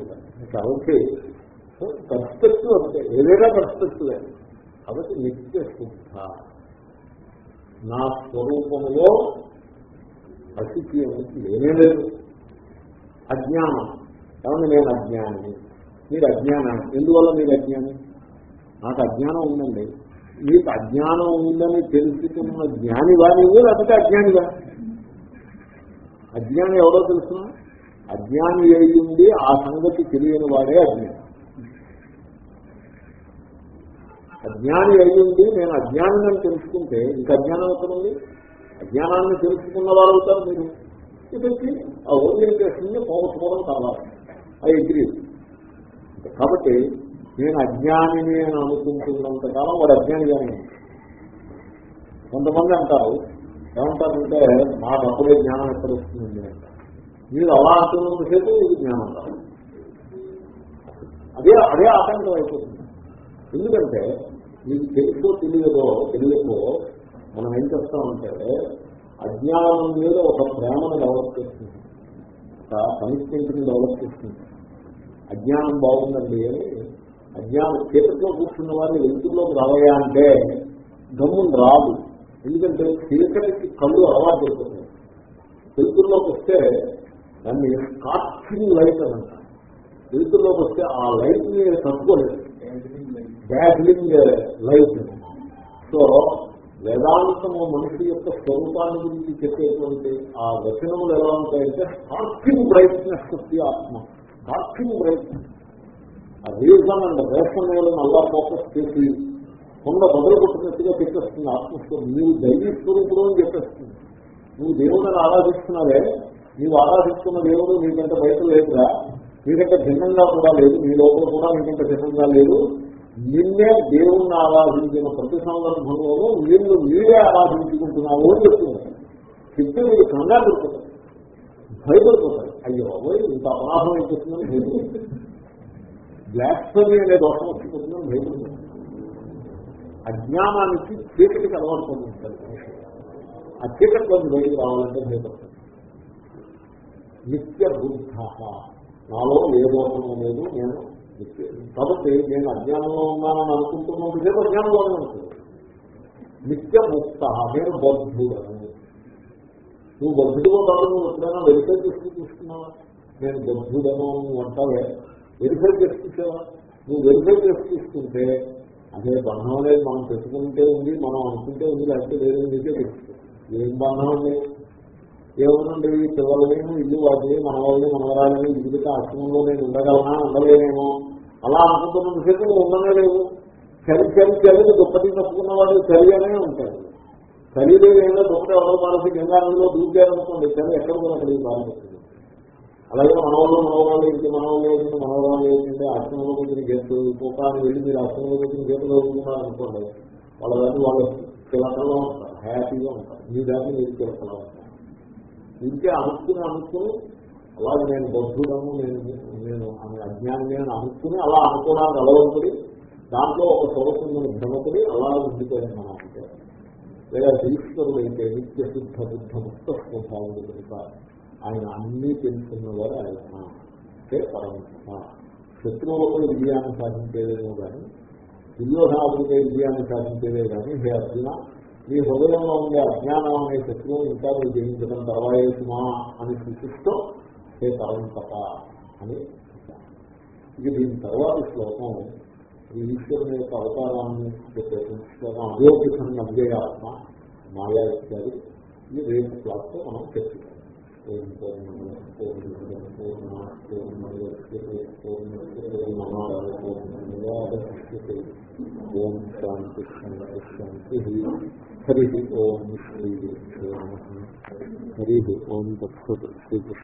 కాబట్టి పర్స్పెక్టివ్ అంతే. ఏదైనా పర్స్పెక్టివ్ కాబట్టి నిత్య శుద్ధ. నా స్వరూపంలో అతిథి అనేది లేనే లేదు. అజ్ఞానం. కాబట్టి నేను అజ్ఞాని మీరు అజ్ఞానం ఎందువల్ల మీరు అజ్ఞాని? నాకు అజ్ఞానం ఉందండి. మీకు అజ్ఞానం ఉందని తెలుసుకున్న జ్ఞానివా నీవు లేకపోతే అజ్ఞానివా? అజ్ఞాని ఎవరో తెలుసునా? అజ్ఞాని అయ్యింది ఆ సంగతి తెలియని వాడే అజ్ఞాని. అజ్ఞాని అయ్యింది నేను అజ్ఞానం తెలుసుకుంటే ఇంకా అజ్ఞానం అవుతుంది అజ్ఞానాన్ని తెలుసుకున్న వారు అవుతారు మీరు. ఇప్పటికి ఆ ఓరియంటేషన్ పోగొట్టుకోవడం కావాలి. I agree. కాబట్టి నేను అజ్ఞానిని అని అనుకుంటున్నంత కాలం వాడు అజ్ఞానిగానే ఉంటాడు. కొంతమంది అంటారు ఏమంటారంటే మా అప్పుడే జ్ఞానం ఎక్కడ వస్తుందండి అంటారు మీరు అలా అంటున్నంతసేపు ఇది జ్ఞానం అదే అదే ఆటంకం అయిపోతుంది. ఎందుకంటే మీకు తెలుసో తెలియదో తెలియకో మనం ఏం చేస్తామంటే అజ్ఞానం మీద ఒక ప్రేమను డెవలప్ చేస్తుంది. ఒక కమిట్మెంట్ని డెవలప్ చేస్తుంది. అజ్ఞానం బాగుందండి అని అజ్ఞానం. చీకట్లో కూర్చున్న వారిని వెలుతుల్లోకి రావయా అంటే గమ్మును రాదు. ఎందుకంటే చీకటికి కళ్ళు అలవాటు అయిపోతుంది వెలుతుల్లోకి వస్తే దాన్ని స్కార్చింగ్ లైట్ అని అంటారు. వెలుతుల్లోకి వస్తే ఆ లైట్ని తట్టుకోలేదు. డార్లింగ్ లైట్ సో వేదాంతము మనిషి యొక్క స్వరూపాన్ని గురించి చెప్పేటువంటి ఆ వచనములు ఎలా ఉంటాయంటే స్పార్కింగ్ బ్రైట్నెస్ వస్తుంది ఆత్మ. స్పార్కింగ్ బ్రైట్నెస్ ఆ రీజన్ అండ్ రేషనలను అల్లా ఫోకస్ చేసి కొండ బదులు కొట్టినట్టుగా చెప్పేస్తుంది ఆత్మస్వరూపం. నీవు దైవీ స్వరూపుడు అని చెప్పేస్తుంది. నువ్వు దేవుడిని ఆరాధిస్తున్నావే. నీవు ఆరాధిస్తున్న దేవుడు నీకంటే బయట లేదురా. నీకంటే భిన్నంగా కూడా లేదు. నీ లోపల కూడా నీకంటే భిన్నంగా లేదు. నిన్నే దేవుణ్ణి ఆరాధించిన ప్రతి సందర్భంలోనూ నిన్ను మీరే ఆరాధించుకుంటున్నావు అని చెప్తున్నారు. చెప్తే మీరు కంగారు పడిపోతారు. భయపడిపోతారు. అయ్యో అవ్వయి ఇంత అపరాధం అయిపోతుందని భయపడిపోతారు అనే దోషం వచ్చిపోతుందని భయపడుతుంది. అజ్ఞానానికి చీకటికి అలవాటు పొందుతారు ఆ చీకటి బయటకు రావాలంటే భయపడుతుంది నిత్య బుద్ధ నాలో ఏ దోషము లేదు నేను కాబట్టి నేను అజ్ఞానంలో ఉన్నానని అనుకుంటున్నాను లేదు అజ్ఞానంలోనే ఉంటుంది నిత్య ముక్త నేను బద్ధుడను. నువ్వు బద్ధుడుగా కాదు నువ్వు ఎప్పుడైనా వెరిఫై చేసి చూస్తున్నావా నేను బద్ధుడను అంటావే. వెరిఫై చేసుకుంటేవా? నువ్వు వెరిఫై చేసి చూసుకుంటే అదే బంధం అనేది మనం పెట్టుకుంటే ఉంది మనం అనుకుంటే ఉంది లేకపోతే లేదు నీకే తెలుస్తుంది ఏం బంధం అండి? ఏమనండి పిల్లలనేమో ఇల్లు వాటిని మనవాళ్ళని మనవరాలని ఇదిగితే ఆశ్రమంలో నేను ఉండగలనా ఉండలేనేమో? అలా అనుకుంటున్న సేపు నువ్వు ఉండనే లేవు. చలి చలి చలిని దుప్పటి తప్పుకున్నవాడు చలి అనే ఉంటాడు. చలిలో ఏదో దుప్పటి ఎవరో మనసు గంగానంలో దూకారనుకోండి చలి ఎక్కడ కూడా అక్కడికి బాగుంటుంది అలాగే మనవాళ్ళు మనవాళ్ళు ఏంటి? మనవాళ్ళు ఏంటి? మనవాళ్ళు ఏంటంటే ఆశ్రమంలో కూర్చుని గేట్లు పోకాన్ని వెళ్ళి మీరు ఆశ్రమంలో కూర్చుని గేట్లు చదువుకున్నారు అనుకోండి వాళ్ళ దాన్ని వాళ్ళు పిల్లకల్లో ఉంటారు హ్యాపీగా ఉంటారు. మీ దాన్ని మీరు పిల్లకల్లో ఉంటారు. ఇంకే అనుకుని అనుకుని అలాగే నేను బద్ధుడను నేను నేను అనే అజ్ఞానం నేను అనుకుని అలా అనుకోవడానికి అలవంతుడి దాంట్లో ఒక సౌకర్యం భ్రమకుడి అలా ఉండిపోయింది మనం అంటే. లేదా ఈశ్వరుడు అయితే నిత్య శుద్ధ బుద్ధ ముక్త స్వభావం కనుక ఆయన అన్ని తెలుసుకున్నవారు ఆయన అంటే పరమాత్మ శత్రువులపై విజయాన్ని సాధించేదేమో కానీ దుర్యోధనాదులకే విజయాన్ని సాధించేదే కానీ హే అర్జున మీ హృదయంలో ఉండే అజ్ఞానం అనే శత్రువు ఇంకా మీరు జయించడం తర్వాయేసుమా అని సూచిస్తూ హే పరంపత అని ఇది దీని తర్వాత శ్లోకం ఈ ఈశ్వరుని యొక్క అవతారాన్ని శ్లోకం అయోగ్యం అవ్యయాత్మ మాయా ఇత్యాది ఇది రేపు క్లాస్ మనం చర్చిస్తాం. ఓం పూర్ణ పూర్ణ పూర్ణ పూర్ణ ఓం శాంతి శాంతి శాంతి హరి ఓం శ్రీ హరి ఓం తత్సత్ శ్రీకృష్ణ